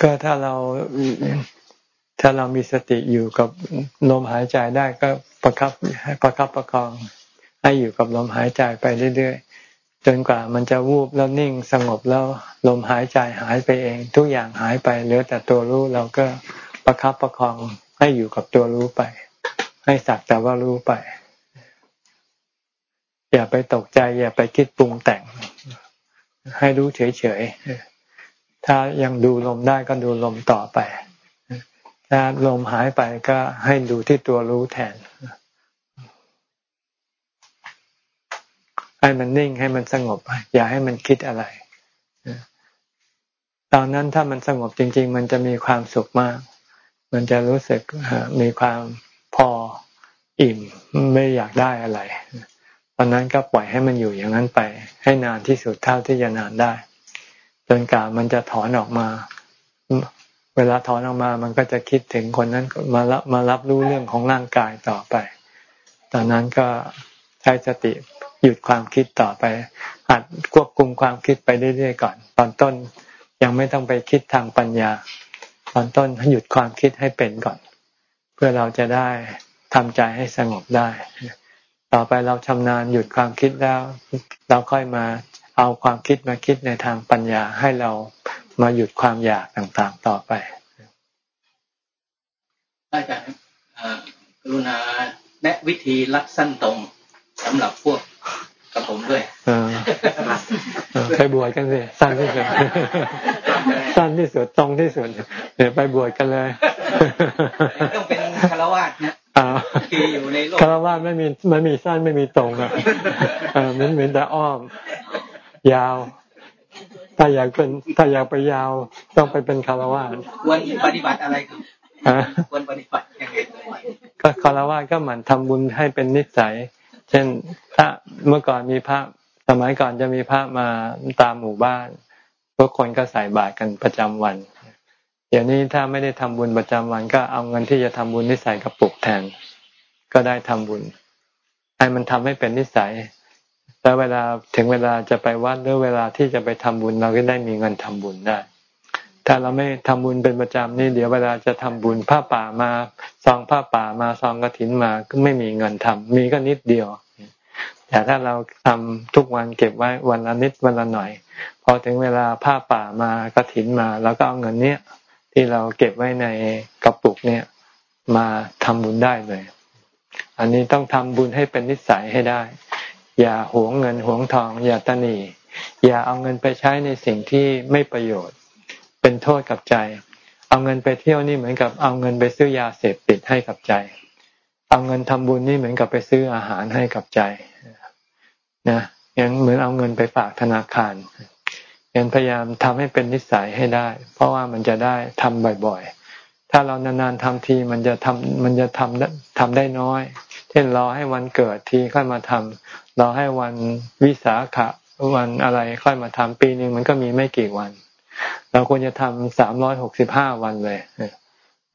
ก็ถ้าเราถ้าเรามีสติอยู่กับลมหายใจได้ก็ประคับให้ประคับประคอง ให้อยู่กับลมหายใจไปเรื่อยๆจนกว่ามันจะวูบแล้วนิ่งสงบแล้วลมหายใจหายไปเอง ทุกอย่างหายไปเหลือแต่ตัวรู้เราก็ประคับประคองให้อยู่กับตัวรู้ไป ให้สักแต่ว่ารู้ไป อย่าไปตกใจ อย่าไปคิดปรุงแต่ง ให้รู้เฉยๆ ถ้ายังดูลมได้ก็ดูลมต่อไป ถ้าลมหายไปก็ให้ดูที่ตัวรู้แทน ให้มันนิ่งให้มันสงบ อย่าให้มันคิดอะไรตอนนั้นถ้ามันสงบจริง ๆ มันจะมีความสุขมาก มันจะรู้สึกมีความพออิ่มไม่อยากได้อะไร ตอนนั้นก็ปล่อยให้มันอยู่อย่างนั้นไป ให้นานที่สุดเท่าที่จะนานได้ จนกว่ามันจะถอนออกมา เวลาถอนออกมา มันก็จะคิดถึงคนนั้นมารับมารับรู้เรื่องของร่างกายต่อไป ตอนนั้นก็ใช้สติหยุดความคิดต่อไปหัดควบคุมความคิดไปเรื่อยๆก่อน ตอนต้นยังไม่ต้องไปคิดทางปัญญา ตอนต้นหยุดความคิดให้เป็นก่อน เพื่อเราจะได้ทำใจให้สงบได้ ต่อไปเราชำนาญหยุดความคิดแล้ว เราค่อยมาเอาความคิดมาคิดในทางปัญญาให้เรามาหยุดความอยากต่างๆ ต่อไปอาจารย์กรุณาแนะวิธีรัดสั้นตรงสำหรับพวกกับผมด้วยเออเออไปบวชกันสิสั้นที่สุดสั้นที่สุดตรงที่สุดเดี๋ยวไปบวชกันเลย ต้องเป็นคารวาสนะ อ่าที่อยู่ในโลกคารวะไม่มีไม่มีสั้นไม่มีตรงอะเออมันเหมือนแต่อ้อม ยาว ถ้าอยากเป็นถ้าอยากไปยาวต้องไปเป็นคารวะควรปฏิบัติอะไรครับฮะควรปฏิบัติยังไงก็คารวะก็หมั่นทำบุญให้เป็นนิสัย เช่น ถ้าเมื่อก่อนมีพระสมัยก่อนจะมีพระมาตามหมู่บ้านทุกคนก็ใส่บาตรกันประจำวัน เดี๋ยวนี้ถ้าไม่ได้ทำบุญประจำวันก็เอาเงินที่จะทำบุญที่ใส่กระปุกแทน ก็ได้ทำบุญให้มันทำให้เป็นนิสัย แล้วเวลาถึงเวลาจะไปวัดหรือเวลาที่จะไปทำบุญเราก็ได้มีเงินทำบุญได้ ถ้าเราไม่ทำบุญเป็นประจำนี่เดี๋ยวเวลาจะทำบุญผ้าป่ามาซองผ้าป่ามาซองกระถินมาก็ไม่มีเงินทำมีก็นิดเดียวแต่ถ้าเราทำทุกวันเก็บไว้วันละนิดวันละหน่อย พอถึงเวลาผ้าป่ามากระถินมาเราก็เอาเงินเนี้ย ที่เราเก็บไว้ในกระปุกเนี่ย มาทำบุญได้เลย อันนี้ต้องทำบุญให้เป็นนิสัยให้ได้ อย่าหวงเงินหวงทอง อย่าตนีอย่าเอาเงินไปใช้ในสิ่งที่ไม่ประโยชน์ เป็นโทษกับใจ เอาเงินไปเที่ยวนี่เหมือนกับเอาเงินไปซื้อยาเสพติดให้กับใจ เอาเงินทำบุญนี่เหมือนกับไปซื้ออาหารให้กับใจนะยังเหมือนเอาเงินไปฝากธนาคาร ยังพยายามทำให้เป็นนิสัยให้ได้ เพราะว่ามันจะได้ทำบ่อยๆ ถ้าเรานานๆทำทีมันจะทำมันจะทำได้ทำได้น้อย เช่นรอให้วันเกิดทีค่อยมาทำรอให้วันวิสาขะวันอะไรค่อยมาทำปีหนึ่งมันก็มีไม่กี่วัน เราควรจะทำสามร้อยหกสิบห้าวันเลย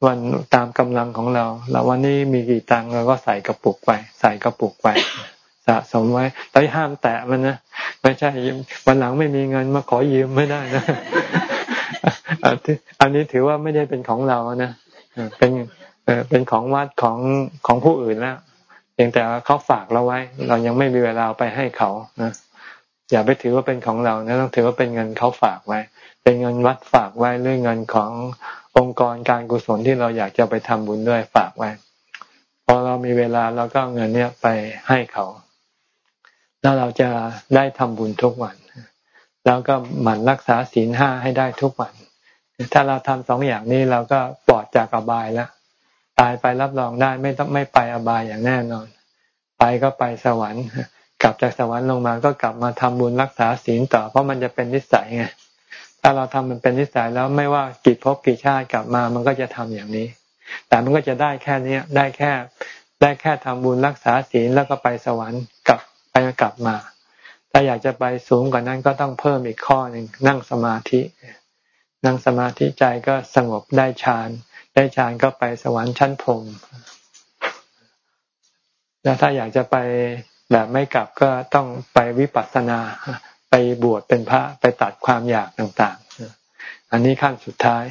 วันตามกำลังของเราเราวันนี้มีกี่ตังเราก็ใส่กระปุกไป ใส่กระปุกไป สะสมไว้แต่ห้ามแตะมันนะไม่ใช่วันหลังไม่มีเงินมาขอยืมไม่ได้นะอันนี้ถือว่าไม่ได้เป็นของเรานะเป็นเป็นของวัดของของผู้อื่นแล้วเพียงแต่เขาฝากเราไว้ เรายังไม่มีเวลาไปให้เขานะอย่าไปถือว่าเป็นของเรานะต้องถือว่าเป็นเงินเขาฝากไว้ เป็นเงินวัดฝากไว้หรือเงินขององค์กรการกุศลที่เราอยากจะไปทำบุญด้วยฝากไว้พอเรามีเวลาเราก็เอาเงินเนี้ยไปให้เขา แล้วเราจะได้ทำบุญทุกวัน แล้วก็หมั่นรักษาศีลห้าให้ได้ทุกวัน ถ้าเราทำสองอย่างนี้เราก็ปลอดจากอบายแล้วตายไปรับรองได้ไม่ต้องไม่ไปอบายอย่างแน่นอน ไปก็ไปสวรรค์ กลับจากสวรรค์ลงมาก็กลับมาทำบุญรักษาศีลต่อเพราะมันจะเป็นนิสัยไงถ้าเราทำมันเป็นนิสัยแล้วไม่ว่ากี่ภพกี่ชาติกลับมามันก็จะทำอย่างนี้ แต่มันก็จะได้แค่นี้ได้แค่ได้แค่ทำบุญรักษาศีลแล้วก็ไปสวรรค์กลับ ไปกลับมา ถ้าอยากจะไปสูงกว่านั้นก็ต้องเพิ่มอีกข้อหนึ่งนั่งสมาธิ นั่งสมาธิใจก็สงบได้ฌาน ได้ฌานก็ไปสวรรค์ชั้นพรมแล้วถ้าอยากจะไปแบบไม่กลับก็ต้องไปวิปัสสนาไปบวชเป็นพระไปตัดความอยากต่างๆ อันนี้ขั้นสุดท้าย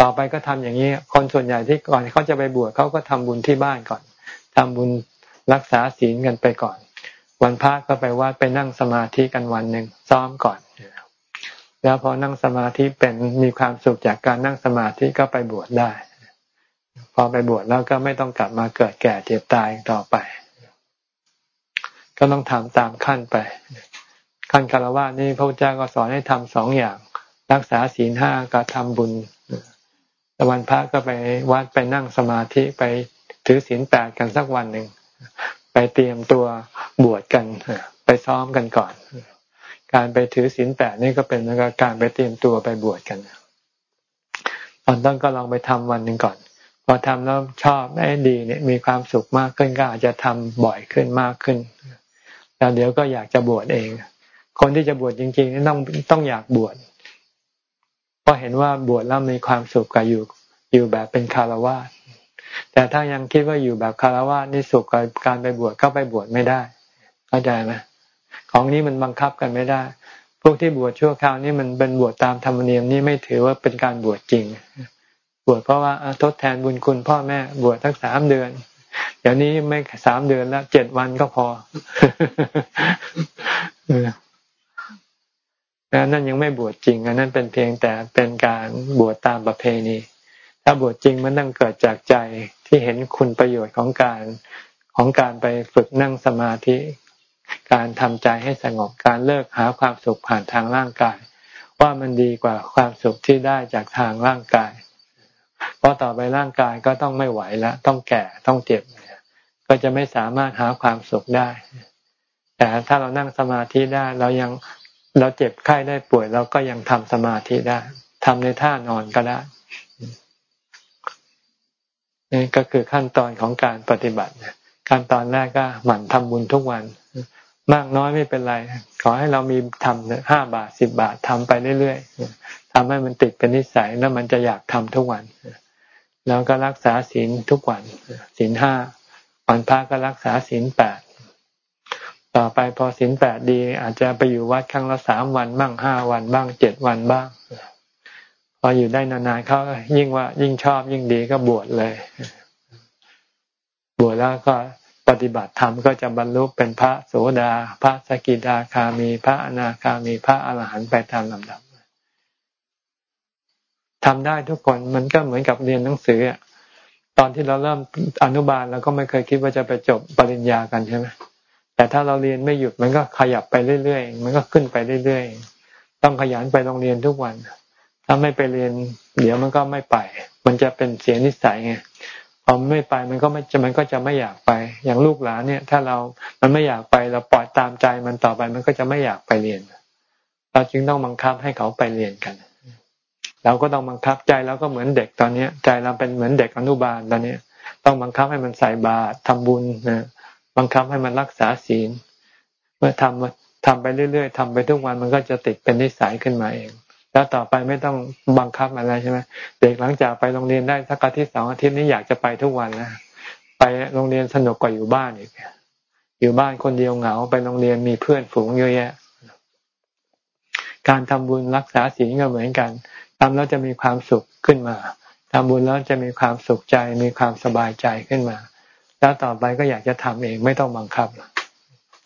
ต่อไปก็ทำอย่างนี้คนส่วนใหญ่ที่ก่อนเขาจะไปบวชเขาก็ทำบุญที่บ้านก่อนทำบุญรักษาศีลกันไปก่อน วันพระก็ไปวัดไปนั่งสมาธิกันวันหนึ่งซ้อมก่อน แล้วพอนั่งสมาธิเป็นมีความสุขจากการนั่งสมาธิก็ไปบวชได้ พอไปบวชแล้วก็ไม่ต้องกลับมาเกิดแก่เจ็บตายต่อไป ก็ต้องทำตามขั้นไป ขั้นคารวะนี่พระพุทธเจ้าก็สอนให้ทำสองอย่าง รักษาศีลห้ากับทำบุญตะวันพระก็ไปวัดไปนั่งสมาธิไปถือศีลแปดกันสักวันหนึ่ง ไปเตรียมตัวบวชกันไปซ้อมกันก่อน การไปถือศีลแปดนี่ก็เป็นการไปเตรียมตัวไปบวชกันตอนต้นก็ลองไปทำวันหนึ่งก่อน พอทำแล้วชอบไอ้ดีเนี่ยมีความสุขมากขึ้นก็อาจจะทำบ่อยขึ้นมากขึ้นแล้วเดี๋ยวก็อยากจะบวชเอง คนที่จะบวชจริงๆนี่ต้องต้องอยากบวชเพราะเห็นว่าบวชแล้วมีความสุขกับอยู่อยู่แบบเป็นคารวะ แต่ถ้ายังคิดว่าอยู่แบบคารวะนี่สุขกับการไปบวชก็ไปบวชไม่ได้ เข้าใจไหมของนี้มันบังคับกันไม่ได้ พวกที่บวชชั่วคราวนี่มันเป็นบวชตามธรรมเนียมนี่ไม่ถือว่าเป็นการบวชจริง บวชเพราะว่าทดแทนบุญคุณพ่อแม่บวชทั้งสามเดือนเดี๋ยวนี้ไม่สามเดือนแล้วเจ็ดวันก็พอนั่นยังไม่บวชจริงอันนั้นเป็นเพียงแต่เป็นการบวชตามประเพณี ถ้าบวชจริงมันต้องเกิดจากใจที่เห็นคุณประโยชน์ของการของการไปฝึกนั่งสมาธิ การทำใจให้สงบการเลิกหาความสุขผ่านทางร่างกาย ว่ามันดีกว่าความสุขที่ได้จากทางร่างกาย เพราะต่อไปร่างกายก็ต้องไม่ไหวแล้วต้องแก่ต้องเจ็บก็จะไม่สามารถหาความสุขได้ แต่ถ้าเรานั่งสมาธิได้เรายังเราเจ็บไข้ได้ป่วยเราก็ยังทำสมาธิได้ทำในท่านอนก็ได้ นี่ก็คือขั้นตอนของการปฏิบัติขั้นตอนแรกก็หมั่นทำบุญทุกวัน มากน้อยไม่เป็นไร ขอให้เรามีทำห้าบาทสิบบาททำไปเรื่อยๆทำให้มันติดเป็นนิสัยแล้วมันจะอยากทำทุกวันแล้วก็รักษาศีลทุกวันศีลห้าวันพระก็รักษาศีลแปดต่อไปพอศีลแปดดี อาจจะไปอยู่วัดครั้งละสามวันบ้างห้าวันบ้างเจ็ดวันบ้าง พออยู่ได้นานๆเขายิ่งว่ายิ่งชอบยิ่งดีก็บวชเลย บวชแล้วก็ปฏิบัติธรรมก็จะบรรลุเป็นพระโสดา พระสกิทาคามี พระอนาคามีพระอรหันต์ไปตามลำดับทำได้ทุกคนมันก็เหมือนกับเรียนหนังสือตอนที่เราเริ่มอนุบาลเราก็ไม่เคยคิดว่าจะไปจบปริญญากันใช่ไหมแต่ถ้าเราเรียนไม่หยุดมันก็ขยับไปเรื่อยๆมันก็ขึ้นไปเรื่อยๆต้องขยันไปโรงเรียนทุกวัน ถ้าไม่ไปเรียน เดี๋ยวมันก็ไม่ไป มันจะเป็นเสียนิสัยไงพอไม่ไปมันก็ไม่จะมันก็จะไม่อยากไป อย่างลูกหลานเนี่ย ถ้าเรา มันไม่อยากไปเราปล่อยตามใจมันต่อไปมันก็จะไม่อยากไปเรียน เราจึงต้องบังคับให้เขาไปเรียนกัน เราก็ต้องบังคับใจเราก็เหมือนเด็กตอนนี้ใจเราเป็นเหมือนเด็กอนุบาลตอนนี้ต้องบังคับให้มันใส่บาตรทำบุญนะบังคับให้มันรักษาศีล เมื่อทำทำไปเรื่อยๆทำไปทุกวันมันก็จะติดเป็นนิสัยขึ้นมาเอง แล้วต่อไปไม่ต้องบังคับอะไรใช่ไหมเด็กหลังจากไปโรงเรียนได้สักอาทิตย์สองอาทิตย์นี้อยากจะไปทุกวันนะไปโรงเรียนสนุกกว่าอยู่บ้านอีกอยู่บ้านคนเดียวเหงาไปโรงเรียนมีเพื่อนฝูงเยอะแยะ การทำบุญรักษาศีลก็เหมือนกันทำแล้วจะมีความสุขขึ้นมาทำบุญแล้วจะมีความสุขใจ มีความสบายใจขึ้นมา แล้วต่อไปก็อยากจะทำเองไม่ต้องบังคับ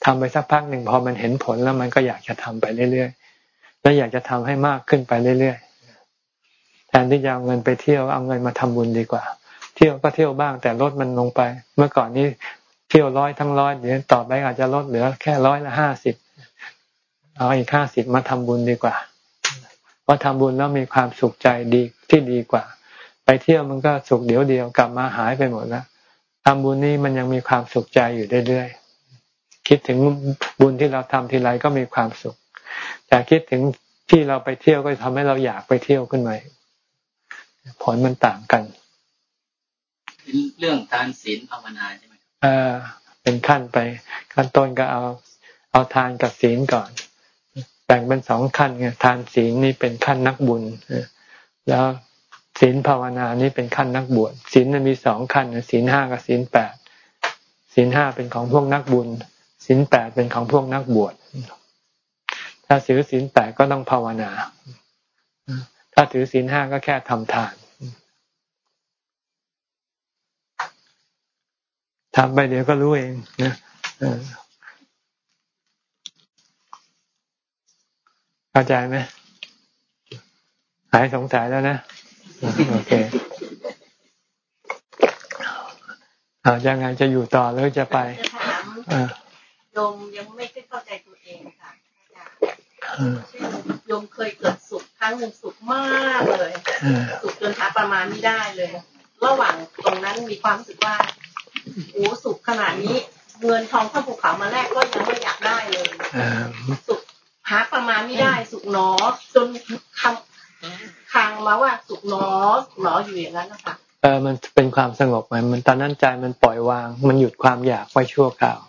ทำไปสักพักหนึ่งพอมันเห็นผลแล้วมันก็อยากจะทำไปเรื่อยๆ แล้วอยากจะทำให้มากขึ้นไปเรื่อยๆแทนที่จะเอาเงินไปเที่ยวเอาเงินมาทำบุญดีกว่า เที่ยวก็เที่ยวบ้างแต่ลดมันลงไป เมื่อก่อนนี้เที่ยวร้อยทั้งร้อยเดี๋ยวต่อไปอาจจะลดเหลือแค่ร้อยละห้าสิบเอาอีกห้าสิบมาทำบุญดีกว่าเพราะทำบุญแล้วมีความสุขใจดีที่ดีกว่า ไปเที่ยวมันก็สุขเดี๋ยวเดียวกลับมาหายไปหมดแล้วทำบุญนี้มันยังมีความสุขใจอยู่เรื่อยๆคิดถึงบุญที่เราทำทีไรก็มีความสุข แต่คิดถึงที่เราไปเที่ยวก็ทำให้เราอยากไปเที่ยวขึ้นมาผลมันต่างกัน เรื่องทานศีลภาวนาใช่ไหมเออเป็นขั้นไป ขั้นต้นก็เอา เอาทานกับศีลก่อน แบ่งเป็นสองขั้นไงทานศีลนี่เป็นขั้นนักบุญแล้วศีลภาวนานี่เป็นขั้นนักบวชศีลมีสองขั้นศีลห้ากับศีลแปดศีลห้าเป็นของพวกนักบุญศีลแปดเป็นของพวกนักบวช ถ้าถือศีลแปดก็ต้องภาวนา ถ้าถือศีลห้าก็แค่ทำทานทำไปเดี๋ยวก็รู้เองนะเข้าใจไหมหายสงสัยแล้วนะ โอเคเอายังไงจะอยู่ต่อหรือจะไปจะถามโยมยังไม่ได้เข้าใจตัวเองค่ะ โยมเคยเกิดสุขครั้งหนึ่งสุขมากเลยสุขจนหาประมาณไม่ได้เลย ระหว่างตรงนั้นมีความรู้สึกว่าโอ้สุขขนาดนี้เงินทองข้าภูเขามาแรกก็ยังไม่อยากได้เลยสุขหาประมาณไม่ได้สุขหนอ จนคำคางมาว่าสุขหนอหนออยู่อย่างนั้นนะคะเออมันเป็นความสงบมันมันตอนนั้นใจมันปล่อยวาง มันหยุดความอยากไว้ชั่วคราว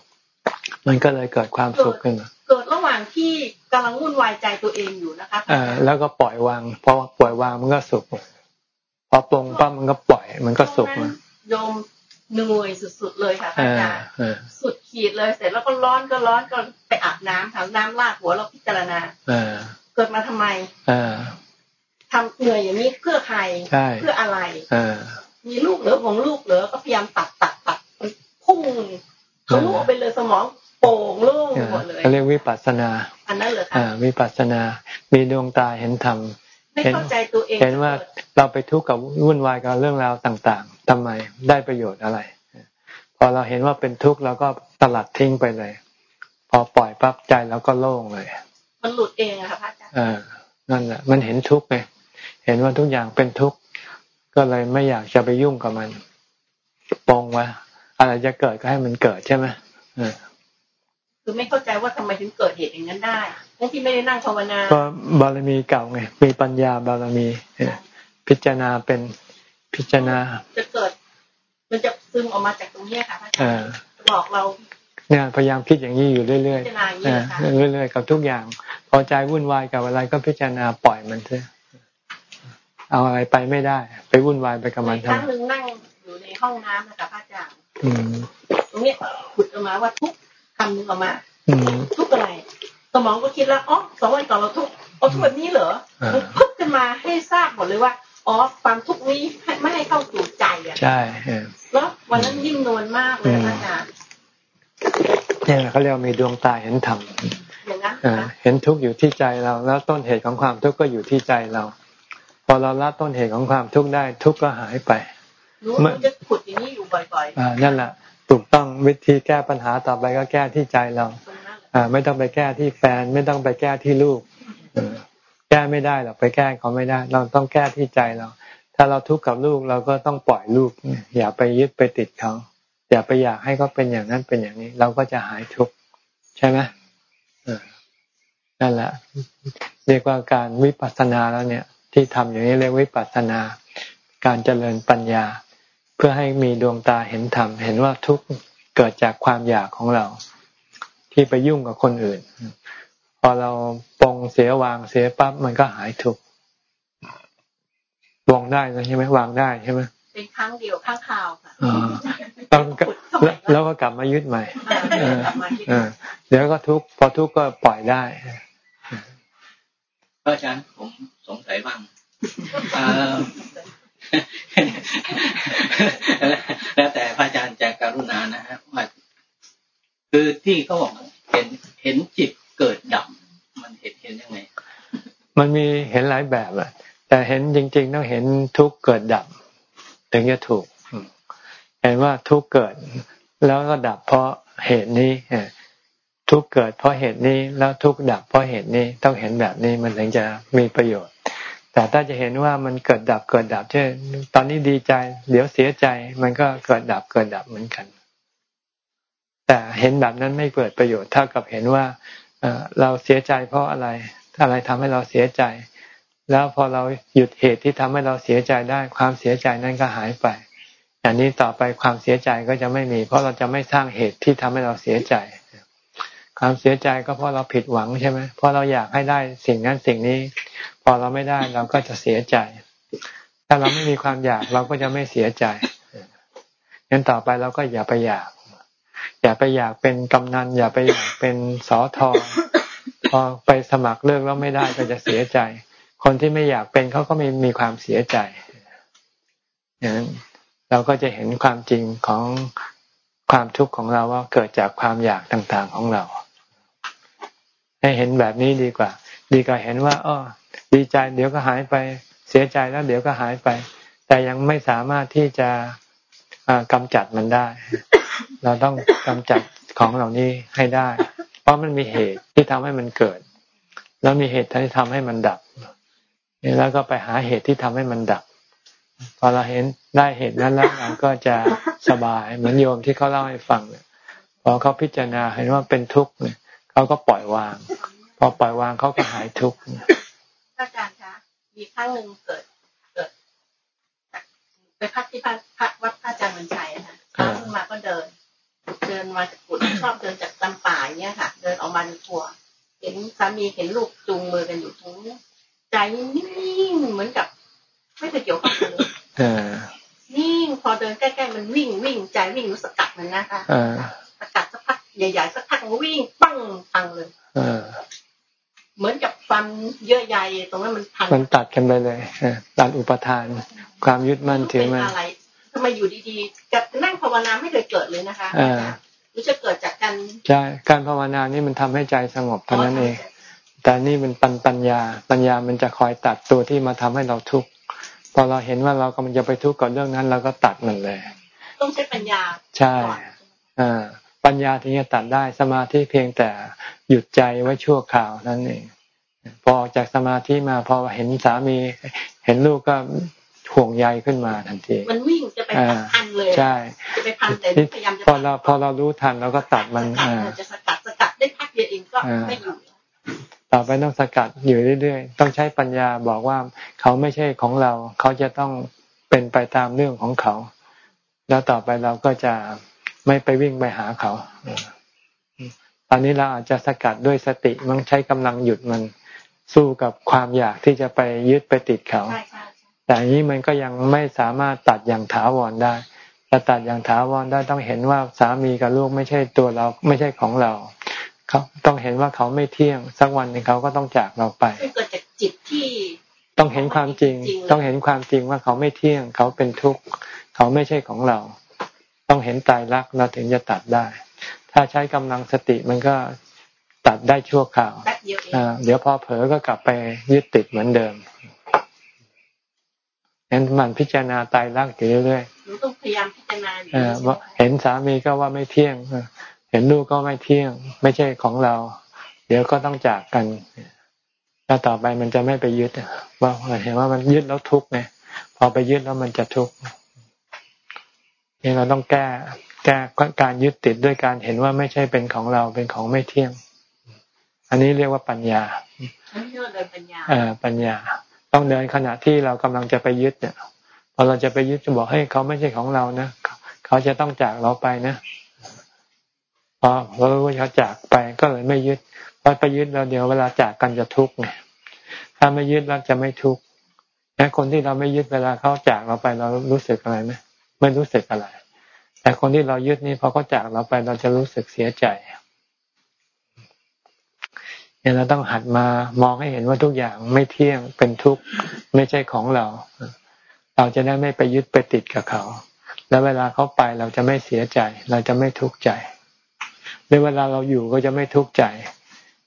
มันก็เลยเกิดความสุขขึ้นมา เกิดระหว่างที่กำลังวุ่นวายใจตัวเองอยู่นะคะเออแล้วก็ปล่อยวางเพราะปล่อยวางมันก็สุขพอปลงปั๊บมันก็ปล่อย มันก็สุขโยมเหนื่อยสุดๆเลยค่ะอาจารย์สุดขีดเลยเสร็จแล้วก็ร้อนก็ร้อนก็ไปอาบน้ำทำน้ำลาดหัวเราพิจารณาเกิดมาทำไมทำเหนื่อยอย่างนี้เพื่อใครเพื่ออะไรมีลูกเหลือของลูกเหลือก็พยายามตัดตัดตัดพุ่งเขาลูกไปเลยสมอง โป่งโล่งหมดเลยเรียกวิปัสสนาอันนั้นเหรอคะวิปัสสนา มีดวงตาเห็นธรรมไม่เข้าใจตัวเองเห็นว่าเราไปทุกข์กับวุ่นวายกับเรื่องราวต่างๆทำไมได้ประโยชน์อะไร พอเราเห็นว่าเป็นทุกข์เราก็ตลัดทิ้งไปเลย พอปล่อยปั๊บใจแล้วก็โล่งเลย มันหลุดเองอะค่ะพระอาจารย์อ่านั่นแหละมันเห็นทุกข์ไงเห็นว่าทุกอย่างเป็นทุกข์ก็เลยไม่อยากจะไปยุ่งกับมันปองว่าอะไรจะเกิดก็ให้มันเกิดใช่ไหม คือไม่เข้าใจว่าทำไมถึงเกิดเหตุอย่างนั้นได้ทั้งที่ไม่ได้นั่งภาวนาก็บารมีเก่าไงมีปัญญาบารมีพิจารณาเป็นพิจารณาจะเกิด มันจะซึมออกมาจากตรงนี้ค่ะพระอาจารย์บอกเราเนี่ยพยายามคิดอย่างนี้อยู่เรื่อยๆเรื่อยๆกับทุกอย่าง พอใจวุ่นวายกับอะไรก็พิจารณาปล่อยมันเถอะเอาอะไรไปไม่ได้ ไปวุ่นวายไปกับมันทั้งครั้งหนึ่งนั่งอยู่ในห้องน้ำนะคะพระอาจารย์ตรงนี้ขุดออกมาว่าทุก คำนึงออกมาทุกอะไร สมองก็คิดแล้วอ๋อสองวันก่อนเราทุกเอาทุกแบบนี้เหรอพึ่งขึ้นมาให้ทราบหมดเลยว่าอ๋อความทุกข์นี้ไม่ให้เข้าสู่ใจอะใช่แล้ววันนั้นยิ่งนวลมากเลยอาจารย์เนี่ยเขาเรียกมีดวงตาเห็นธรรมเห็นทุกข์อยู่ที่ใจเรา แล้วต้นเหตุของความทุกข์ก็อยู่ที่ใจเรา พอเราละต้นเหตุของความทุกข์ได้ทุกข์ก็หายไปรู้จะขุดอย่างนี้อยู่บ่อยๆอ่านั่นแหละ ถูกต้องวิธีแก้ปัญหาต่อไปก็แก้ที่ใจเราไม่ต้องไปแก้ที่แฟน ไม่ต้องไปแก้ที่ลูกแก้ไม่ได้หรอกไปแก้เขาไม่ได้ เราต้องแก้ที่ใจเรา ถ้าเราทุกข์กับลูกเราก็ต้องปล่อยลูก อย่าไปยึดไปติดเขา อย่าไปอยากให้เขาเป็นอย่างนั้นเป็นอย่างนี้ เราก็จะหายทุกข์ใช่ไหมนั่นแหละ เรียกว่าการวิปัสสนาแล้วเนี่ย ที่ทำอย่างนี้เรียกวิปัสสนา การเจริญปัญญา เพื่อให้มีดวงตาเห็นธรรม เห็นว่าทุกข์เกิดจากความอยากของเรา ที่ไปยุ่งกับคนอื่น พอเราปองเสียวางเสียปั๊บมันก็หายทุกวางได้ใช่ไหมวางได้ใช่ไหมเป็นครั้งเดียวครั้งคราวค่ะต้องแล้วก็กลับมายึดใหม่เดี๋ยวก็ทุกพอทุกก็ปล่อยได้เพราะฉะนั้นผมสงสัยบ้าง แล้วแต่พระอาจารย์จะกรุณานะฮะว่าคือที่เขาบอกเห็นเห็นจิตเกิดดับมันเห็นเห็นยังไง มันมีเห็นหลายแบบอะแต่เห็นจริง ๆ ต้องเห็นทุกเกิดดับ ถึงจะถูกเห็นว่าทุกเกิด แล้วก็ดับเพราะเหตุนี้ทุกเกิดเพราะเหตุนี้แล้วทุกดับเพราะเหตุนี้ต้องเห็นแบบนี้มันถึงจะมีประโยชน์ แต่ถ้าจะเห็นว่ามันเกิดดับเกิดดับเช่นตอนนี้ดีใจ เดี๋ยวเสียใจมันก็เกิดดับเกิดดับเหมือนกัน แต่เห็นแบบนั้นไม่เกิดประโยชน์เท่ากับเห็นว่าเราเสียใจเพราะอะไรอะไรทำให้เราเสียใจ แล้วพอเราหยุดเหตุที่ทำให้เราเสียใจได้ความเสียใจนั้นก็หายไปอันนี้ต่อไปความเสียใจก็จะไม่มี เพราะเราจะไม่สร้างเหตุที่ทำให้เราเสียใจ ความเสียใจก็เพราะเราผิดหวังใช่ไหมเพราะเราอยากให้ได้สิ่งนั้นสิ่งนี้ พอเราไม่ได้เราก็จะเสียใจ ถ้าเราไม่มีความอยากเราก็จะไม่เสียใจงั้นต่อไปเราก็อย่าไปอยาก อย่าไปอยากเป็นกำนัน อย่าไปอยากเป็นสอทอพอไปสมัครเลือกแล้วไม่ได้ก็จะเสียใจ คนที่ไม่อยากเป็นเขาก็ม่มีความเสียใจอย่างนั้นเราก็จะเห็นความจริงของความทุกข์ของเราว่าเกิดจากความอยากต่างๆของเรา ให้เห็นแบบนี้ดีกว่า ดีกว่าเห็นว่าอ๋อ ดีใจเดี๋ยวก็หายไปเสียใจแล้วเดี๋ยวก็หายไป แต่ยังไม่สามารถที่จะกำจัดมันได้ เราต้องกำจัดของเหล่านี้ให้ได้ เพราะมันมีเหตุที่ทำให้มันเกิด แล้วมีเหตุที่ทำให้มันดับแล้วก็ไปหาเหตุที่ทำให้มันดับ พอเราเห็นได้เหตุนั้นแล้วเราก็จะสบายเหมือนโยมที่เขาเล่าให้ฟังเนี่ยพอเขาพิจารณาเห็นว่าเป็นทุกข์เนี่ยเขาก็ปล่อยวาง พอปล่อยวางเขาก็หายทุกข์ อาจารย์คะมีครั้งหนึ่งเกิดเกิดไปพักที่พักพักวัดพระอาจารย์มันชัยนะเช้าขึ้นมาก็เดิน เดินมาจากกุฏิชอบเดินจากตำป่าเนี่ยค่ะ เดินออกมาในครัว เห็นสามีเห็นลูกจูงมือกันอยู่ตรงนี้ใจนิ่งเหมือนกับ ไม่เคยเกี่ยวข้องเลยนิ่งพอเดินใกล้ๆมันวิ่งวิ่งใจวิ่งรู้สกัดมันนะคะสกัดสักพักใหญ่ๆสักพักมันวิ่งปั้งพังเลย เหมือนกับฟันเยื่อใยตรงนั้นมันพังมันตัดกันไปเลยตัดอุปทาน ความยึดมั่นถือมันอะไรทำไมอยู่ดีๆกับนั่งภาวนาไม่เคยเกิดเลยนะคะหรือจะเกิดจากการใช่การภาวนานี่มันทำให้ใจสงบเท่านั้นเอง แต่นี่มันปัญปัญญา ปัญญามันจะคอยตัดตัวที่มาทำให้เราทุกข์พอเราเห็นว่าเรากำลังจะไปทุกข์กับเรื่องนั้นเราก็ตัดมันเลย ต้องใช้ปัญญา ใช่ อ่า ปัญญาถึงจะตัดได้สมาธิเพียงแต่หยุดใจไว้ชั่วคราวนั่นเองพอจากสมาธิมาพอเห็นสามี เห็นลูกก็ห่วงใยขึ้นมาทันที มันวิ่งจะไปพันเลยใช่จะไปพันแต่พยายามจะพอเราพอเรารู้ทันเราก็ตัดมันจะสกัดสกัดได้พักเดียวเองก็ไม่อยู่ต่อไปต้องสกัดอยู่เรื่อยๆ ต้องใช้ปัญญาบอกว่าเขาไม่ใช่ของเรา เขาจะต้องเป็นไปตามเรื่องของเขา แล้วต่อไปเราก็จะ ไม่ไปวิ่งไปหาเขาตอนนี้เราอาจจะสกัดด้วยสติมันใช้กำลังหยุดมันสู้กับความอยากที่จะไปยึดไปติดเขา แต่นี้มันก็ยังไม่สามารถตัดอย่างถาวรได้จะตัดอย่างถาวรได้ต้องเห็นว่าสามีกับลูกไม่ใช่ตัวเราไม่ใช่ของเราเขาต้องเห็นว่าเขาไม่เที่ยงสักวันหนึ่งเขาก็ต้องจากเราไปเกิดจากจิตที่ ต้องเห็นความจริง ต้องเห็นความจริงว่าเขาไม่เที่ยง เขาเป็นทุกข์ เขาไม่ใช่ของเรา ต้องเห็นตายรักเราถึงจะตัดได้ ถ้าใช้กำลังสติมันก็ตัดได้ชั่วคราวเดี๋ยวพอเผลอก็กลับไปยึดติดเหมือนเดิมงั้นมันพิจารณาตายรักอยู่เรื่อยๆต้องพยายามพิจารณาอยู่เห็นสามีก็ว่าไม่เที่ยงเห็นลูกก็ไม่เที่ยง ไม่ใช่ของเรา เดี๋ยวก็ต้องจากกันแล้วต่อไปมันจะไม่ไปยึดว่าเห็นว่ามันยึดแล้วทุกข์ไงพอไปยึดแล้วมันจะทุกข์ นี่เราต้องแก้แก้การยึดติดด้วยการเห็นว่าไม่ใช่เป็นของเราเป็นของไม่เที่ยง อันนี้เรียกว่าปัญญาอันนี้เรียกว่าเดินปัญญาเออปัญญา ต้องเดินขณะที่เรากำลังจะไปยึดเนี่ยพอเราจะไปยึดจะบอกให้เขาไม่ใช่ของเรานะเขาจะต้องจากเราไปนะพอเรารู้ว่าเขาจากไปก็เลยไม่ยึดพอไปยึดแล้วเดี๋ยวเวลาจากกันจะทุกข์ไงถ้าไม่ยึดแล้วจะไม่ทุกข์แต่คนที่เราไม่ยึดเวลาเขาจากเราไปเรารู้สึกอะไรไหม ไม่รู้สึกอะไร แต่คนที่เรายึดนี่พอเขาจากเราไปเราจะรู้สึกเสียใจเนี่ยเราต้องหัดมามองให้เห็นว่าทุกอย่างไม่เที่ยงเป็นทุกข์ไม่ใช่ของเรา เราจะได้ไม่ไปยึดไปติดกับเขา แล้วเวลาเขาไปเราจะไม่เสียใจ เราจะไม่ทุกข์ใจหรือเวลาเราอยู่ก็จะไม่ทุกข์ใจ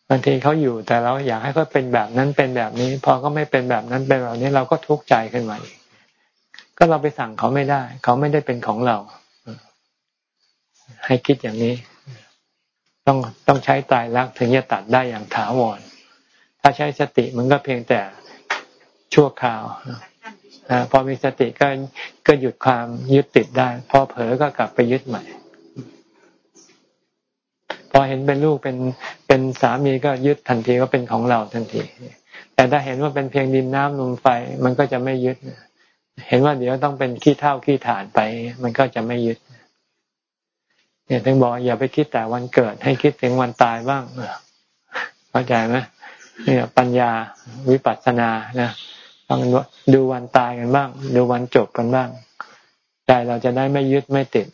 บางทีเขาอยู่แต่เราอยากให้เขาเป็นแบบนั้นเป็นแบบนี้ พอเขาไม่เป็นแบบนั้นเป็นแบบนี้เราก็ทุกข์ใจขึ้นมาอีก ก็เราไปสั่งเขาไม่ได้ เขาไม่ได้เป็นของเรา ให้คิดอย่างนี้ ต้องต้องใช้ตายรักถึงจะตัดได้อย่างถาวร ถ้าใช้สติมันก็เพียงแต่ชั่วคราวพอมีสติก็ก็หยุดความยึดติดได้ พอเผลอก็กลับไปยึดใหม่ พอเห็นเป็นลูกเป็นเป็นสามีก็ยึดทันทีก็เป็นของเราทันที แต่ถ้าเห็นว่าเป็นเพียงดินน้ำลมไฟ มันก็จะไม่ยึด เห็นว่าเดี๋ยวต้องเป็นขี้เท่าขี้ฐานไป มันก็จะไม่ยึดเนี่ยถึงบอกอย่าไปคิดแต่วันเกิด ให้คิดถึงวันตายบ้างเข้าใจไหมเนี่ยปัญญาวิปัสสนานะต้องดูวันตายกันบ้าง ดูวันจบกันบ้างใจเราจะได้ไม่ยึดไม่ติด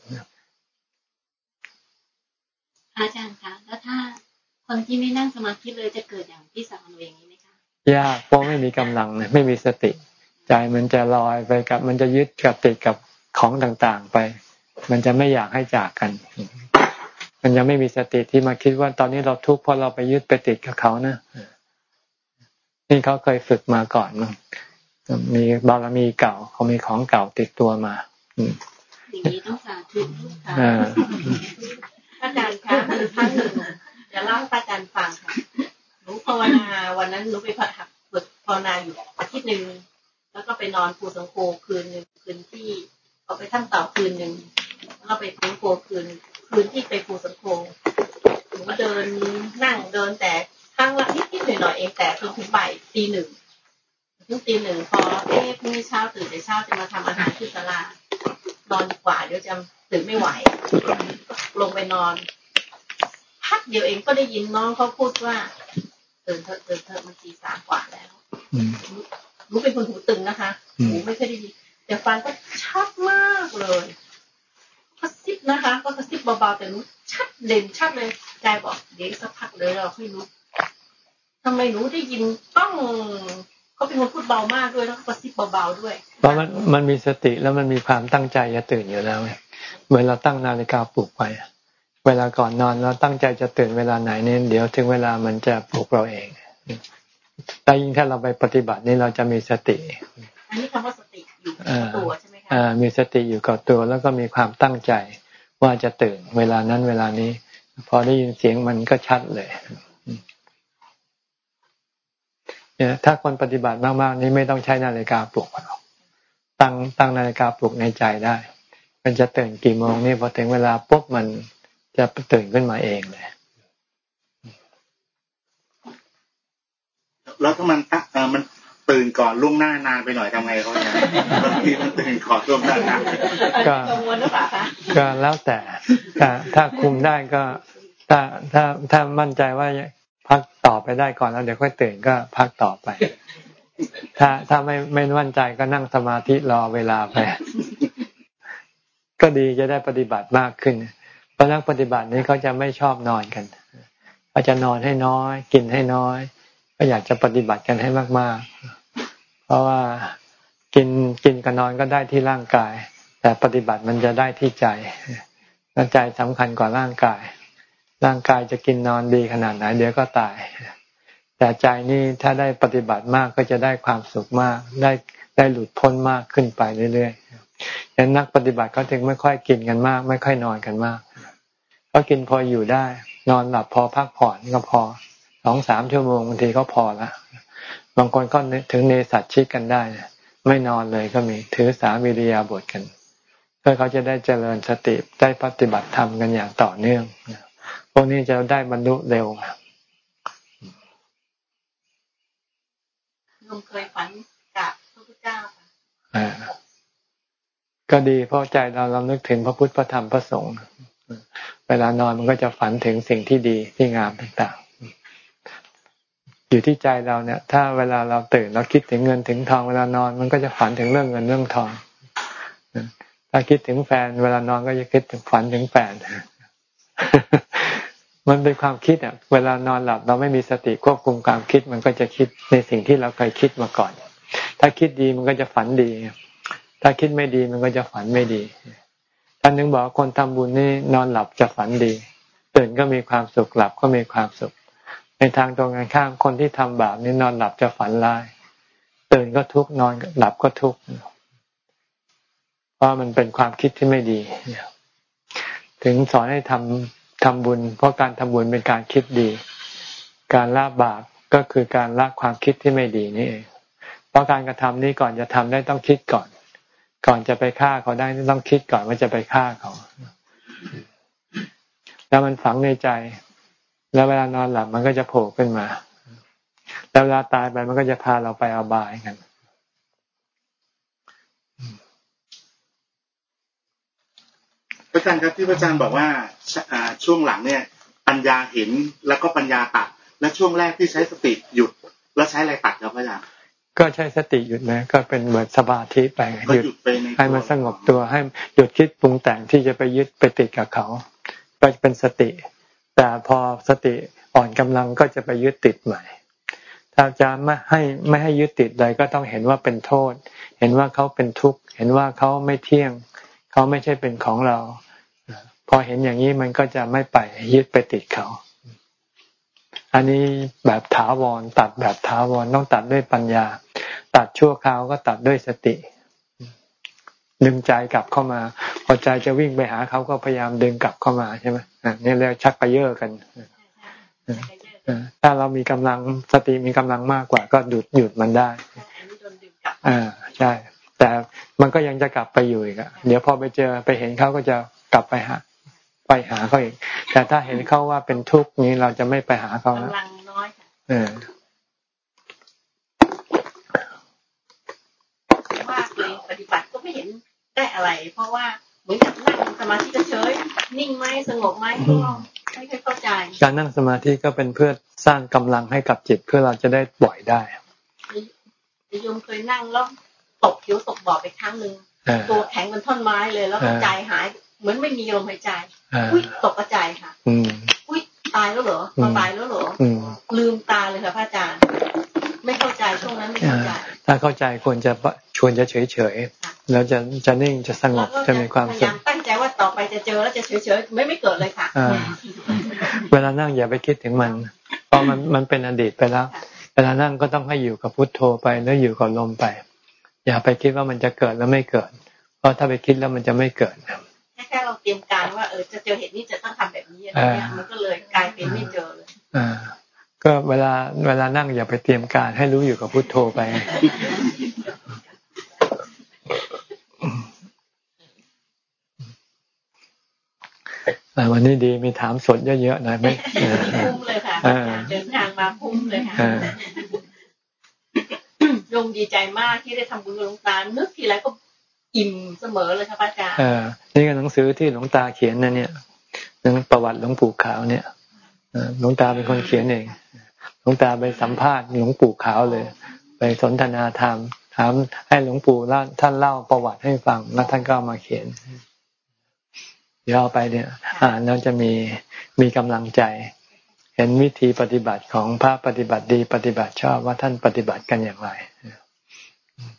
อาจารย์คะแล้วถ้าคนที่ไม่นั่งสมาธิเลยจะเกิดอย่างที่สอนอย่างนี้ไหมคะยากเพราะไม่มีกำลังไม่มีสติ ใจมันจะลอยไปกับ มันจะยึดกับติดกับของต่างๆไป มันจะไม่อยากให้จากกัน มันยังไม่มีสติที่มาคิดว่าตอนนี้เราทุกข์เพราะเราไปยึดไปติดกับเขานะนี่เขาเคยฝึกมาก่อนมั้งมีบารมีเก่าเขามีของเก่าติดตัวมาอย่างนี้ต้องสาธุค่ะอาจารย์คะคือครั้งหนึ่งจะเล่าให้อาจารย์ฟังค่ะหนูภาวนาวันนั้นหนูไปผักฝึกภาวนาอยู่อาทิตย์หนึ่ง แล้วก็ไปนอนปูสังโคคืนหนึ่งคืนที่เอาไปทั้งเต่าคืนหนึ่งแล้วก็ไปสังโคคืน คืนที่ไปปูสังโคหนูเดินนั่งเดินแต่ข้างละนิดๆหน่อยๆเองแต่จนถึงบ่ายตีหนึ่งถึงตีหนึ่งพอเอ๊ะพรุ่งนี้เช้าตื่นแต่เช้าจะมาทำอาหารที่ตลาดนอนดีกว่าเดี๋ยวจะตื่นไม่ไหว ลงไปนอน พักเดียวเองก็ได้ยินน้องเขาพูดว่าตื่นเถอะตื่นเถอะมันตีสามกว่าแล้ว รู้เป็นคนหูตึงนะคะหูไม่เคยได้ยินแต่ฟังก็ชัดมากเลยกระซิบนะคะ ก็กระซิบเบาๆแต่รู้ชัดเด่นชัดเลยใจบอกเดี๋ยวสักพักเลยเราค่อยรู้ทำไมหนูได้ยินต้องเขาเป็นคนพูดเบามากด้วยแล้วก็กระซิบเบาๆด้วยเพราะมันมันมีสติแล้วมันมีความตั้งใจจะตื่นอยู่แล้วเหมือนเราตั้งนาฬิกาปลุกไปเวลาก่อนนอนเราตั้งใจจะตื่นเวลาไหนเนี่ยเดี๋ยวถึงเวลามันจะปลุกเราเอง แต่ยิ่งถ้าเราไปปฏิบัตินี่เราจะมีสติ อันนี้คำว่าสติอยู่กับตัวใช่ไหมคะมีสติอยู่กับตัวแล้วก็มีความตั้งใจว่าจะตื่นเวลานั้นเวลานี้ พอได้ยินเสียงมันก็ชัดเลยเนี่ยถ้าคนปฏิบัติมากๆ นี้ไม่ต้องใช้นาฬิกาปลุกหรอกตั้งตั้งนาฬิกาปลุกในใจได้ มันจะตื่นกี่โมงนี่พอถึงเวลาปุ๊บมันจะตื่นขึ้นมาเองเลย แล้วถ้ามันเออมันตื่นก่อนล่วงหน้านานไปหน่อยทำไงเขาเนี่ยบางทีมันตื่นก่อนล่วงหน้านานก็ก็แล้วแต่ถ้าถ้าคุมได้ก็ถ้าถ้าถ้ามั่นใจว่าพักต่อไปได้ก่อนแล้วเดี๋ยวค่อยตื่นก็พักต่อไป ถ้าถ้าไม่ไม่มั่นใจก็นั่งสมาธิรอเวลาไปก็ดีจะได้ปฏิบัติมากขึ้น เพราะนักปฏิบัตินี้เขาจะไม่ชอบนอนกันเขาจะนอนให้น้อย กินให้น้อย ก็อยากจะปฏิบัติกันให้มาก ๆ เพราะว่ากินกินกับนอนก็ได้ที่ร่างกาย แต่ปฏิบัติมันจะได้ที่ใจใจสำคัญกว่าร่างกาย ร่างกายจะกินนอนดีขนาดไหนเดี๋ยวก็ตาย แต่ใจนี่ถ้าได้ปฏิบัติมากก็จะได้ความสุขมาก ได้ได้หลุดพ้นมากขึ้นไปเรื่อยๆยังนักปฏิบัติเขาถึงไม่ค่อยกินกันมาก ไม่ค่อยนอนกันมากก็กินพออยู่ได้ นอนหลับพอพักผ่อนก็พอ สองสามชั่วโมงบางทีก็พอละบางคนก็ถึงเนสัตชิกกันได้ไม่นอนเลยก็มีถือสาวิริยาบทกัน เพื่อเขาจะได้เจริญสติได้ปฏิบัติธรรมกันอย่างต่อเนื่องพวกนี้จะได้บรรลุเร็วลุงเคยฝันกับพระพุทธเจ้าก็ดีเพราะใจเราเรานึกถึงพระพุทธพระธรรมพระสงฆ์เวลานอนมันก็จะฝันถึงสิ่งที่ดีที่งามต่างๆ อยู่ที่ใจเราเนี่ย ถ้าเวลาเราตื่นเราคิดถึงเงินถึงทองเวลานอน มันก็จะฝันถึงเรื่องเงินเรื่องทองถ้าคิดถึงแฟน เวลานอนก็จะคิดถึงฝันถึงแฟนมันเป็นความคิดอะ เวลานอนหลับเราไม่มีสติควบคุมความคิด มันก็จะคิดในสิ่งที่เราเคยคิดมาก่อน ถ้าคิดดีมันก็จะฝันดี ถ้าคิดไม่ดีมันก็จะฝันไม่ดีท่านนึงบอกคนทำบุญนี่นอนหลับจะฝันดี ตื่นก็มีความสุขหลับก็มีความสุข ในทางตรงกันข้ามคนที่ทำบาปนี่นอนหลับจะฝันร้ายตื่นก็ทุกข์นอนหลับก็ทุกข์เพราะมันเป็นความคิดที่ไม่ดีถึงสอนให้ทำทำบุญ เพราะการทำบุญเป็นการคิดดี การละบาปก็คือการละความคิดที่ไม่ดีนี่เองเพราะการกระทำนี้ก่อนจะทำได้ต้องคิดก่อน ก่อนจะไปฆ่าเขาได้ต้องคิดก่อนว่าจะไปฆ่าเขา แล้วมันฝังในใจ แล้วเวลานอนหลับมันก็จะโผล่ขึ้นมา แล้วเวลาตายไปมันก็จะพาเราไปอาบายกันพระอาจารย์ครับที่พระอาจารย์บอกว่าช่วงหลังเนี่ย ปัญญาเห็นแล้วก็ปัญญาตัด และช่วงแรกที่ใช้สติหยุด แล้วใช้อะไรตัดครับพระอาจารย์ก็ใช้สติหยุดนะก็เป็นเหมือนสมาธิไปหยุดให้มันสงบตัวให้หยุดคิดปรุงแต่งที่จะไปยึดไปติดกับเขา ก็เป็นสติ แต่พอสติอ่อนกำลังก็จะไปยึดติดใหม่ ถ้าจะไม่ให้ไม่ให้ยึดติดใดก็ต้องเห็นว่าเป็นโทษ เห็นว่าเขาเป็นทุกข์ เห็นว่าเขาไม่เที่ยง เขาไม่ใช่เป็นของเรา พอเห็นอย่างนี้มันก็จะไม่ไปยึดไปติดเขา อันนี้แบบถาวรตัดแบบถาวรต้องตัดด้วยปัญญา ตัดชั่วคราวก็ตัดด้วยสติ ดึงใจกลับเข้ามา พอใจจะวิ่งไปหาเขาก็พยายามดึงกลับเข้ามาใช่ไหมนี่เรียกชักกระเยาะกันถ้าเรามีกำลังสติมีกำลังมากกว่า ก็หยุดหยุดมันได้ อ่าใช่ แต่มันก็ยังจะกลับไปอยู่อีกอะเดี๋ยวพอไปเจอไปเห็นเขาก็จะกลับไปหา ไปหาเขาอีกแต่ถ้าเห็นเขาว่าเป็นทุกข์นี้เราจะไม่ไปหาเขากำลังน้อยเออมากเลยปฏิบัติก็ไม่เห็น ได้อะไร เพราะว่าเหมือนกับนั่งสมาธิเฉยนิ่งไหมสงบไหมก็ไม่ค่อยเข้าใจ การนั่งสมาธิก็เป็นเพื่อสร้างกำลังให้กับจิตเพื่อเราจะได้ปล่อยได้โยมเคยนั่งแล้วตกเขียวตกบ่อไปครั้งหนึ่งตัวแข็งเป็นท่อนไม้เลยแล้วก็ใจหายเหมือนไม่มีลมหายใจอุ้ยตกกระจายค่ะอุ้ยตายแล้วเหรอมาตายแล้วเหรอลืมตาเลยค่ะพระอาจารย์ ไม่เข้าใจช่วงนั้นไม่เข้าใจถ้าเข้าใจควรจะชวนจะเฉยเฉยแล้วจะจะนิ่งจะสงบจะมีความสุขตั้งใจว่าต่อไปจะเจอแล้วจะเฉยเฉยไม่ไม่เกิดเลยค่ะเวลานั่งอย่าไปคิดถึงมัน เพราะมันมันเป็นอดีตไปแล้ว เวลานั่งก็ต้องให้อยู่กับพุทโธไปแล้วอยู่กับลมไป อย่าไปคิดว่ามันจะเกิดแล้วไม่เกิด เพราะถ้าไปคิดแล้วมันจะไม่เกิดแค่เราเตรียมการว่าเออจะเจอเหตุนี้จะต้องทำแบบนี้อะไรเงี้ยมันก็เลยกลายเป็นไม่เจอเลยอ่า ก็เวลาเวลานั่งอย่าไปเตรียมการให้รู้อยู่กับพุทโธไป วันนี้ดีมีถามสดเยอะๆหน่อยไหมพุ่มเลยค่ะเดินทางมาพุ่มเลยค่ะโยมดีใจมากที่ได้ทำบุญหลวงตา นึกทีไรก็อิ่มเสมอเลยครับอาจารย์เออนี่ก็หนังสือที่หลวงตาเขียนนะเนี่ยหนังประวัติหลวงปู่ขาวเนี่ย หลวงตาเป็นคนเขียนเอง หลวงตาไปสัมภาษณ์หลวงปู่ขาวเลย ไปสนทนาธรรมถามให้หลวงปู่เล่าท่านเล่าประวัติให้ฟัง แล้วท่านก็มาเขียนเดี๋ยวเอาไปเนี่ย อ่านแล้วจะมีมีกำลังใจ เห็นวิธีปฏิบัติของพระปฏิบัติดีปฏิบัติชอบว่าท่านปฏิบัติกันอย่างไร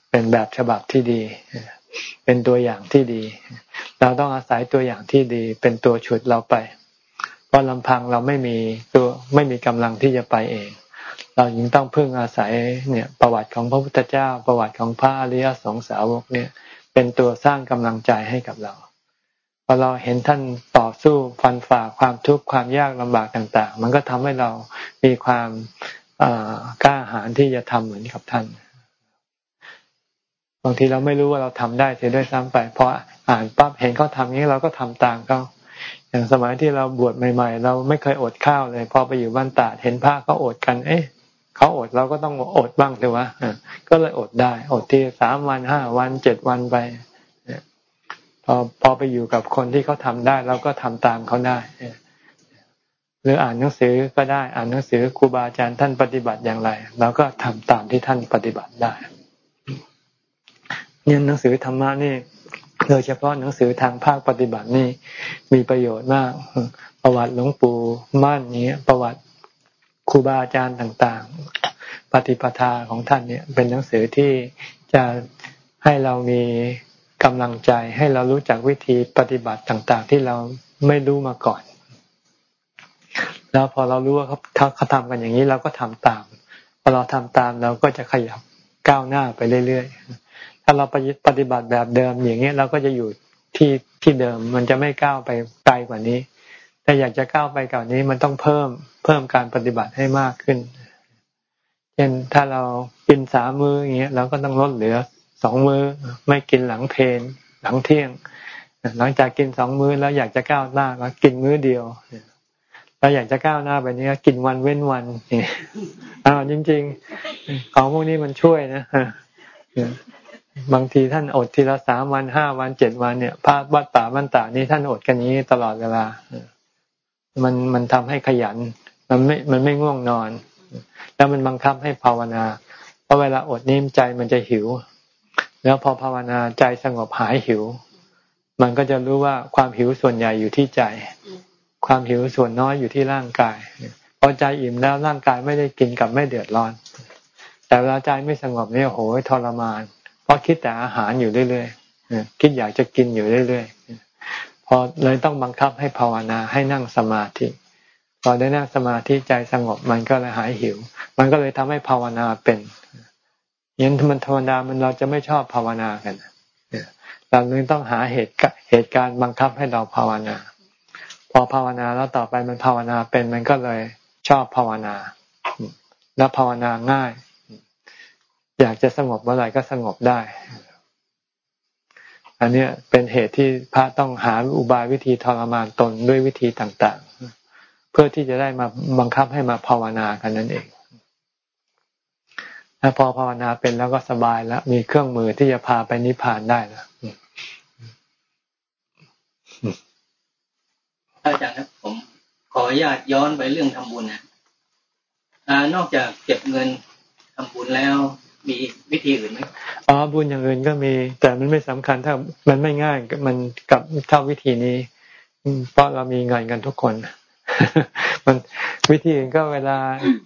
เป็นแบบฉบับที่ดี เป็นตัวอย่างที่ดี เราต้องอาศัยตัวอย่างที่ดี เป็นตัวฉุดเราไป เพราะลำพังเราไม่มีตัวไม่มีกำลังที่จะไปเอง เรายิ่งต้องพึ่งอาศัยเนี่ยประวัติของพระพุทธเจ้า ประวัติของพระอริยสงสาวกเนี่ย เป็นตัวสร้างกำลังใจให้กับเราพอเราเห็นท่านต่อสู้ฟันฝ่าความทุกข์ความยากลำบากต่าง ๆ มันก็ทำให้เรามีความกล้าหาญที่จะทำเหมือนกับท่านบางทีเราไม่รู้ว่าเราทำได้เสียด้วยซ้ำไปพออ่านปั๊บเห็นเขาทำนี้เราก็ทำตามเขา อย่างสมัยที่เราบวชใหม่ ๆ เราไม่เคยอดข้าวเลย พอไปอยู่บ้านตาเห็นพระเขาอดกัน เอ๊ะเขาอดเราก็ต้องอดบ้างเลยวะก็เลยอดได้ อดที่สามวันห้าวันเจ็ดวันไปพอพอไปอยู่กับคนที่เขาทาได้เราก็ทำตามเขาได้หรืออ่านหนังสือก็ได้อ่านหนังสือครูบาอาจารย์ท่านปฏิบัติอย่างไรเราก็ทำตามที่ท่านปฏิบัติได้เนี่ยหนังสือธรรมะนี่โดยเฉพาะหนังสือทางภาคปฏิบัตินี่ มีประโยชน์มาก ประวัติหลวงปู่มั่นนี้ประวัติครูบาอาจารย์ต่างๆ ปฏิปทาของท่านเนี่ยเป็นหนังสือที่จะให้เรามีกำลังใจให้เรารู้จักวิธีปฏิบัติต่างๆ ที่เราไม่รู้มาก่อน แล้วพอเรารู้ว่าเขาเขาทำกันอย่างนี้เราก็ทำตาม พอเราทำตามเราก็จะขยับก้าวหน้าไปเรื่อยๆถ้าเราปฏิบัติแบบเดิมอย่างนี้เราก็จะอยู่ ที่ที่เดิมมันจะไม่ก้าวไปไกลกว่านี้ แต่อยากจะก้าวไปกว่านี้มันต้องเพิ่มเพิ่มการปฏิบัติให้มากขึ้น เช่นถ้าเรากินสามมื้ออย่างเงี้ยเราก็ต้องลดเหลือสองมื้อ ไม่กินหลังเพนหลังเที่ยง หลังจากกินสองมื้อแล้วอยากจะก้าวหน้าก็กินมื้อเดียวเราอยากจะก้าวหน้าไปนี้กินวันเว้นวันอ้าวจริง ๆ ของพวกนี้มันช่วยนะ บางทีท่านอดทีละสามวันห้าวันเจ็ดวันเนี่ยพระวัดป่ามันตานี่ท่านอดกันนี้ตลอดเวลา มันมันทำให้ขยัน มันไม่มันไม่ง่วงนอน แล้วมันบังคับให้ภาวนา เพราะเวลาอดนิ่มใจมันจะหิว แล้วพอภาวนาใจสงบหายหิว มันก็จะรู้ว่าความหิวส่วนใหญ่อยู่ที่ใจ ความหิวส่วนน้อยอยู่ที่ร่างกายพอใจอิ่มแล้วร่างกายไม่ได้กินกับไม่เดือดร้อน แต่เวลาใจไม่สงบเนี่ยโหยทรมาน เพราะคิดแต่อาหารอยู่เรื่อยๆคิดอยากจะกินอยู่เรื่อยๆพอเลยต้องบังคับให้ภาวนาให้นั่งสมาธิพอได้นั่งสมาธิใจสงบมันก็เลยหายหิว มันก็เลยทำให้ภาวนาเป็นยันมันธรรมดามันเราจะไม่ชอบภาวนากันเราเลยต้องหาเหตุเหตุการณ์บังคับให้เราภาวนา พอภาวนาแล้วต่อไปมันภาวนาเป็นมันก็เลยชอบภาวนา แล้วภาวนาง่าย อยากจะสงบเมื่อไหร่ก็สงบได้ อันนี้เป็นเหตุที่พระต้องหาอุบายวิธีทรมานตนด้วยวิธีต่าง ๆ เพื่อที่จะได้มาบังคับให้มาภาวนากันนั่นเองแล้วพอภาวนาเป็นแล้วก็สบายแล้ว มีเครื่องมือที่จะพาไปนิพพานได้แล้วอาจารย์ครับผมขออนุญาตย้อนไปเรื่องทำบุญนะนอกจากเก็บเงินทำบุญแล้ว มีวิธีอื่นไหมอ๋อบุญอย่างอื่นก็มี แต่มันไม่สำคัญถ้ามันไม่ง่ายมันกับเท่าวิธีนี้เพราะเรามีเงินกันทุกคน มันวิธีอื่นก็เวลา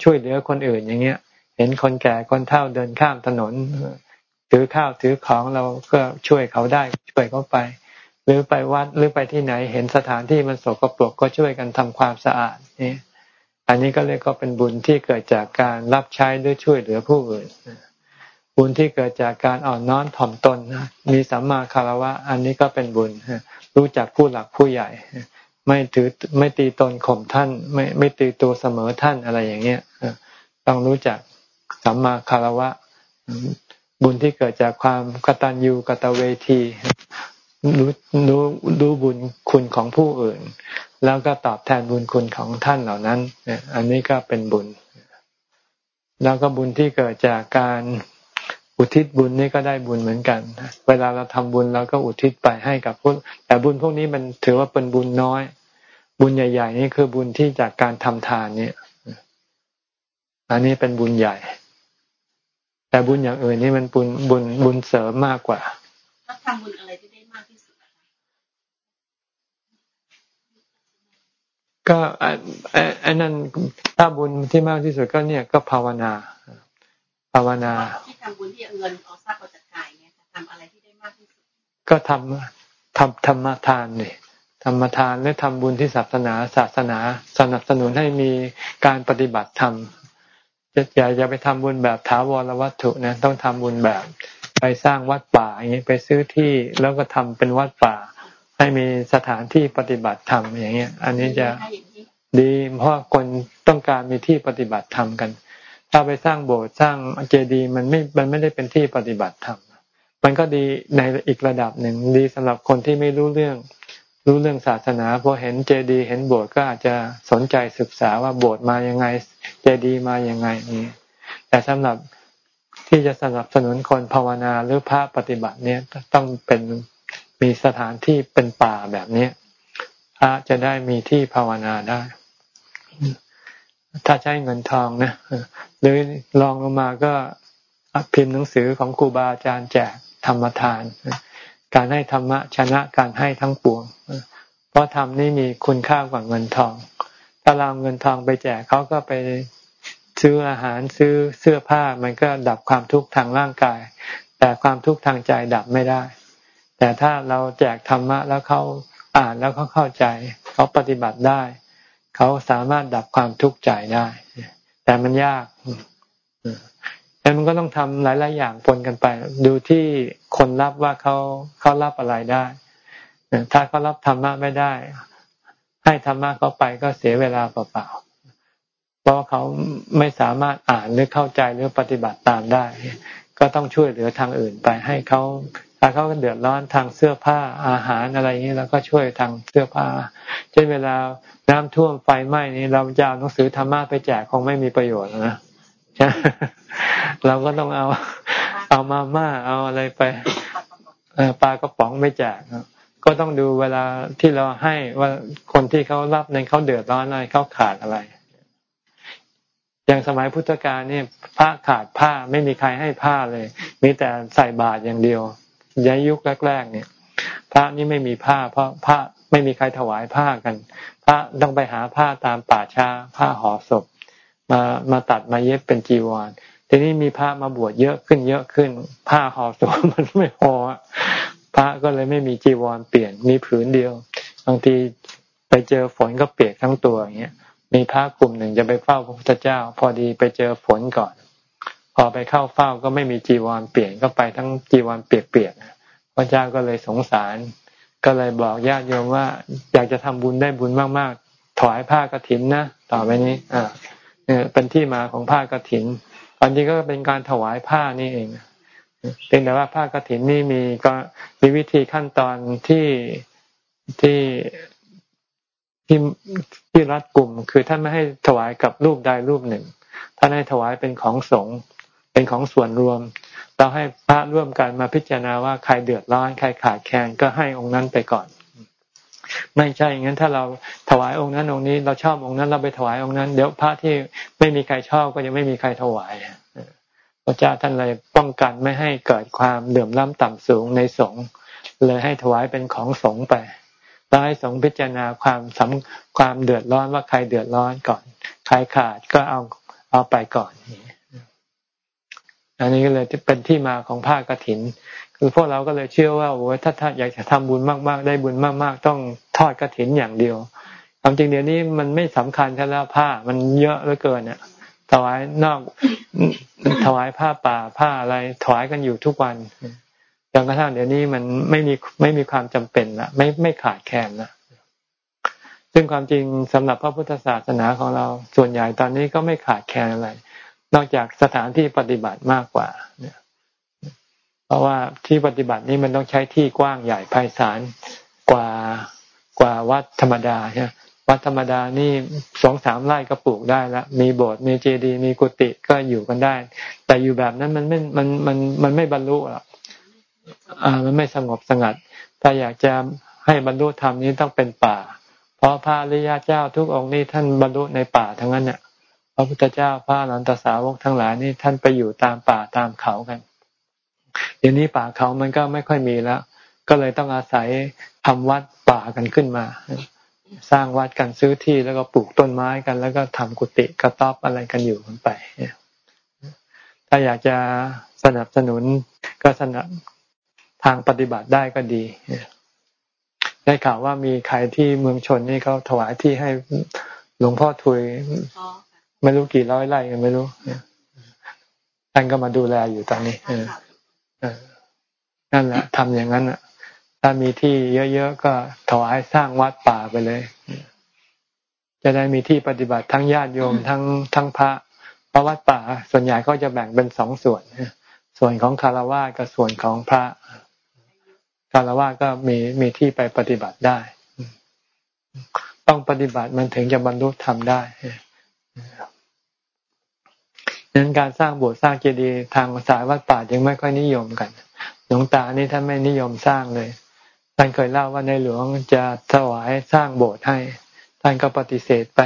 ช่วยเหลือคนอื่นอย่างเงี้ย เห็นคนแก่คนเฒ่าเดินข้ามถนนถือข้าวถือของเราก็ช่วยเขาได้ช่วยเขาไป หรือไปวัดหรือไปที่ไหนเห็นสถานที่มันสกปรกก็ช่วยกันทำความสะอาดนี่อันนี้ก็เรียกก็เป็นบุญที่เกิดจากการรับใช้หรือช่วยเหลือผู้อื่น บุญที่เกิดจากการอ่อนน้อมถ่อมตนมีสัมมาคารวะ อันนี้ก็เป็นบุญรู้จักผู้หลักผู้ใหญ่ ไม่ถือไม่ตีตนข่มท่าน ไม่ไม่ตีตัวเสมอท่านอะไรอย่างเงี้ยต้องรู้จักสัมมาคารวะ บุญที่เกิดจากความกตัญญูกตเวทีรู้รู้รู้บุญคุณของผู้อื่น แล้วก็ตอบแทนบุญคุณของท่านเหล่านั้นอันนี้ก็เป็นบุญ แล้วก็บุญที่เกิดจากการ อุทิศบุญนี่ก็ได้บุญเหมือนกัน เวลาเราทำบุญเราก็อุทิศไปให้กับพวกแต่บุญพวกนี้มันถือว่าเป็นบุญน้อย บุญใหญ่ ๆ นี่คือบุญที่จากการทำทานเนี่ย อันนี้เป็นบุญใหญ่ แต่บุญอย่างอื่นนี่มันบุญบุญบุญเสริมมากกว่าทำบุญอะไรที่ได้มากที่สุดก็ไอ้นั่นถ้าบุญที่มากที่สุดก็เนี่ยก็ภาวนาภาวนาที่ทำบุญที่เงินเอาทรัพย์เอาจากกายเนี่ยทำอะไรที่ได้มากที่สุดก็ทำทำธรรมทานนี่ธรรมทานและทำบุญที่ศาสนาศาสนาสนับสนุนให้มีการปฏิบัติธรรมจะอย่าอย่าไปทำบุญแบบถาวรวัตถุนะต้องทำบุญแบบ ไปสร้างวัดป่าอย่างนี้ไปซื้อที่แล้วก็ทำเป็นวัดป่า ให้มีสถานที่ปฏิบัติธรรมอย่างเงี้ย อันนี้จะดีเพราะคนต้องการมีที่ปฏิบัติธรรมกัน ถ้าไปสร้างโบสถ์สร้างเจดีย์มันไม่มันไม่ได้เป็นที่ปฏิบัติธรรมมันก็ดีในอีกระดับหนึ่งดีสำหรับคนที่ไม่รู้เรื่อง รู้เรื่องศาสนาพอเห็นเจดีย์เห็นโบสถ์ก็อาจจะสนใจศึกษาว่าโบสถ์มายังไง เจดีย์มายังไงนี่แต่สำหรับที่จะสนับสนุนคนภาวนาหรือพระปฏิบัติเนี่ยต้องเป็นมีสถานที่เป็นป่าแบบนี้พระจะได้มีที่ภาวนาได้ ถ้าใช้เงินทองนะหรือลองลงมาก็พิมพ์หนังสือของครูบาอาจารย์แจกธรรมทาน การให้ธรรมะชนะการให้ทั้งปวง เพราะธรรมนี่มีคุณค่ากว่าเงินทอง ถ้าเราเงินทองไปแจกเขาก็ไปซื้ออาหารซื้อเสื้อผ้ามันก็ดับความทุกข์ทางร่างกาย แต่ความทุกข์ทางใจดับไม่ได้ แต่ถ้าเราแจกธรรมะแล้วเขาอ่านแล้วเขาเข้าใจ เขาปฏิบัติได้ เขาสามารถดับความทุกข์ใจได้ แต่มันยากแต่มันก็ต้องทำหลาย ๆ อย่างปนกันไป ดูที่คนรับว่าเขาเขารับอะไรได้ถ้าเขารับธรรมะไม่ได้ ให้ธรรมะเขาไปก็เสียเวลาเปล่าๆเพราะเขาไม่สามารถอ่านหรือเข้าใจหรือปฏิบัติตามได้ ก็ต้องช่วยเหลือทางอื่นไป ให้เขาถ้าเขาเดือดร้อนทางเสื้อผ้าอาหารอะไรอย่างนี้เราก็ช่วยทางเสื้อผ้าเช่นเวลา น้ำท่วมไฟไหม้นี้เราจะเอาหนังสือธรรมะไปแจกคงไม่มีประโยชน์นะเราก็ต้องเอา เอามาม่าเอาอะไรไปปลากระป๋องไม่แจกก็ต้องดูเวลาที่เราให้ว่าคนที่เขารับในเขาเดือดร้อนอะไรเขาขาดอะไร อย่างสมัยพุทธกาลเนี่ยผ้าขาดผ้าไม่มีใครให้ผ้าเลย มีแต่ใส่บาตรอย่างเดียวย้ายยุคแรกๆเนี่ย พระนี่ไม่มีผ้า เพราะพระไม่มีใครถวายผ้ากัน พระต้องไปหาผ้าตามป่าช้าผ้าห่อศพ มามาตัดมาเย็บเป็นจีวรทีนี้มีผ้ามาบวชเยอะขึ้นเยอะขึ้น ผ้าห่อศพมันไม่พอพระก็เลยไม่มีจีวรเปลี่ยนมีผืนเดียวบางทีไปเจอฝนก็เปียกทั้งตัวอย่างเงี้ยมีพระกลุ่มหนึ่งจะไปเฝ้าพระพุทธเจ้า พอดีไปเจอฝนก่อน พอไปเข้าเฝ้าก็ไม่มีจีวรเปลี่ยนก็ไปทั้งจีวรเปียกๆพระเจ้าก็เลยสงสาร ก็เลยบอกญาติโยมว่า อยากจะทำบุญได้บุญมากๆ ถวายผ้ากรถินนะต่อไปนี้ อ่าเนี่ยเป็นที่มาของผ้ากรถินตอนนี้ก็เป็นการถวายผ้านี่เองเพียงแต่ว่าผ้ากรถินนี่มีก็มีวิธีขั้นตอนที่ที่ที่ที่รัดกลุ่ม คือท่านไม่ให้ถวายกับรูปใดรูปหนึ่งท่านให้ถวายเป็นของสงฆ์เป็นของส่วนรวม เราให้พระร่วมกันมาพิจารณาว่าใครเดือดร้อนใครขาดแคลนก็ให้องค์นั้นไปก่อน ไม่ใช่อย่างนั้นถ้าเราถวายองค์นั้นองค์นี้เราชอบองค์นั้นเราไปถวายองค์นั้น เดี๋ยวพระที่ไม่มีใครชอบก็ยังไม่มีใครถวายพระเจ้าท่านเลยป้องกันไม่ให้เกิดความเดือมล้ำต่ำสูงในสงฆ์เลยให้ถวายเป็นของสงฆ์ไปแล้วให้สงฆ์พิจารณาความสำความเดือดร้อนว่าใครเดือดร้อนก่อน ใครขาดก็เอาเอาไปก่อน อันนี้ก็เลยเป็นที่มาของผ้ากรถิน คือพวกเราก็เลยเชื่อว่าโอ้ถ้าถ้าอยากจะทำบุญมากๆ ได้บุญมากๆ ต้องทอดกรถินอย่างเดียวความจริงเดี๋ยวนี้มันไม่สำคัญแค่แล้วผ้ามันเยอะเหลือเกินเนี่ยถวายนอกถวายผ้าป่าผ้าอะไรถวายกันอยู่ทุกวันจนกระทั่งเดี๋ยวนี้มันไม่มีไม่มีความจำเป็นละไม่ไม่ขาดแคลนละซึ่งความจริงสำหรับพระพุทธศาสนาของเราส่วนใหญ่ตอนนี้ก็ไม่ขาดแคลนอะไร นอกจากสถานที่ปฏิบัติมากกว่าเนี่ยเพราะว่าที่ปฏิบัตินี้มันต้องใช้ที่กว้างใหญ่ไพศาลกว่ากว่าวัดธรรมดาใช่วัดธรรมดานี่สองสามไร่ก็ปลูกได้แล้วมีโบสถ์มีเจดีย์มีกุฏิก็อยู่กันได้ แต่อยู่แบบนั้นมันไม่มันมันมันไม่บรรลุหรอกอ่ามันไม่สงบสงัด ถ้าอยากจะให้บรรลุธรรมนี้ต้องเป็นป่า เพราะพระริยาเจ้าทุกองค์นี่ท่านบรรลุในป่าทั้งนั้นเนี่ย พระพุทธเจ้าพระนันตสาวกทั้งหลายนี่ท่านไปอยู่ตามป่าตามเขากันเดี๋ยวนี้ป่าเขามันก็ไม่ค่อยมีแล้วก็เลยต้องอาศัยทำวัดป่ากันขึ้นมา สร้างวัดกันซื้อที่แล้วก็ปลูกต้นไม้กัน แล้วก็ทำกุฏิกระต๊อบอะไรกันอยู่กันไปถ้าอยากจะสนับสนุนก็สนับทางปฏิบัติได้ก็ดีได้ข่าวว่ามีใครที่เมืองชนนี่เขาถวายที่ให้หลวงพ่อทุย ไม่รู้กี่ร้อยไร่กันไม่รู้ท่านก็มาดูแลอยู่ตอนนี้นั่นแหละทำอย่างนั้นอะ ถ้ามีที่เยอะๆก็ถวายสร้างวัดป่าไปเลย จะได้มีที่ปฏิบัติทั้งญาติโยมทั้งทั้งพระพระวัดป่า ส่วนใหญ่ก็จะแบ่งเป็นสองส่วนส่วนของคารวะกับส่วนของพระคารวะก็มีมีที่ไปปฏิบัติได้ ต้องปฏิบัติมันถึงจะบรรลุธรรมได้ ดังนั้นการสร้างโบสถ์สร้างเจดีย์ทางสายวัดป่ายังไม่ค่อยนิยมกัน หลวงตานี่ท่านไม่นิยมสร้างเลย ท่านเคยเล่าว่าในหลวงจะถวายสร้างโบสถ์ให้ ท่านก็ปฏิเสธไป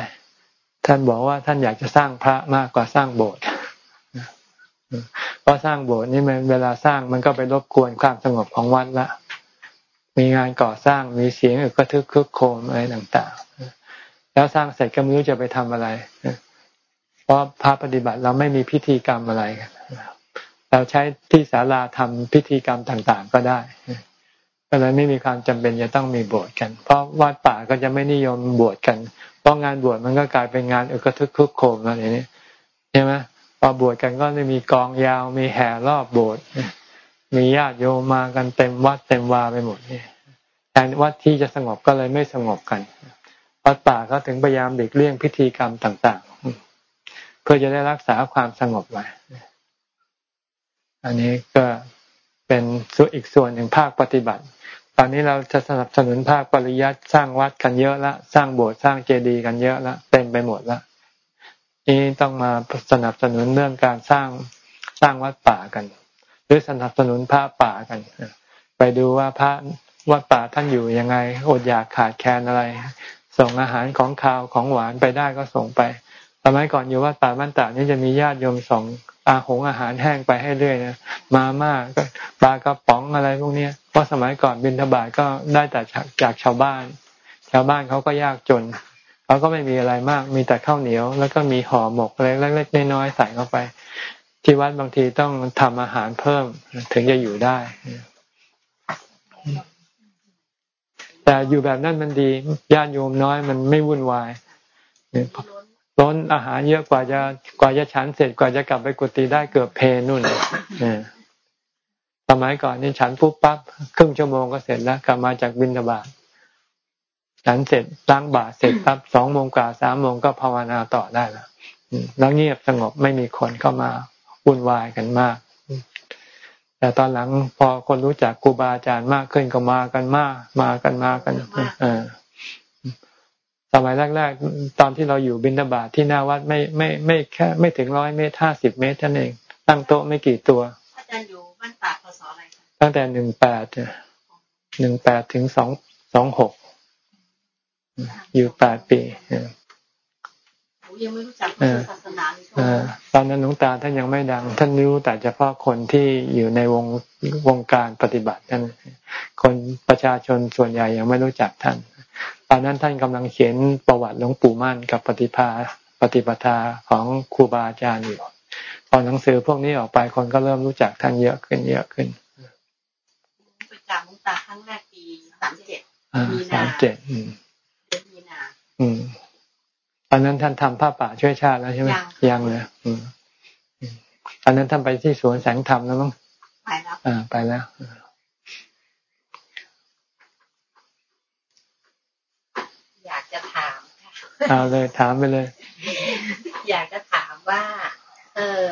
ท่านบอกว่าท่านอยากจะสร้างพระมากกว่าสร้างโบสถ์เพราะสร้างโบสถ์นี่มันเวลาสร้างมันก็ไปรบกวนความสงบของวัดละ มีงานก่อสร้างมีเสียงอึกระทึกคึกโคมอะไรต่างๆ แล้วสร้างเสร็จก็ไม่รู้จะไปทำอะไร เพราะพระปฏิบัติเราไม่มีพิธีกรรมอะไรเราใช้ที่ศาลาทำพิธีกรรมต่างๆก็ได้ก็เลยไม่มีความจำเป็นจะต้องมีบวชกัน เพราะวัดป่าก็จะไม่นิยมบวชกัน เพราะงานบวชมันก็กลายเป็นงานอึกทึกคึกโคมอะไรนี้ใช่ไหมพอบวชกันก็จะมีกองยาว มีแห่รอบโบสถ์มีญาติโยมมากันเต็มวัดเต็มวาไปหมดนี่แทนวัดที่จะสงบก็เลยไม่สงบกัน วัดป่าก็ถึงพยายามเด็กเลี่ยงพิธีกรรมต่าง ๆ เพื่อจะได้รักษาความสงบไว้อันนี้ก็เป็นส่วนอีกส่วนหนึ่งภาคปฏิบัติ ตอนนี้เราจะสนับสนุนภาคปริยัติสร้างวัดกันเยอะละ สร้างโบสถ์สร้างเจดีย์กันเยอะละเต็มไปหมดละนี่ต้องมาสนับสนุนเรื่องการสร้างสร้างวัดป่ากัน หรือสนับสนุนพระป่ากันไปดูว่าพระวัดป่าท่านอยู่ยังไงอดอยากขาดแคลนอะไร ส่งอาหารของข้าวของหวานไปได้ก็ส่งไปสมัยก่อนอยู่วัดป่าบ้านตานี่จะมีญาติโยมส่งอาหงอาหารแห้งไปให้เรื่อยนะมาม่าก็ปลากระป๋องอะไรพวกนี้เพราะสมัยก่อนบินทบาทก็ได้แต่จากชาวบ้าน ชาวบ้านเขาก็ยากจนเขาก็ไม่มีอะไรมากมีแต่ข้าวเหนียว แล้วก็มีห่อหมกเล็กๆน้อยๆใส่เข้าไป ที่วัดบางทีต้องทำอาหารเพิ่มถึงจะอยู่ได้ แต่อยู่แบบนั้นมันดีญาติโยมน้อยมันไม่วุ่นวายล้นอาหารเยอะกว่าจะกว่าจะฉันเสร็จกว่าจะกลับไปกุฏิได้เกือบเพนุ่นสมัยก่อนนี่ฉันปุ๊บปั๊บครึ่งชั่วโมงก็เสร็จแล้วกลับมาจากบินทบาทฉันเสร็จล้างบาตเสร็จปั๊บสองโมงกว่าสามโมงก็ภาวนาต่อได้แล้วแล้วเงียบสงบไม่มีคนเข้ามาวุ่นวายกันมาก แต่ตอนหลังพอคนรู้จักครูบาอาจารย์มากขึ้นก็มากันมากมากันมากันเออสมัยแรกๆ ตอนที่เราอยู่บินทบาทที่หน้าวัดไม่ไม่ไม่แค่ไม่ถึงร้อยเมตรห้าสิบเมตรท่านเอง ตั้งโต๊ะไม่กี่ตัวอาจารย์อยู่บ้านป่าพศอะไรตั้งแต่หนึ่งแปดหนึ่งแปดถึงสองสองหกอยู่แปดปี ยังไม่รู้จักศาสนาตอนนั้นหลวงตาท่านยังไม่ดัง ท่านรู้แต่เฉพาะคนที่อยู่ในวงวงการปฏิบัติท่านคนประชาชนส่วนใหญ่ยังไม่รู้จักท่าน ตอนนั้นท่านกำลังเขียนประวัติหลวงปู่มั่นกับปฏิภาปฏิปทาของครูบาอาจารย์อยู่พอหนังสือพวกนี้ออกไปคนก็เริ่มรู้จักท่านเยอะขึ้นเยอะขึ้นไปกราบหลวงตาครั้งแรกปีสามเจ็ดมีนาสามเจ็ดอืมมีนา อืม ตอนนั้นท่านทำผ้าป่าช่วยชาติแล้วใช่ไหมยังเลยอืมตอนนั้นท่านไปที่สวนแสงธรรมแล้วมั้งไปแล้วอ่าไปแล้วอยากจะถามเอาเลยถามไปเลย อยากจะถามว่า เออ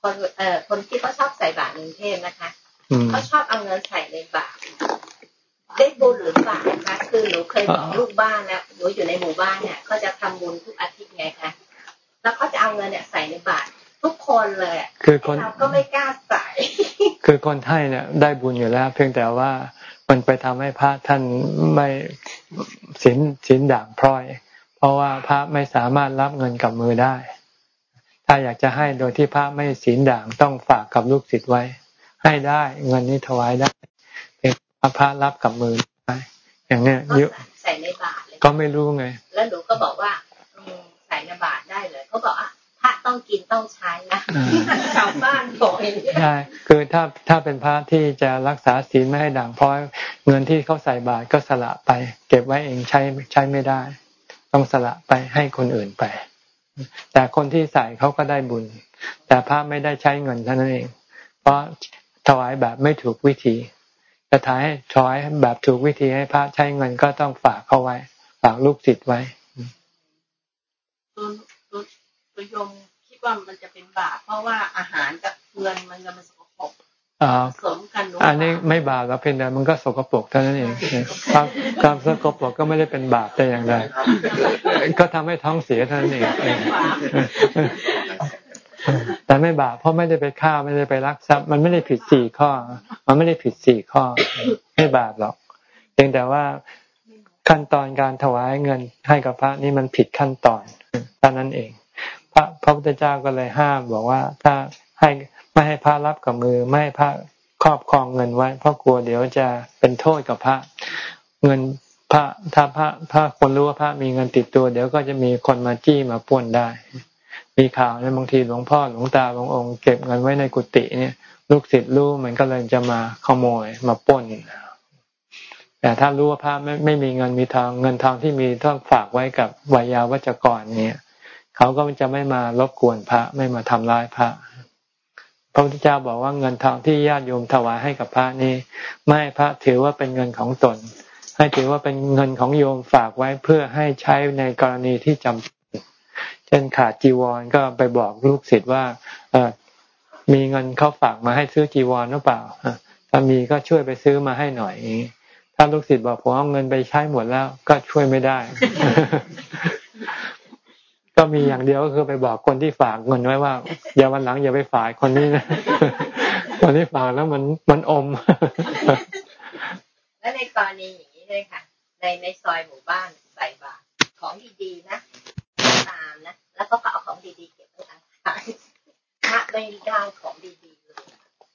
คนเออคนที่เขาชอบใส่บาตรในเทศนะคะเขาชอบเอาเงินใส่ในบาตร ได้บุญหรือเปล่าคะคือหนูเคยบอกลูกบ้านนะหนูอยู่ในหมู่บ้านเนี่ยเขาจะทำบุญทุกอาทิตย์ไงคะแล้วเขาจะเอาเงินเนี่ยใส่ในบาตรทุกคนเลยคือคนเราก็ไม่กล้าใส่คือคนให้เนี่ยได้บุญอยู่แล้ว เพียงแต่ว่ามันไปทำให้พระท่านไม่สินสินด่างพร้อย เพราะว่าพระไม่สามารถรับเงินกับมือได้ ถ้าอยากจะให้โดยที่พระไม่สินด่างต้องฝากกับลูกศิษย์ไว้ ให้ได้เงินนี้ถวายได้ พระรับกับมือไปอย่างเนี้ยเยอะใส่ในบาตรเลยก็ไม่รู้ไง แล้วหนูก็บอกว่าใส่ในบาตรได้เลยเขาบอกอะพระต้องกินต้องใช้นะชาวบ้านบอกอย่างนี้ใช่คือถ้าถ้าเป็นพระที่จะรักษาศีลไม่ให้ด่างเพราะเงินที่เขาใส่บาตรก็สละไป เก็บไว้เองใช้ใช้ไม่ได้ ต้องสละไปให้คนอื่นไป แต่คนที่ใส่เขาก็ได้บุญ แต่พระไม่ได้ใช้เงินเท่านั้นเอง เพราะถวายแบบไม่ถูกวิธี จะถ่ายให้ถอยแบบถูกวิธีให้พระใช้เงินก็ต้องฝากเขาไว้ ฝากลูกศิษย์ไว้ตัวตัวโยมคิดว่ามันจะเป็นบาปเพราะว่าอาหารกับเงินมันจะมันสกปรกสมกันอันนี้ไม่บาปแล้วเพียงแต่มันก็สกปรกเท่านั้นเองความความสกปรกก็ไม่ได้เป็นบาปแต่อย่างใดก็ทำให้ท้องเสียเท่านั้นเอง แต่ไม่บาปเพราะไม่ได้ไปฆ่าไม่ได้ไปรักทรัพย์ มันไม่ได้ผิดสี่ข้อ มันไม่ได้ผิดสี่ข้อ ไม่บาปหรอกเพียงแต่ว่าขั้นตอนการถวายเงินให้กับพระนี่มันผิดขั้นตอนเท่านั้นเอง พระพระพุทธเจ้าก็เลยห้ามบอกว่า ถ้าให้ไม่ให้พระรับกับมือ ไม่ให้พระครอบครองเงินไว้ เพราะกลัวเดี๋ยวจะเป็นโทษกับพระ เงินพระถ้าพระพระคนรู้ว่าพระมีเงินติดตัว เดี๋ยวก็จะมีคนมาจี้มาป้วนได้ มีข่าวในบางทีหลวงพ่อหลวงตาหลวงองค์เก็บเงินไว้ในกุฏิเนี่ย ลูกศิษย์รู้มันก็เลยจะมาขโมยมาป้นแต่ถ้ารู้ว่าพระไม่ไม่มีเงินมีทองเงินทองที่มีต้องฝากไว้กับวายาวัจกรเนี่ยเขาก็จะไม่มารบกวนพระไม่มาทำร้ายพระพระพุทธเจ้าบอกว่าเงินทองที่ญาติโยมถวายให้กับพระนี้ ไม่พระถือว่าเป็นเงินของตน ให้ถือว่าเป็นเงินของโยมฝากไว้เพื่อให้ใช้ในกรณีที่จำเป็น เช่นขาดจีวรก็ไปบอกลูกศิษย์ว่าเอมีเงินเขาฝากมาให้ซื้อจีวรหรือเปล่าถ้ามีก็ช่วยไปซื้อมาให้หน่อย ถ้าลูกศิษย์บอกผมเอาเงินไปใช้หมดแล้วก็ช่วยไม่ได้ ก็มีอย่างเดียวก็คือไปบอกคนที่ฝากเงินไว้ว่าอย่าวันหลังอย่าไปฝากคนนี้นะคนที่ฝากแล้วมันมันอม แล้วในกรณีอย่างนี้เลยค่ะ ในในซอยหมู่บ้านใส่บาตรของดีๆนะ แล้วก็เอาของดีๆเก็บไว้ต่างหากพระไม่ได้ของดีๆเลย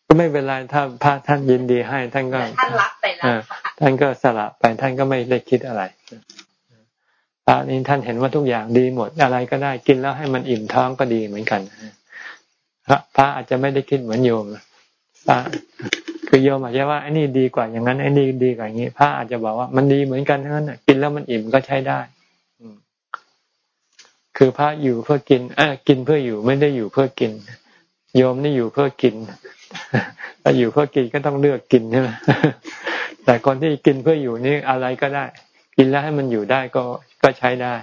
ก็ไม่เป็นไรถ้าพระท่านยินดีให้ท่านก็ท่านรับไปแล้วท่านก็สละไปท่านก็ไม่ได้คิดอะไรพระนี้ท่านเห็นว่าทุกอย่างดีหมดอะไรก็ได้กินแล้วให้มันอิ่มท้องก็ดีเหมือนกันพระอาจจะไม่ได้คิดเหมือนโยมพระคือโยมอาจจะว่าไอ้นี่ดีกว่าอย่างนั้นไอ้นี่ดีกว่าอย่างนี้พระอาจจะบอกว่ามันดีเหมือนกันทั้งนั้นกินแล้วมันอิ่มก็ใช้ได้ คือพระอยู่เพื่อกินเออกินเพื่ออยู่ไม่ได้อยู่เพื่อกิน โยมนี่อยู่เพื่อกินถ้าอยู่เพื่อกินก็ต้องเลือกกินใช่ไหมแต่คนที่กินเพื่ออยู่นี่อะไรก็ได้ กินแล้วให้มันอยู่ได้ก็ก็ใช้ได้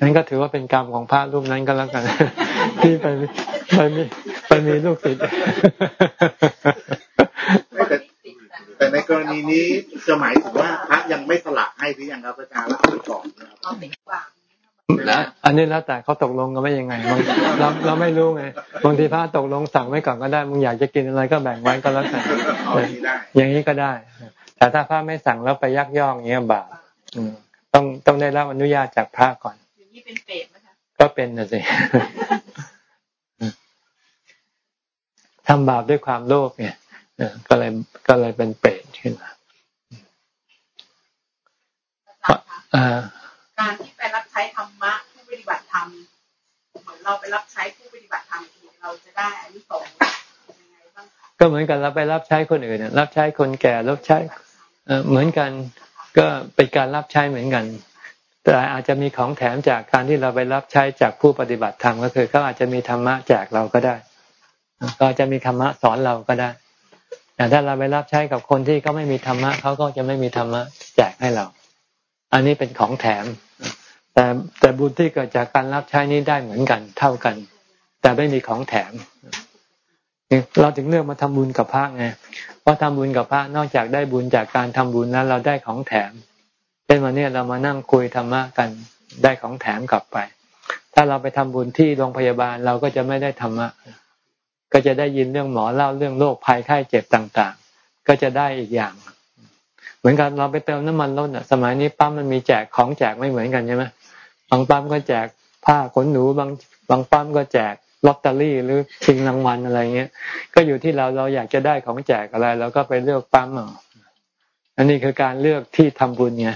นั้นก็ถือว่าเป็นกรรมของพระรูปนั้นก็แล้วกัน ที่ไปไปมีไปมีลูกศิษย์แต่ในกรณีนี้จะหมายถึงว่าพระยังไม่สละให้พี่ยังครับอาจารย์แล้วเอาไปก่อนนะครับ อันนี้แล้วแต่เขาตกลงกันไม่ยังไงเราเราไม่รู้ไงบางทีพระตกลงสั่งไว้ก่อนก็ได้มึงอยากจะกินอะไรก็แบ่งไว้ก็แล้วกันอย่างนี้ก็ได้ แต่ถ้าพระไม่สั่งแล้วไปยักยอกเงี้ยบาปต้องต้องได้รับอนุญาตจากพระก่อนอย่างนี้เป็นเปรตไหมคะก็เป็นนะสิทำบาปด้วยความโลภเนี่ยก็เลยก็เลยเป็นเปรตขึ้นมาการที่ไปรับใช้ธรรมะผู้ปฏิบัติธรรมเหมือนเราไปรับใช้ผู้ปฏิบัติธรรมเราจะได้อันนี้สองยังไงบ้างก็เหมือนกันเราไปรับใช้คนอื่นรับใช้คนแก่รับใช้เหมือนกันก็เป็นการรับใช้เหมือนกัน แต่อาจจะมีของแถมจากการที่เราไปรับใช้จากผู้ปฏิบัติธรรมก็คือเขาอาจจะมีธรรมะแจกเราก็ได้ ก็จะมีธรรมะสอนเราก็ได้แต่ถ้าเราไปรับใช้กับคนที่เขาไม่มีธรรมะเขาก็จะไม่มีธรรมะแจกให้เรา อันนี้เป็นของแถม แต่แต่บุญที่เกิดจากการรับใช้นี้ได้เหมือนกัน เท่ากัน แต่ไม่มีของแถม เราถึงเลือกมาทำบุญกับพระไงเพราะทำบุญกับพระนอกจากได้บุญจากการทำบุญนั้นเราได้ของแถมเช่นวันนี้เรามานั่งคุยธรรมะกันได้ของแถมกลับไป ถ้าเราไปทำบุญที่โรงพยาบาลเราก็จะไม่ได้ธรรมะ ก็จะได้ยินเรื่องหมอเล่าเรื่องโรคภัยไข้เจ็บต่างๆ ก็จะได้อีกอย่าง เหมือนกันเราไปเติมน้ำมันรถอะ สมัยนี้ปั๊มมันมีแจกของแจกไม่เหมือนกันใช่ไหม บางปั๊มก็แจกผ้าขนหนูบางบางปั๊มก็แจกลอตเตอรี่หรือชิงรางวัลอะไรเงี้ย ก็อยู่ที่เราเราอยากจะได้ของแจกอะไรเราก็ไปเลือกปั๊มอะอันนี้คือการเลือกที่ทำบุญไง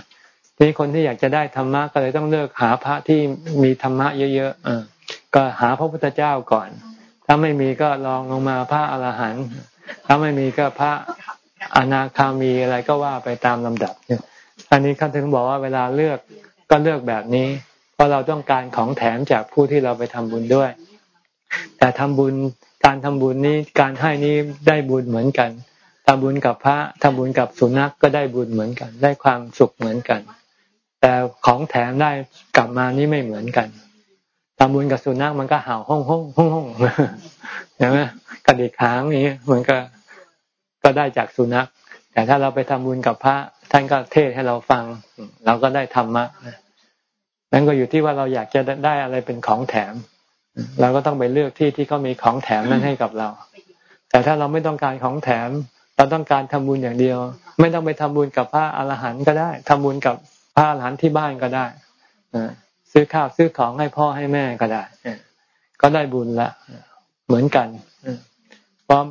นี่คนที่อยากจะได้ธรรมะก็เลยต้องเลือกหาพระที่มีธรรมะเยอะๆอ่าก็หาพระพุทธเจ้าก่อน ถ้าไม่มีก็ลองลงมาพระอรหันต์ถ้าไม่มีก็พระอนาคามีอะไรก็ว่าไปตามลำดับอันนี้เขาถึงบอกว่าเวลาเลือกก็เลือกแบบนี้ ราะเราต้องการของแถมจากผู้ที่เราไปทำบุญด้วย แต่ทำบุญการทำบุญนี้การให้นี้ได้บุญเหมือนกันทำบุญกับพระทำบุญกับสุนัขกก็ได้บุญเหมือนกัน ได้ความสุขเหมือนกัน แต่ของแถมได้กลับมานี่ไม่เหมือนกันทำบุญกับสุนัขมันก็เห่าห้องห้องห้องห้องใช่ไหมกระดิกหางนี้มันก็ก็ได้จากสุนัข แต่ถ้าเราไปทำบุญกับพระ ท่านก็เทศให้เราฟัง เราก็ได้ธรรมะนั่ นั่นก็อยู่ที่ว่าเราอยากจะได้อะไรเป็นของแถม เราก็ต้องไปเลือกที่ที่เขามีของแถมนั้นให้กับเรา แต่ถ้าเราไม่ต้องการของแถม เราต้องการทำบุญอย่างเดียว ไม่ต้องไปทำบุญกับพระอรหันต์ก็ได้ทำบุญกับพระอรหันต์ที่บ้านก็ได้ซื้อข้าวซื้อของให้พ่อให้แม่ก็ได้ก็ได้บุญละเหมือนกันเพราะ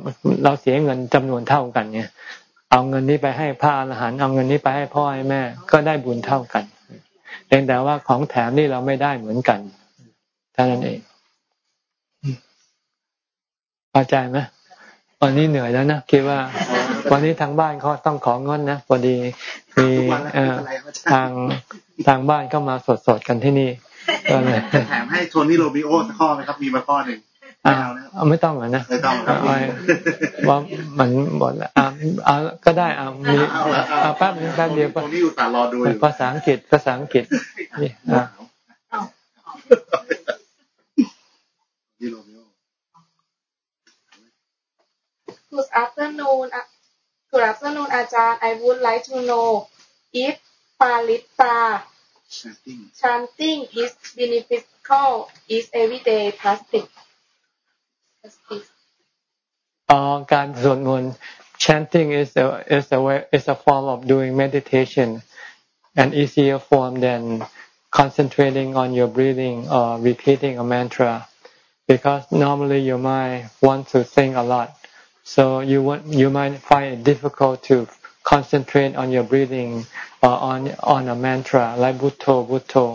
เราเสียเงินจำนวนเท่ากันเนี่ยเอาเงินนี้ไปให้พระอรหันต์เอาเงินนี้ไปให้พ่อให้แม่ ก็ได้บุญเท่ากัน เพียงแต่ว่าของแถมนี่เราไม่ได้เหมือนกันเท่านั้นเองพอใจไหมวันนี้เหนื่อยแล้วนะคิดว่า วันนี้ทางบ้านเขาต้องของงอนนะพอดีมีทางทางบ้านเข้ามาสดๆกันที่นี่ก็เลยแถมให้โทนี่โรบิโอสักข้อนะครับ มีมาข้อหนึ่ง อานะไม่ต้องนะไม่ต้องครับว่ามันหมดแล้วอ่าก็ได้อ่ามีอ่าแป๊บนึงแป๊บเดียวตรงนี้อยู่ตารอดูอยู่ภาษาอังกฤษภาษาอังกฤษนี่อ่า Good afternoon Good afternoon อาจารย์ I would like to know if Parita chanting is beneficial is everyday plastic อ๋อการสวดมนต์ chanting is a is a way is a form of doing meditation an easier form than concentrating on your breathing or repeating a mantra because normally your mind wants to think a lot so you want you might find it difficult to concentrate on your breathing or on on a mantra like butto butto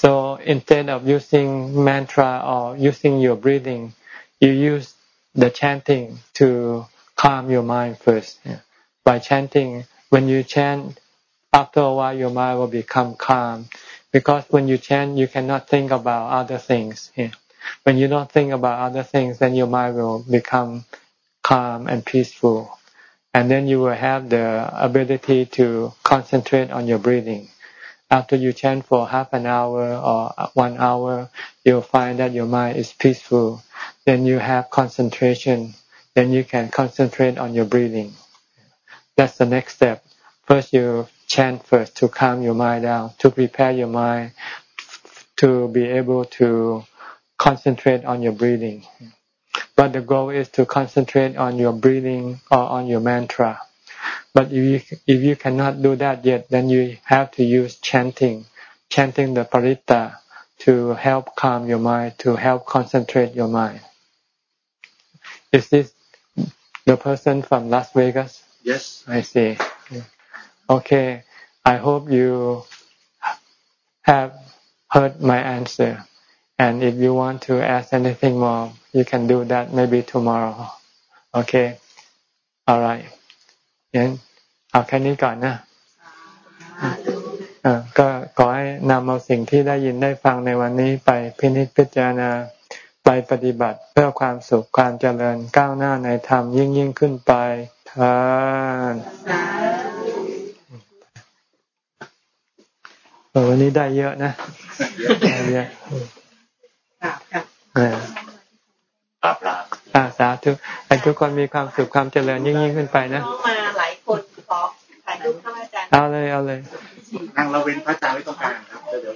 so instead of using mantra or using your breathing you use the chanting to calm your mind first. Yeah. By chanting, when you chant, after a while your mind will become calm. Because when you chant, you cannot think about other things. Yeah. When you don't think about other things, then your mind will become calm and peaceful. And then you will have the ability to concentrate on your breathing. After you chant for half an hour or one hour, you'll find that your mind is peaceful then you have concentration. Then you can concentrate on your breathing. That's the next step. First, you chant first to calm your mind down, to prepare your mind to be able to concentrate on your breathing. But the goal is to concentrate on your breathing or on your mantra. But if you, if you cannot do that yet, then you have to use chanting, chanting the parita to help calm your mind, to help concentrate your mind. Is this the person from Las Vegas? Yes. I see. Okay. I hope you have heard my answer. And if you want to ask anything more, you can do that maybe tomorrow. Okay. All right. งั้นเอาแค่นี้ก่อนนะก็ ขอให้นำเอาสิ่งที่ได้ยินได้ฟังในวันนี้ไปพินิจพิจารณาไปปฏิบัติเพื่อความสุขความเจริญก้าวหน้าในธรรมยิ่งยิ่งขึ้นไปทานวันนี้ได้เยอะนะได้เยอะอ่าสาธุให้ทุกคนมีความสุขความเจริญยิ่งยิ่งขึ้นไปนะมาหลายคนขอถ่ายรูปพระอาจารย์เอาเลยเอาเลย นั่งละเว้นพระจารย์ไว้ตรงกลางครับเดี๋ยว